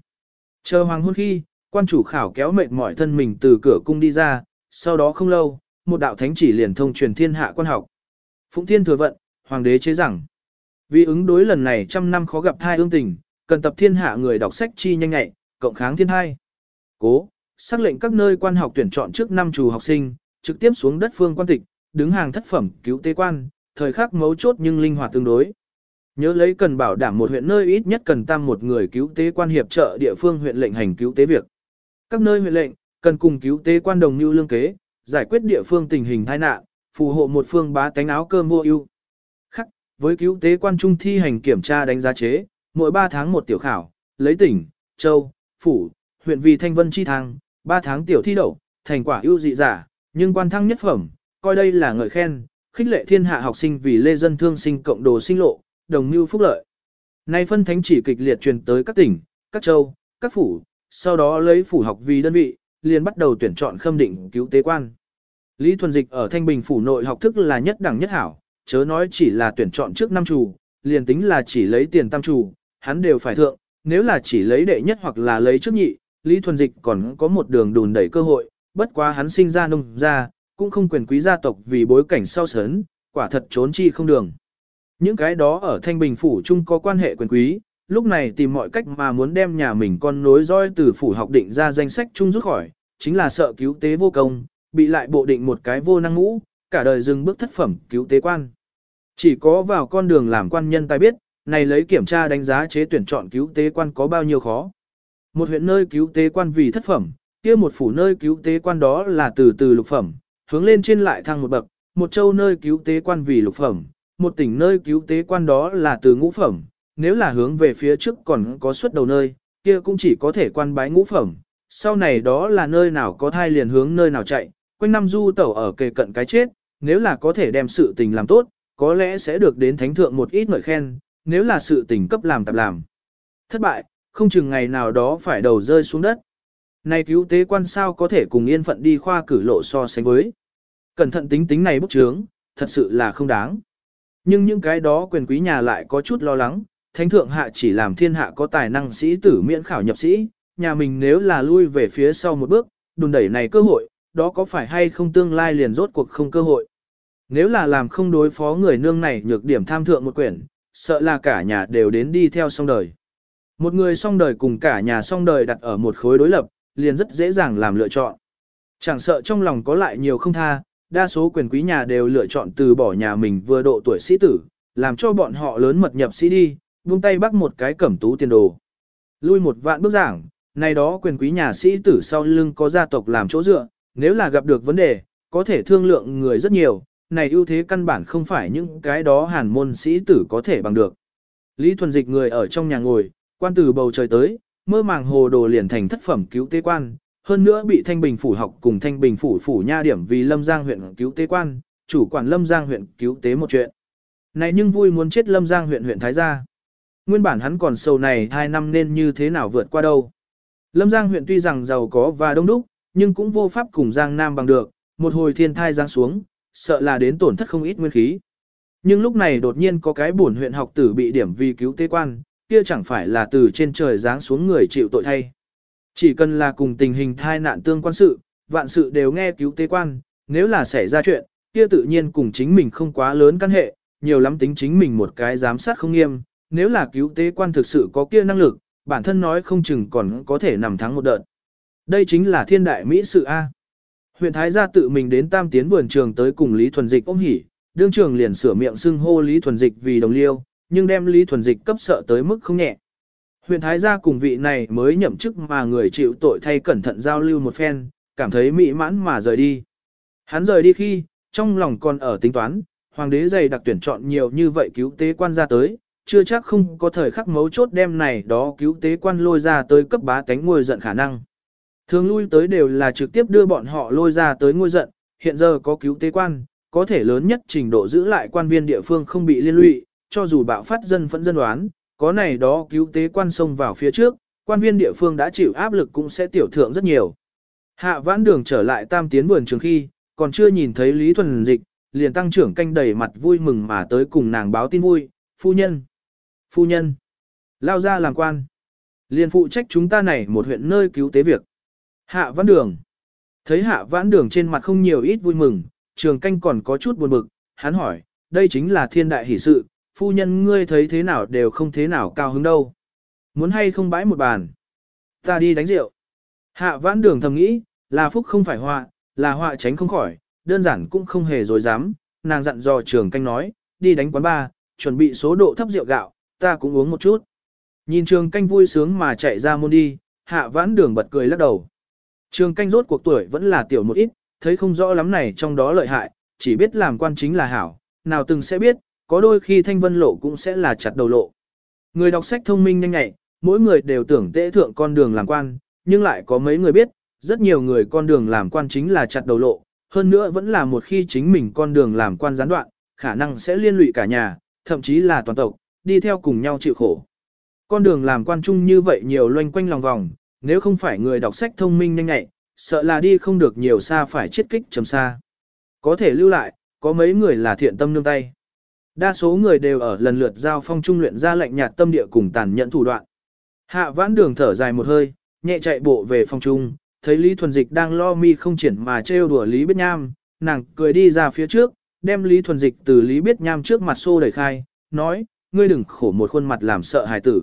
Chờ hoàng hôn khi, quan chủ khảo kéo mệt mỏi thân mình từ cửa cung đi ra, sau đó không lâu, một đạo thánh chỉ liền thông truyền thiên hạ quan học. Phụng thiên thừa vận, hoàng đế chế rằng, vì ứng đối lần này trăm năm khó gặp thai ương tình, cần tập thiên hạ người đọc sách chi nhanh nhạy, cộng kháng thiên thai. Cố, xác lệnh các nơi quan học tuyển chọn trước năm chủ học sinh, trực tiếp xuống đất phương quan tịch, đứng hàng thất phẩm cứu tế quan, thời khắc mấu chốt nhưng linh hoạt tương đối. Nhớ lấy cần bảo đảm một huyện nơi ít nhất cần tăng một người cứu tế quan hiệp trợ địa phương huyện lệnh hành cứu tế việc. Các nơi huyện lệnh cần cùng cứu tế quan đồng như lương kế, giải quyết địa phương tình hình tai nạn, phù hộ một phương bá tánh áo cơm mua ưu. Với cứu tế quan trung thi hành kiểm tra đánh giá chế, mỗi 3 tháng một tiểu khảo, lấy tỉnh, châu, phủ, huyện vì thanh vân chi thang, 3 tháng tiểu thi đậu, thành quả ưu dị giả, nhưng quan thăng nhất phẩm, coi đây là ngợi khen, khích lệ thiên hạ học sinh vì lê dân thương sinh cộng đồ sinh lộ, đồng mưu phúc lợi. Nay phân thánh chỉ kịch liệt truyền tới các tỉnh, các châu, các phủ, sau đó lấy phủ học vì đơn vị, liền bắt đầu tuyển chọn khâm định cứu tế quan. Lý Thuần Dịch ở Thanh Bình phủ nội học thức là nhất đẳng nhất hảo, chớ nói chỉ là tuyển chọn trước năm chủ, liền tính là chỉ lấy tiền tam chủ, hắn đều phải thượng, nếu là chỉ lấy đệ nhất hoặc là lấy trước nhị, Lý Thuần Dịch còn có một đường đùn đẩy cơ hội, bất quá hắn sinh ra nông ra, cũng không quyền quý gia tộc vì bối cảnh sau sớn, quả thật trốn chi không đường. Những cái đó ở Thanh Bình phủ chung có quan hệ quyền quý, lúc này tìm mọi cách mà muốn đem nhà mình con nối roi từ phủ học định ra danh sách chung rút khỏi, chính là sợ cứu tế vô công, bị lại bộ định một cái vô năng ngũ, cả đời dừng bước thất phẩm cứu tế quan. Chỉ có vào con đường làm quan nhân ta biết, này lấy kiểm tra đánh giá chế tuyển chọn cứu tế quan có bao nhiêu khó. Một huyện nơi cứu tế quan vì thất phẩm, kia một phủ nơi cứu tế quan đó là từ từ lục phẩm, hướng lên trên lại thăng một bậc, một châu nơi cứu tế quan vì lục phẩm, một tỉnh nơi cứu tế quan đó là từ ngũ phẩm, nếu là hướng về phía trước còn có suất đầu nơi, kia cũng chỉ có thể quan bái ngũ phẩm, sau này đó là nơi nào có thai liền hướng nơi nào chạy, quanh năm du tẩu ở kề cận cái chết, nếu là có thể đem sự tình làm tốt, có lẽ sẽ được đến thánh thượng một ít ngợi khen, nếu là sự tình cấp làm tạp làm. Thất bại, không chừng ngày nào đó phải đầu rơi xuống đất. Này cứu tế quan sao có thể cùng yên phận đi khoa cử lộ so sánh với. Cẩn thận tính tính này bức trướng, thật sự là không đáng. Nhưng những cái đó quyền quý nhà lại có chút lo lắng, thánh thượng hạ chỉ làm thiên hạ có tài năng sĩ tử miễn khảo nhập sĩ, nhà mình nếu là lui về phía sau một bước, đùn đẩy này cơ hội, đó có phải hay không tương lai liền rốt cuộc không cơ hội. Nếu là làm không đối phó người nương này nhược điểm tham thượng một quyển, sợ là cả nhà đều đến đi theo song đời. Một người song đời cùng cả nhà song đời đặt ở một khối đối lập, liền rất dễ dàng làm lựa chọn. Chẳng sợ trong lòng có lại nhiều không tha, đa số quyền quý nhà đều lựa chọn từ bỏ nhà mình vừa độ tuổi sĩ tử, làm cho bọn họ lớn mật nhập sĩ đi, buông tay bắt một cái cẩm tú tiền đồ. Lui một vạn bước giảng, này đó quyền quý nhà sĩ tử sau lưng có gia tộc làm chỗ dựa, nếu là gặp được vấn đề, có thể thương lượng người rất nhiều, này ưu thế căn bản không phải những cái đó hàn môn sĩ tử có thể bằng được. Lý Thuần Dịch người ở trong nhà ngồi, quan từ bầu trời tới, mơ màng hồ đồ liền thành thất phẩm cứu tế quan, hơn nữa bị Thanh Bình phủ học cùng Thanh Bình phủ phủ nha điểm vì Lâm Giang huyện cứu tế quan, chủ quản Lâm Giang huyện cứu tế một chuyện. Này nhưng vui muốn chết Lâm Giang huyện huyện Thái gia. Nguyên bản hắn còn sâu này hai năm nên như thế nào vượt qua đâu. Lâm Giang huyện tuy rằng giàu có và đông đúc, nhưng cũng vô pháp cùng Giang Nam bằng được, một hồi thiên thai giáng xuống, sợ là đến tổn thất không ít nguyên khí. Nhưng lúc này đột nhiên có cái bổn huyện học tử bị điểm vì cứu tế quan, kia chẳng phải là từ trên trời giáng xuống người chịu tội thay. Chỉ cần là cùng tình hình thai nạn tương quan sự, vạn sự đều nghe cứu tế quan, nếu là xảy ra chuyện, kia tự nhiên cùng chính mình không quá lớn căn hệ, nhiều lắm tính chính mình một cái giám sát không nghiêm, nếu là cứu tế quan thực sự có kia năng lực, bản thân nói không chừng còn có thể nằm thắng một đợt. Đây chính là thiên đại Mỹ sự A. Huyện Thái gia tự mình đến tam tiến vườn trường tới cùng Lý Thuần Dịch ôm hỉ, đương trường liền sửa miệng xưng hô Lý Thuần Dịch vì đồng liêu, nhưng đem Lý Thuần Dịch cấp sợ tới mức không nhẹ. Huyện Thái gia cùng vị này mới nhậm chức mà người chịu tội thay cẩn thận giao lưu một phen, cảm thấy mỹ mãn mà rời đi. Hắn rời đi khi, trong lòng còn ở tính toán, hoàng đế dày đặc tuyển chọn nhiều như vậy cứu tế quan ra tới, chưa chắc không có thời khắc mấu chốt đem này đó cứu tế quan lôi ra tới cấp bá tánh ngôi giận khả năng. Thường lui tới đều là trực tiếp đưa bọn họ lôi ra tới ngôi giận, hiện giờ có cứu tế quan, có thể lớn nhất trình độ giữ lại quan viên địa phương không bị liên lụy, cho dù bạo phát dân phẫn dân đoán, có này đó cứu tế quan sông vào phía trước, quan viên địa phương đã chịu áp lực cũng sẽ tiểu thượng rất nhiều. Hạ vãn đường trở lại tam tiến vườn trường khi, còn chưa nhìn thấy Lý Thuần Dịch, liền tăng trưởng canh đầy mặt vui mừng mà tới cùng nàng báo tin vui, phu nhân, phu nhân, lao ra làm quan. Liền phụ trách chúng ta này một huyện nơi cứu tế việc. Hạ vãn đường. Thấy hạ vãn đường trên mặt không nhiều ít vui mừng, trường canh còn có chút buồn bực, hắn hỏi, đây chính là thiên đại hỷ sự, phu nhân ngươi thấy thế nào đều không thế nào cao hứng đâu. Muốn hay không bãi một bàn. Ta đi đánh rượu. Hạ vãn đường thầm nghĩ, là phúc không phải họa, là họa tránh không khỏi, đơn giản cũng không hề dối dám, nàng dặn dò trường canh nói, đi đánh quán ba, chuẩn bị số độ thấp rượu gạo, ta cũng uống một chút. Nhìn trường canh vui sướng mà chạy ra môn đi, hạ vãn đường bật cười lắc đầu. Trường canh rốt cuộc tuổi vẫn là tiểu một ít, thấy không rõ lắm này trong đó lợi hại, chỉ biết làm quan chính là hảo, nào từng sẽ biết, có đôi khi thanh vân lộ cũng sẽ là chặt đầu lộ. Người đọc sách thông minh nhanh nhạy, mỗi người đều tưởng tệ thượng con đường làm quan, nhưng lại có mấy người biết, rất nhiều người con đường làm quan chính là chặt đầu lộ, hơn nữa vẫn là một khi chính mình con đường làm quan gián đoạn, khả năng sẽ liên lụy cả nhà, thậm chí là toàn tộc, đi theo cùng nhau chịu khổ. Con đường làm quan chung như vậy nhiều loanh quanh lòng vòng, nếu không phải người đọc sách thông minh nhanh nhạy, sợ là đi không được nhiều xa phải chết kích chấm xa. Có thể lưu lại, có mấy người là thiện tâm nương tay. Đa số người đều ở lần lượt giao phong trung luyện ra lệnh nhạt tâm địa cùng tàn nhẫn thủ đoạn. Hạ vãn đường thở dài một hơi, nhẹ chạy bộ về phòng trung, thấy Lý Thuần Dịch đang lo mi không triển mà trêu đùa Lý Biết Nham, nàng cười đi ra phía trước, đem Lý Thuần Dịch từ Lý Biết Nham trước mặt xô đẩy khai, nói, ngươi đừng khổ một khuôn mặt làm sợ hài tử.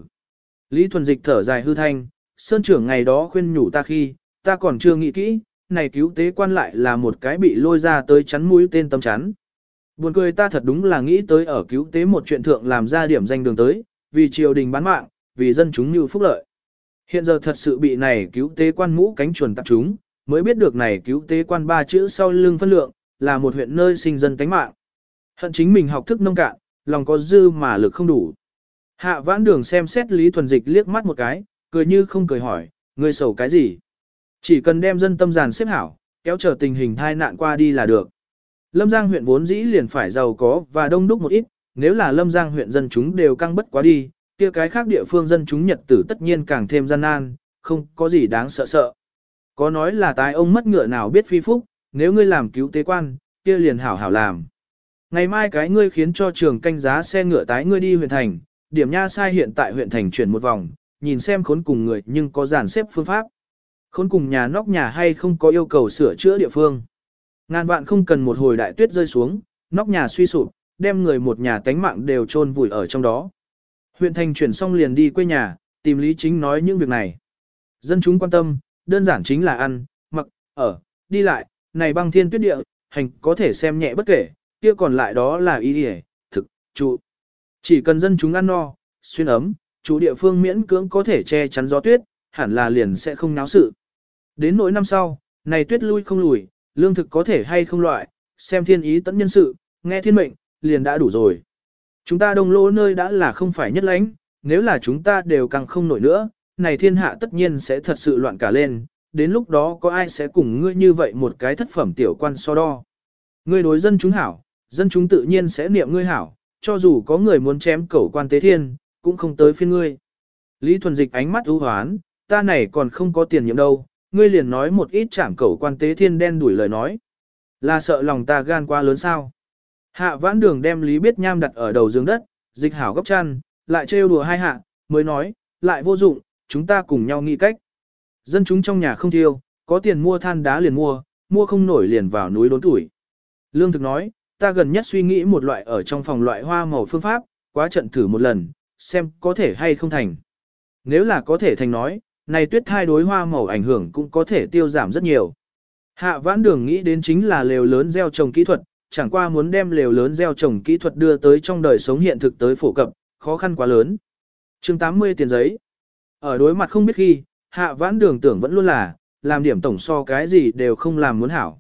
Lý Thuần Dịch thở dài hư thanh, Sơn trưởng ngày đó khuyên nhủ ta khi, ta còn chưa nghĩ kỹ, này cứu tế quan lại là một cái bị lôi ra tới chắn mũi tên tâm chắn. Buồn cười ta thật đúng là nghĩ tới ở cứu tế một chuyện thượng làm ra điểm danh đường tới, vì triều đình bán mạng, vì dân chúng như phúc lợi. Hiện giờ thật sự bị này cứu tế quan mũ cánh chuẩn tập chúng, mới biết được này cứu tế quan ba chữ sau lưng phân lượng, là một huyện nơi sinh dân tánh mạng. Hận chính mình học thức nông cạn, lòng có dư mà lực không đủ. Hạ vãn đường xem xét Lý Thuần Dịch liếc mắt một cái, cười như không cười hỏi, ngươi sầu cái gì? Chỉ cần đem dân tâm giàn xếp hảo, kéo chờ tình hình thai nạn qua đi là được. Lâm Giang huyện vốn dĩ liền phải giàu có và đông đúc một ít, nếu là Lâm Giang huyện dân chúng đều căng bất quá đi, kia cái khác địa phương dân chúng nhật tử tất nhiên càng thêm gian nan, không có gì đáng sợ sợ. Có nói là tái ông mất ngựa nào biết phi phúc, nếu ngươi làm cứu tế quan, kia liền hảo hảo làm. Ngày mai cái ngươi khiến cho trường canh giá xe ngựa tái ngươi đi huyện thành, điểm nha sai hiện tại huyện thành chuyển một vòng, nhìn xem khốn cùng người nhưng có giản xếp phương pháp. Khốn cùng nhà nóc nhà hay không có yêu cầu sửa chữa địa phương. Ngàn vạn không cần một hồi đại tuyết rơi xuống, nóc nhà suy sụp, đem người một nhà tánh mạng đều chôn vùi ở trong đó. Huyện thành chuyển xong liền đi quê nhà, tìm Lý Chính nói những việc này. Dân chúng quan tâm, đơn giản chính là ăn, mặc, ở, đi lại, này băng thiên tuyết địa, hành có thể xem nhẹ bất kể, kia còn lại đó là ý địa, thực, trụ. Chỉ cần dân chúng ăn no, xuyên ấm, chủ địa phương miễn cưỡng có thể che chắn gió tuyết, hẳn là liền sẽ không náo sự. Đến nỗi năm sau, này tuyết lui không lùi, lương thực có thể hay không loại, xem thiên ý tận nhân sự, nghe thiên mệnh, liền đã đủ rồi. Chúng ta đông lỗ nơi đã là không phải nhất lãnh, nếu là chúng ta đều càng không nổi nữa, này thiên hạ tất nhiên sẽ thật sự loạn cả lên, đến lúc đó có ai sẽ cùng ngươi như vậy một cái thất phẩm tiểu quan so đo. Ngươi đối dân chúng hảo, dân chúng tự nhiên sẽ niệm ngươi hảo, cho dù có người muốn chém cẩu quan tế thiên, cũng không tới phiên ngươi. Lý Thuần Dịch ánh mắt ưu hoán, ta này còn không có tiền nhiệm đâu, ngươi liền nói một ít chảm cẩu quan tế thiên đen đuổi lời nói. Là sợ lòng ta gan quá lớn sao. Hạ vãn đường đem Lý Biết Nham đặt ở đầu giường đất, dịch hảo gấp chăn, lại trêu đùa hai hạ, mới nói, lại vô dụng, chúng ta cùng nhau nghĩ cách. Dân chúng trong nhà không thiêu, có tiền mua than đá liền mua, mua không nổi liền vào núi đốn tuổi. Lương thực nói, ta gần nhất suy nghĩ một loại ở trong phòng loại hoa màu phương pháp, quá trận thử một lần, xem có thể hay không thành. Nếu là có thể thành nói, này tuyết thai đối hoa màu ảnh hưởng cũng có thể tiêu giảm rất nhiều. Hạ vãn đường nghĩ đến chính là lều lớn gieo trồng kỹ thuật, chẳng qua muốn đem lều lớn gieo trồng kỹ thuật đưa tới trong đời sống hiện thực tới phổ cập, khó khăn quá lớn. chương 80 tiền giấy. Ở đối mặt không biết khi, hạ vãn đường tưởng vẫn luôn là, làm điểm tổng so cái gì đều không làm muốn hảo.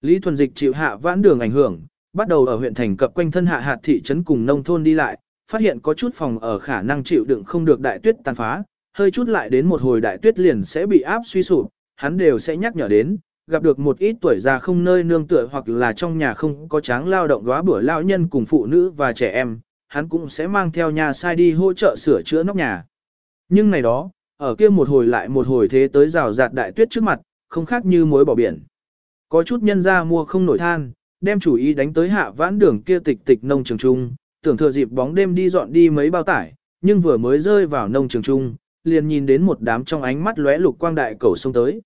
Lý Thuần Dịch chịu hạ vãn đường ảnh hưởng, bắt đầu ở huyện thành cập quanh thân hạ hạt thị trấn cùng nông thôn đi lại, phát hiện có chút phòng ở khả năng chịu đựng không được đại tuyết tàn phá, hơi chút lại đến một hồi đại tuyết liền sẽ bị áp suy sụp, hắn đều sẽ nhắc nhở đến, gặp được một ít tuổi già không nơi nương tựa hoặc là trong nhà không có tráng lao động góa bữa lao nhân cùng phụ nữ và trẻ em, hắn cũng sẽ mang theo nhà sai đi hỗ trợ sửa chữa nóc nhà. Nhưng này đó, ở kia một hồi lại một hồi thế tới rào rạt đại tuyết trước mặt, không khác như mối bỏ biển. Có chút nhân ra mua không nổi than, đem chủ ý đánh tới hạ vãn đường kia tịch tịch nông trường trung, tưởng thừa dịp bóng đêm đi dọn đi mấy bao tải, nhưng vừa mới rơi vào nông trường trung, liền nhìn đến một đám trong ánh mắt lóe lục quang đại cầu sông tới.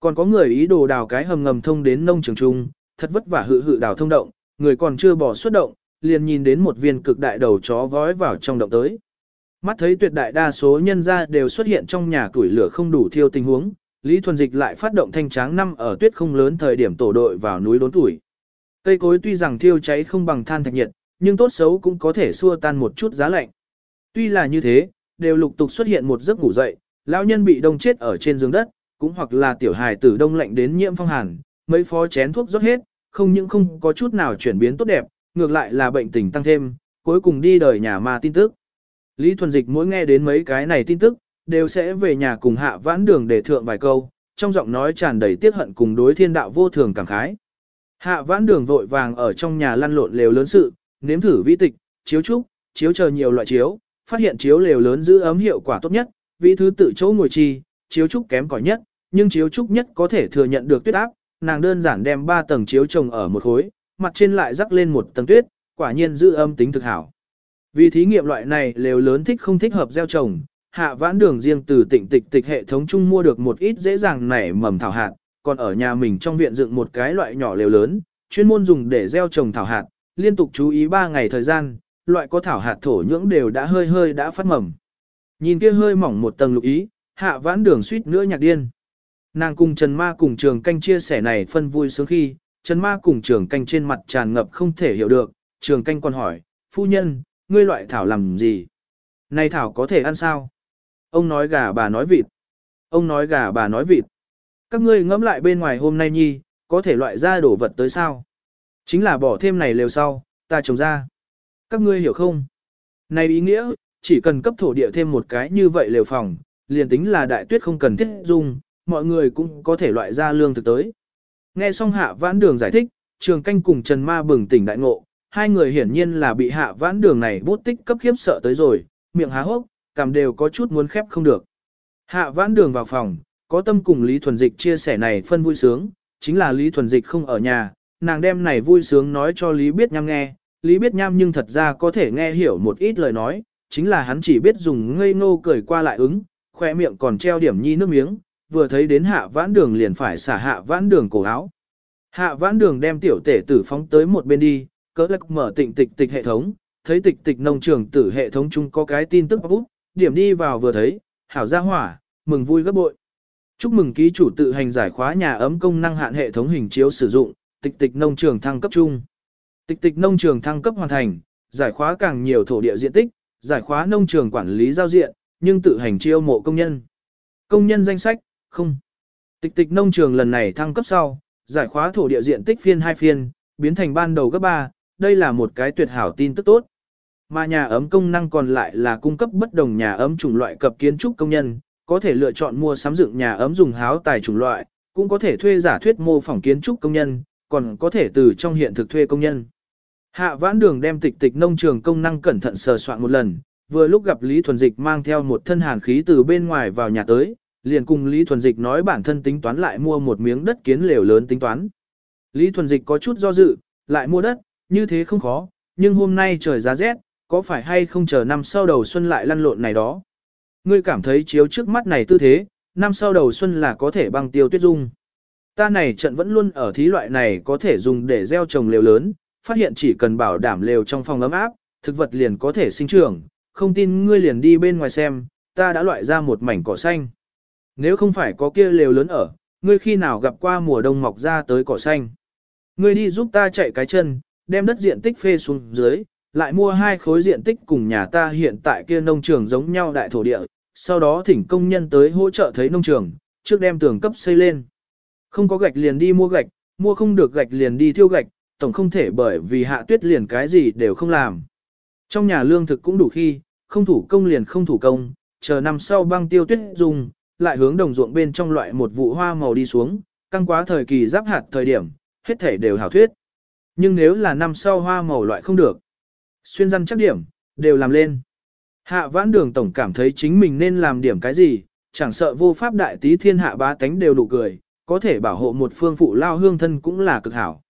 Còn có người ý đồ đào cái hầm ngầm thông đến nông trường trung, thật vất vả hự hự đào thông động, người còn chưa bỏ xuất động, liền nhìn đến một viên cực đại đầu chó vói vào trong động tới. Mắt thấy tuyệt đại đa số nhân gia đều xuất hiện trong nhà tuổi lửa không đủ thiêu tình huống, Lý Thuần Dịch lại phát động thanh tráng năm ở tuyết không lớn thời điểm tổ đội vào núi đốn tuổi. Cây cối tuy rằng thiêu cháy không bằng than thạch nhiệt, nhưng tốt xấu cũng có thể xua tan một chút giá lạnh. Tuy là như thế, đều lục tục xuất hiện một giấc ngủ dậy, lão nhân bị đông chết ở trên giường đất, cũng hoặc là tiểu hài tử đông lạnh đến nhiễm phong hàn, mấy phó chén thuốc rót hết, không những không có chút nào chuyển biến tốt đẹp, ngược lại là bệnh tình tăng thêm, cuối cùng đi đời nhà ma tin tức. Lý Thuần Dịch mỗi nghe đến mấy cái này tin tức, đều sẽ về nhà cùng hạ vãn đường để thượng vài câu, trong giọng nói tràn đầy tiếc hận cùng đối thiên đạo vô thường cảm khái. Hạ vãn đường vội vàng ở trong nhà lăn lộn lều lớn sự, nếm thử vĩ tịch, chiếu trúc, chiếu chờ nhiều loại chiếu, phát hiện chiếu lều lớn giữ ấm hiệu quả tốt nhất, vị thứ tự chỗ ngồi chi, chiếu trúc kém cỏi nhất, nhưng chiếu trúc nhất có thể thừa nhận được tuyết áp, nàng đơn giản đem 3 tầng chiếu trồng ở một khối, mặt trên lại rắc lên một tầng tuyết, quả nhiên giữ âm tính thực hảo. Vì thí nghiệm loại này lều lớn thích không thích hợp gieo trồng, hạ vãn đường riêng từ tỉnh tịch tịch hệ thống chung mua được một ít dễ dàng nảy mầm thảo hạt, còn ở nhà mình trong viện dựng một cái loại nhỏ lều lớn, chuyên môn dùng để gieo trồng thảo hạt, liên tục chú ý 3 ngày thời gian, loại có thảo hạt thổ nhưỡng đều đã hơi hơi đã phát mầm. Nhìn kia hơi mỏng một tầng lục ý, hạ vãn đường suýt nữa nhạc điên. Nàng cùng Trần Ma cùng trường canh chia sẻ này phân vui sướng khi, Trần Ma cùng trường canh trên mặt tràn ngập không thể hiểu được, trường canh còn hỏi, phu nhân, ngươi loại thảo làm gì? Này thảo có thể ăn sao? Ông nói gà bà nói vịt. Ông nói gà bà nói vịt. Các ngươi ngẫm lại bên ngoài hôm nay nhi, có thể loại ra đổ vật tới sao? Chính là bỏ thêm này lều sau, ta trồng ra. Các ngươi hiểu không? Này ý nghĩa, chỉ cần cấp thổ địa thêm một cái như vậy lều phòng, liền tính là đại tuyết không cần thiết dùng mọi người cũng có thể loại ra lương thực tới. Nghe xong hạ vãn đường giải thích, trường canh cùng Trần Ma bừng tỉnh đại ngộ, hai người hiển nhiên là bị hạ vãn đường này bút tích cấp khiếp sợ tới rồi, miệng há hốc, cảm đều có chút muốn khép không được. Hạ vãn đường vào phòng, có tâm cùng Lý Thuần Dịch chia sẻ này phân vui sướng, chính là Lý Thuần Dịch không ở nhà, nàng đem này vui sướng nói cho Lý Biết Nham nghe, Lý Biết Nham nhưng thật ra có thể nghe hiểu một ít lời nói, chính là hắn chỉ biết dùng ngây ngô cười qua lại ứng, khoe miệng còn treo điểm nhi nước miếng, vừa thấy đến hạ vãn đường liền phải xả hạ vãn đường cổ áo. Hạ vãn đường đem tiểu tể tử phóng tới một bên đi, cỡ lắc mở tịnh tịch tịch hệ thống, thấy tịch tịch nông trường tử hệ thống chung có cái tin tức bút, điểm đi vào vừa thấy, hảo gia hỏa, mừng vui gấp bội. Chúc mừng ký chủ tự hành giải khóa nhà ấm công năng hạn hệ thống hình chiếu sử dụng, tịch tịch nông trường thăng cấp chung. Tịch tịch nông trường thăng cấp hoàn thành, giải khóa càng nhiều thổ địa diện tích, giải khóa nông trường quản lý giao diện, nhưng tự hành chiêu mộ công nhân. Công nhân danh sách, không. Tịch tịch nông trường lần này thăng cấp sau, giải khóa thổ địa diện tích phiên hai phiên, biến thành ban đầu cấp 3, đây là một cái tuyệt hảo tin tức tốt. Mà nhà ấm công năng còn lại là cung cấp bất đồng nhà ấm chủng loại cập kiến trúc công nhân, có thể lựa chọn mua sắm dựng nhà ấm dùng háo tài chủng loại, cũng có thể thuê giả thuyết mô phỏng kiến trúc công nhân, còn có thể từ trong hiện thực thuê công nhân. Hạ vãn đường đem tịch tịch nông trường công năng cẩn thận sờ soạn một lần, vừa lúc gặp Lý Thuần Dịch mang theo một thân hàn khí từ bên ngoài vào nhà tới, liền cùng Lý Thuần Dịch nói bản thân tính toán lại mua một miếng đất kiến lều lớn tính toán. Lý Thuần Dịch có chút do dự, lại mua đất, như thế không khó, nhưng hôm nay trời giá rét, có phải hay không chờ năm sau đầu xuân lại lăn lộn này đó. Ngươi cảm thấy chiếu trước mắt này tư thế, năm sau đầu xuân là có thể băng tiêu tuyết dung. Ta này trận vẫn luôn ở thí loại này có thể dùng để gieo trồng lều lớn, phát hiện chỉ cần bảo đảm lều trong phòng ấm áp, thực vật liền có thể sinh trưởng, không tin ngươi liền đi bên ngoài xem, ta đã loại ra một mảnh cỏ xanh. Nếu không phải có kia lều lớn ở, ngươi khi nào gặp qua mùa đông mọc ra tới cỏ xanh. Ngươi đi giúp ta chạy cái chân, đem đất diện tích phê xuống dưới, lại mua hai khối diện tích cùng nhà ta hiện tại kia nông trường giống nhau đại thổ địa, sau đó thỉnh công nhân tới hỗ trợ thấy nông trường, trước đem tường cấp xây lên. Không có gạch liền đi mua gạch, mua không được gạch liền đi thiêu gạch, tổng không thể bởi vì hạ tuyết liền cái gì đều không làm. Trong nhà lương thực cũng đủ khi, không thủ công liền không thủ công, chờ năm sau băng tiêu tuyết dùng, lại hướng đồng ruộng bên trong loại một vụ hoa màu đi xuống, căng quá thời kỳ giáp hạt thời điểm, hết thể đều hảo thuyết. Nhưng nếu là năm sau hoa màu loại không được, xuyên răn chắc điểm, đều làm lên. Hạ vãn đường tổng cảm thấy chính mình nên làm điểm cái gì, chẳng sợ vô pháp đại tí thiên hạ bá tánh đều đủ cười, có thể bảo hộ một phương phụ lao hương thân cũng là cực hảo.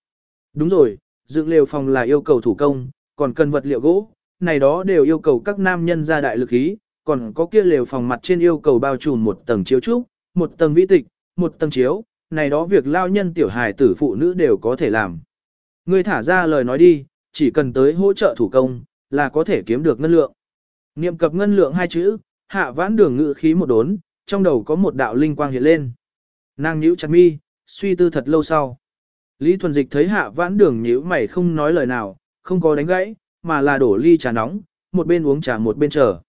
Đúng rồi, dựng lều phòng là yêu cầu thủ công, còn cần vật liệu gỗ, này đó đều yêu cầu các nam nhân ra đại lực ý, còn có kia lều phòng mặt trên yêu cầu bao trùm một tầng chiếu trúc, một tầng vĩ tịch, một tầng chiếu, này đó việc lao nhân tiểu hài tử phụ nữ đều có thể làm. Ngươi thả ra lời nói đi, chỉ cần tới hỗ trợ thủ công, là có thể kiếm được ngân lượng. Niệm cập ngân lượng hai chữ, hạ vãn đường ngự khí một đốn, trong đầu có một đạo linh quang hiện lên. Nàng nhíu chặt mi, suy tư thật lâu sau. Lý Thuần Dịch thấy hạ vãn đường nhíu mày không nói lời nào, không có đánh gãy, mà là đổ ly trà nóng, một bên uống trà một bên chờ.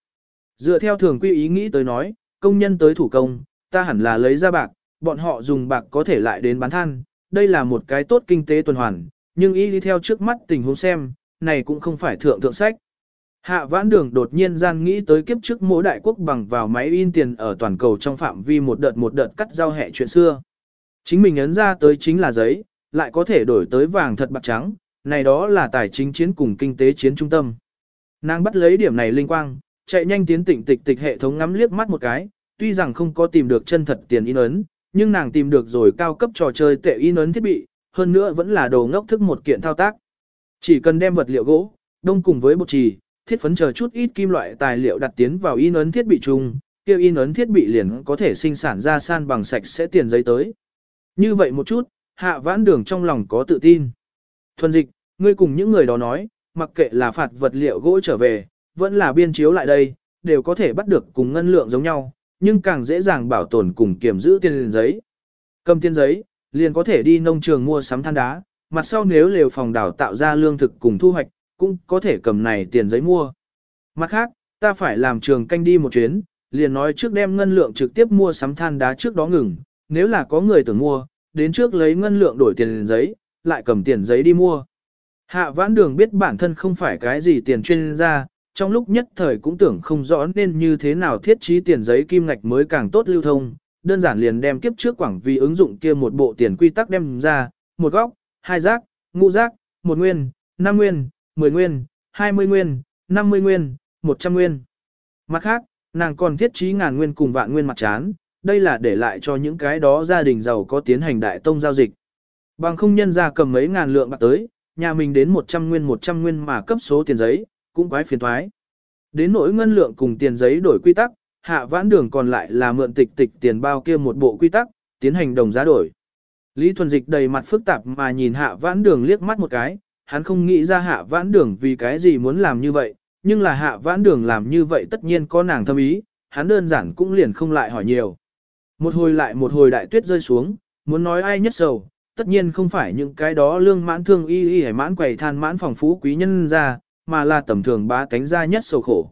Dựa theo thường quy ý nghĩ tới nói, công nhân tới thủ công, ta hẳn là lấy ra bạc, bọn họ dùng bạc có thể lại đến bán than, đây là một cái tốt kinh tế tuần hoàn, nhưng ý đi theo trước mắt tình huống xem, này cũng không phải thượng thượng sách. Hạ vãn đường đột nhiên gian nghĩ tới kiếp trước mỗi đại quốc bằng vào máy in tiền ở toàn cầu trong phạm vi một đợt một đợt cắt giao hẹ chuyện xưa. Chính mình ấn ra tới chính là giấy, lại có thể đổi tới vàng thật bạc trắng, này đó là tài chính chiến cùng kinh tế chiến trung tâm. Nàng bắt lấy điểm này linh quang, chạy nhanh tiến tịnh tịch tịch hệ thống ngắm liếc mắt một cái, tuy rằng không có tìm được chân thật tiền in ấn, nhưng nàng tìm được rồi cao cấp trò chơi tệ in ấn thiết bị, hơn nữa vẫn là đồ ngốc thức một kiện thao tác. Chỉ cần đem vật liệu gỗ, đông cùng với bột trì, thiết phấn chờ chút ít kim loại tài liệu đặt tiến vào in ấn thiết bị chung, kia in ấn thiết bị liền có thể sinh sản ra san bằng sạch sẽ tiền giấy tới. Như vậy một chút, hạ vãn đường trong lòng có tự tin. Thuần dịch, ngươi cùng những người đó nói, mặc kệ là phạt vật liệu gỗ trở về, vẫn là biên chiếu lại đây, đều có thể bắt được cùng ngân lượng giống nhau, nhưng càng dễ dàng bảo tồn cùng kiểm giữ tiền giấy. Cầm tiền giấy, liền có thể đi nông trường mua sắm than đá, mặt sau nếu lều phòng đảo tạo ra lương thực cùng thu hoạch, cũng có thể cầm này tiền giấy mua. Mặt khác, ta phải làm trường canh đi một chuyến, liền nói trước đem ngân lượng trực tiếp mua sắm than đá trước đó ngừng, nếu là có người tưởng mua, đến trước lấy ngân lượng đổi tiền giấy, lại cầm tiền giấy đi mua. Hạ vãn đường biết bản thân không phải cái gì tiền chuyên gia, trong lúc nhất thời cũng tưởng không rõ nên như thế nào thiết trí tiền giấy kim ngạch mới càng tốt lưu thông, đơn giản liền đem kiếp trước quảng vì ứng dụng kia một bộ tiền quy tắc đem ra, một góc, hai giác, ngũ giác, một nguyên, năm nguyên, mười nguyên, hai mươi nguyên, năm mươi nguyên, một trăm nguyên. Mặt khác, nàng còn thiết trí ngàn nguyên cùng vạn nguyên mặt chán, đây là để lại cho những cái đó gia đình giàu có tiến hành đại tông giao dịch. Bằng không nhân ra cầm mấy ngàn lượng bạc tới, nhà mình đến 100 nguyên 100 nguyên mà cấp số tiền giấy, cũng quái phiền thoái. Đến nỗi ngân lượng cùng tiền giấy đổi quy tắc, hạ vãn đường còn lại là mượn tịch tịch tiền bao kia một bộ quy tắc, tiến hành đồng giá đổi. Lý Thuần Dịch đầy mặt phức tạp mà nhìn hạ vãn đường liếc mắt một cái, hắn không nghĩ ra hạ vãn đường vì cái gì muốn làm như vậy, nhưng là hạ vãn đường làm như vậy tất nhiên có nàng thâm ý, hắn đơn giản cũng liền không lại hỏi nhiều. Một hồi lại một hồi đại tuyết rơi xuống, muốn nói ai nhất sầu, tất nhiên không phải những cái đó lương mãn thương y y hải mãn quầy than mãn phòng phú quý nhân ra, mà là tầm thường bá tánh ra nhất sầu khổ.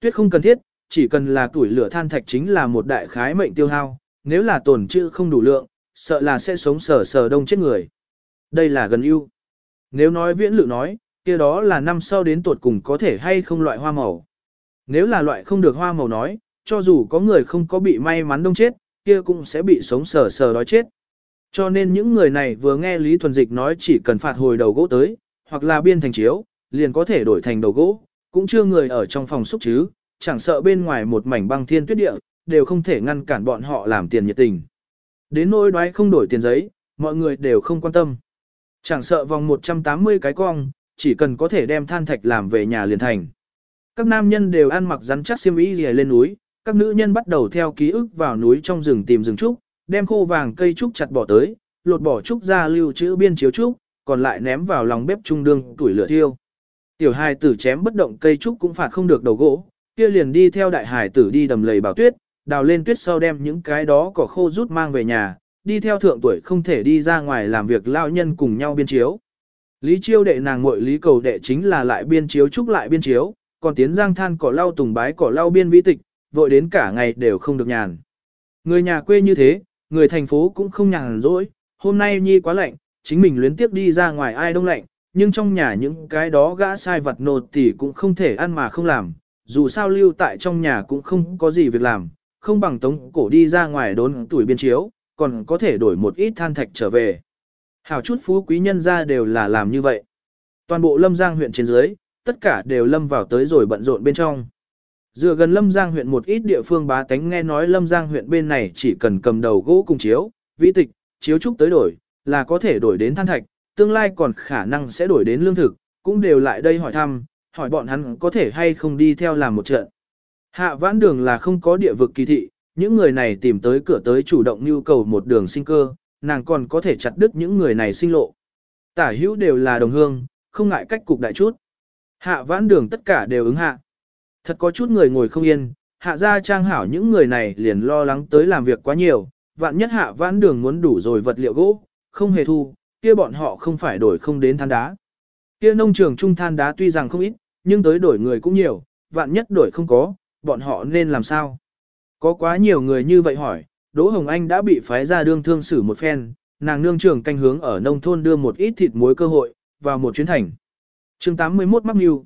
Tuyết không cần thiết, chỉ cần là tuổi lửa than thạch chính là một đại khái mệnh tiêu hao, nếu là tổn trữ không đủ lượng, sợ là sẽ sống sờ sờ đông chết người. Đây là gần ưu. Nếu nói viễn lự nói, kia đó là năm sau đến tuột cùng có thể hay không loại hoa màu. Nếu là loại không được hoa màu nói, cho dù có người không có bị may mắn đông chết, kia cũng sẽ bị sống sờ sờ đói chết. Cho nên những người này vừa nghe Lý Thuần Dịch nói chỉ cần phạt hồi đầu gỗ tới, hoặc là biên thành chiếu, liền có thể đổi thành đầu gỗ, cũng chưa người ở trong phòng xúc chứ, chẳng sợ bên ngoài một mảnh băng thiên tuyết địa, đều không thể ngăn cản bọn họ làm tiền nhiệt tình. Đến nỗi đoái không đổi tiền giấy, mọi người đều không quan tâm. Chẳng sợ vòng 180 cái cong, chỉ cần có thể đem than thạch làm về nhà liền thành. Các nam nhân đều ăn mặc rắn chắc xiêm y gì lên núi, các nữ nhân bắt đầu theo ký ức vào núi trong rừng tìm rừng trúc, đem khô vàng cây trúc chặt bỏ tới, lột bỏ trúc ra lưu trữ biên chiếu trúc, còn lại ném vào lòng bếp trung đương tuổi lửa thiêu. Tiểu hài tử chém bất động cây trúc cũng phạt không được đầu gỗ, kia liền đi theo đại hài tử đi đầm lầy bảo tuyết, đào lên tuyết sau đem những cái đó cỏ khô rút mang về nhà, đi theo thượng tuổi không thể đi ra ngoài làm việc lao nhân cùng nhau biên chiếu. Lý chiêu đệ nàng muội lý cầu đệ chính là lại biên chiếu trúc lại biên chiếu, còn tiến giang than cỏ lau tùng bái cỏ lau biên vĩ tịch, vội đến cả ngày đều không được nhàn. Người nhà quê như thế, người thành phố cũng không nhàn rỗi, hôm nay nhi quá lạnh, chính mình luyến tiếp đi ra ngoài ai đông lạnh, nhưng trong nhà những cái đó gã sai vật nột thì cũng không thể ăn mà không làm, dù sao lưu tại trong nhà cũng không có gì việc làm, không bằng tống cổ đi ra ngoài đốn tuổi biên chiếu, còn có thể đổi một ít than thạch trở về. Hảo chút phú quý nhân ra đều là làm như vậy. Toàn bộ lâm giang huyện trên dưới, tất cả đều lâm vào tới rồi bận rộn bên trong. Dựa gần Lâm Giang huyện một ít địa phương bá tánh nghe nói Lâm Giang huyện bên này chỉ cần cầm đầu gỗ cùng chiếu, vĩ tịch, chiếu trúc tới đổi, là có thể đổi đến than thạch, tương lai còn khả năng sẽ đổi đến lương thực, cũng đều lại đây hỏi thăm, hỏi bọn hắn có thể hay không đi theo làm một trận. Hạ vãn đường là không có địa vực kỳ thị, những người này tìm tới cửa tới chủ động nhu cầu một đường sinh cơ, nàng còn có thể chặt đứt những người này sinh lộ. Tả hữu đều là đồng hương, không ngại cách cục đại chút. Hạ vãn đường tất cả đều ứng hạ. Thật có chút người ngồi không yên, hạ ra trang hảo những người này liền lo lắng tới làm việc quá nhiều, vạn nhất hạ vãn đường muốn đủ rồi vật liệu gỗ, không hề thu, kia bọn họ không phải đổi không đến than đá. Kia nông trường trung than đá tuy rằng không ít, nhưng tới đổi người cũng nhiều, vạn nhất đổi không có, bọn họ nên làm sao? Có quá nhiều người như vậy hỏi, Đỗ Hồng Anh đã bị phái ra đương thương xử một phen, nàng nương trưởng canh hướng ở nông thôn đưa một ít thịt muối cơ hội, vào một chuyến thành. chương 81 mắc Nhiêu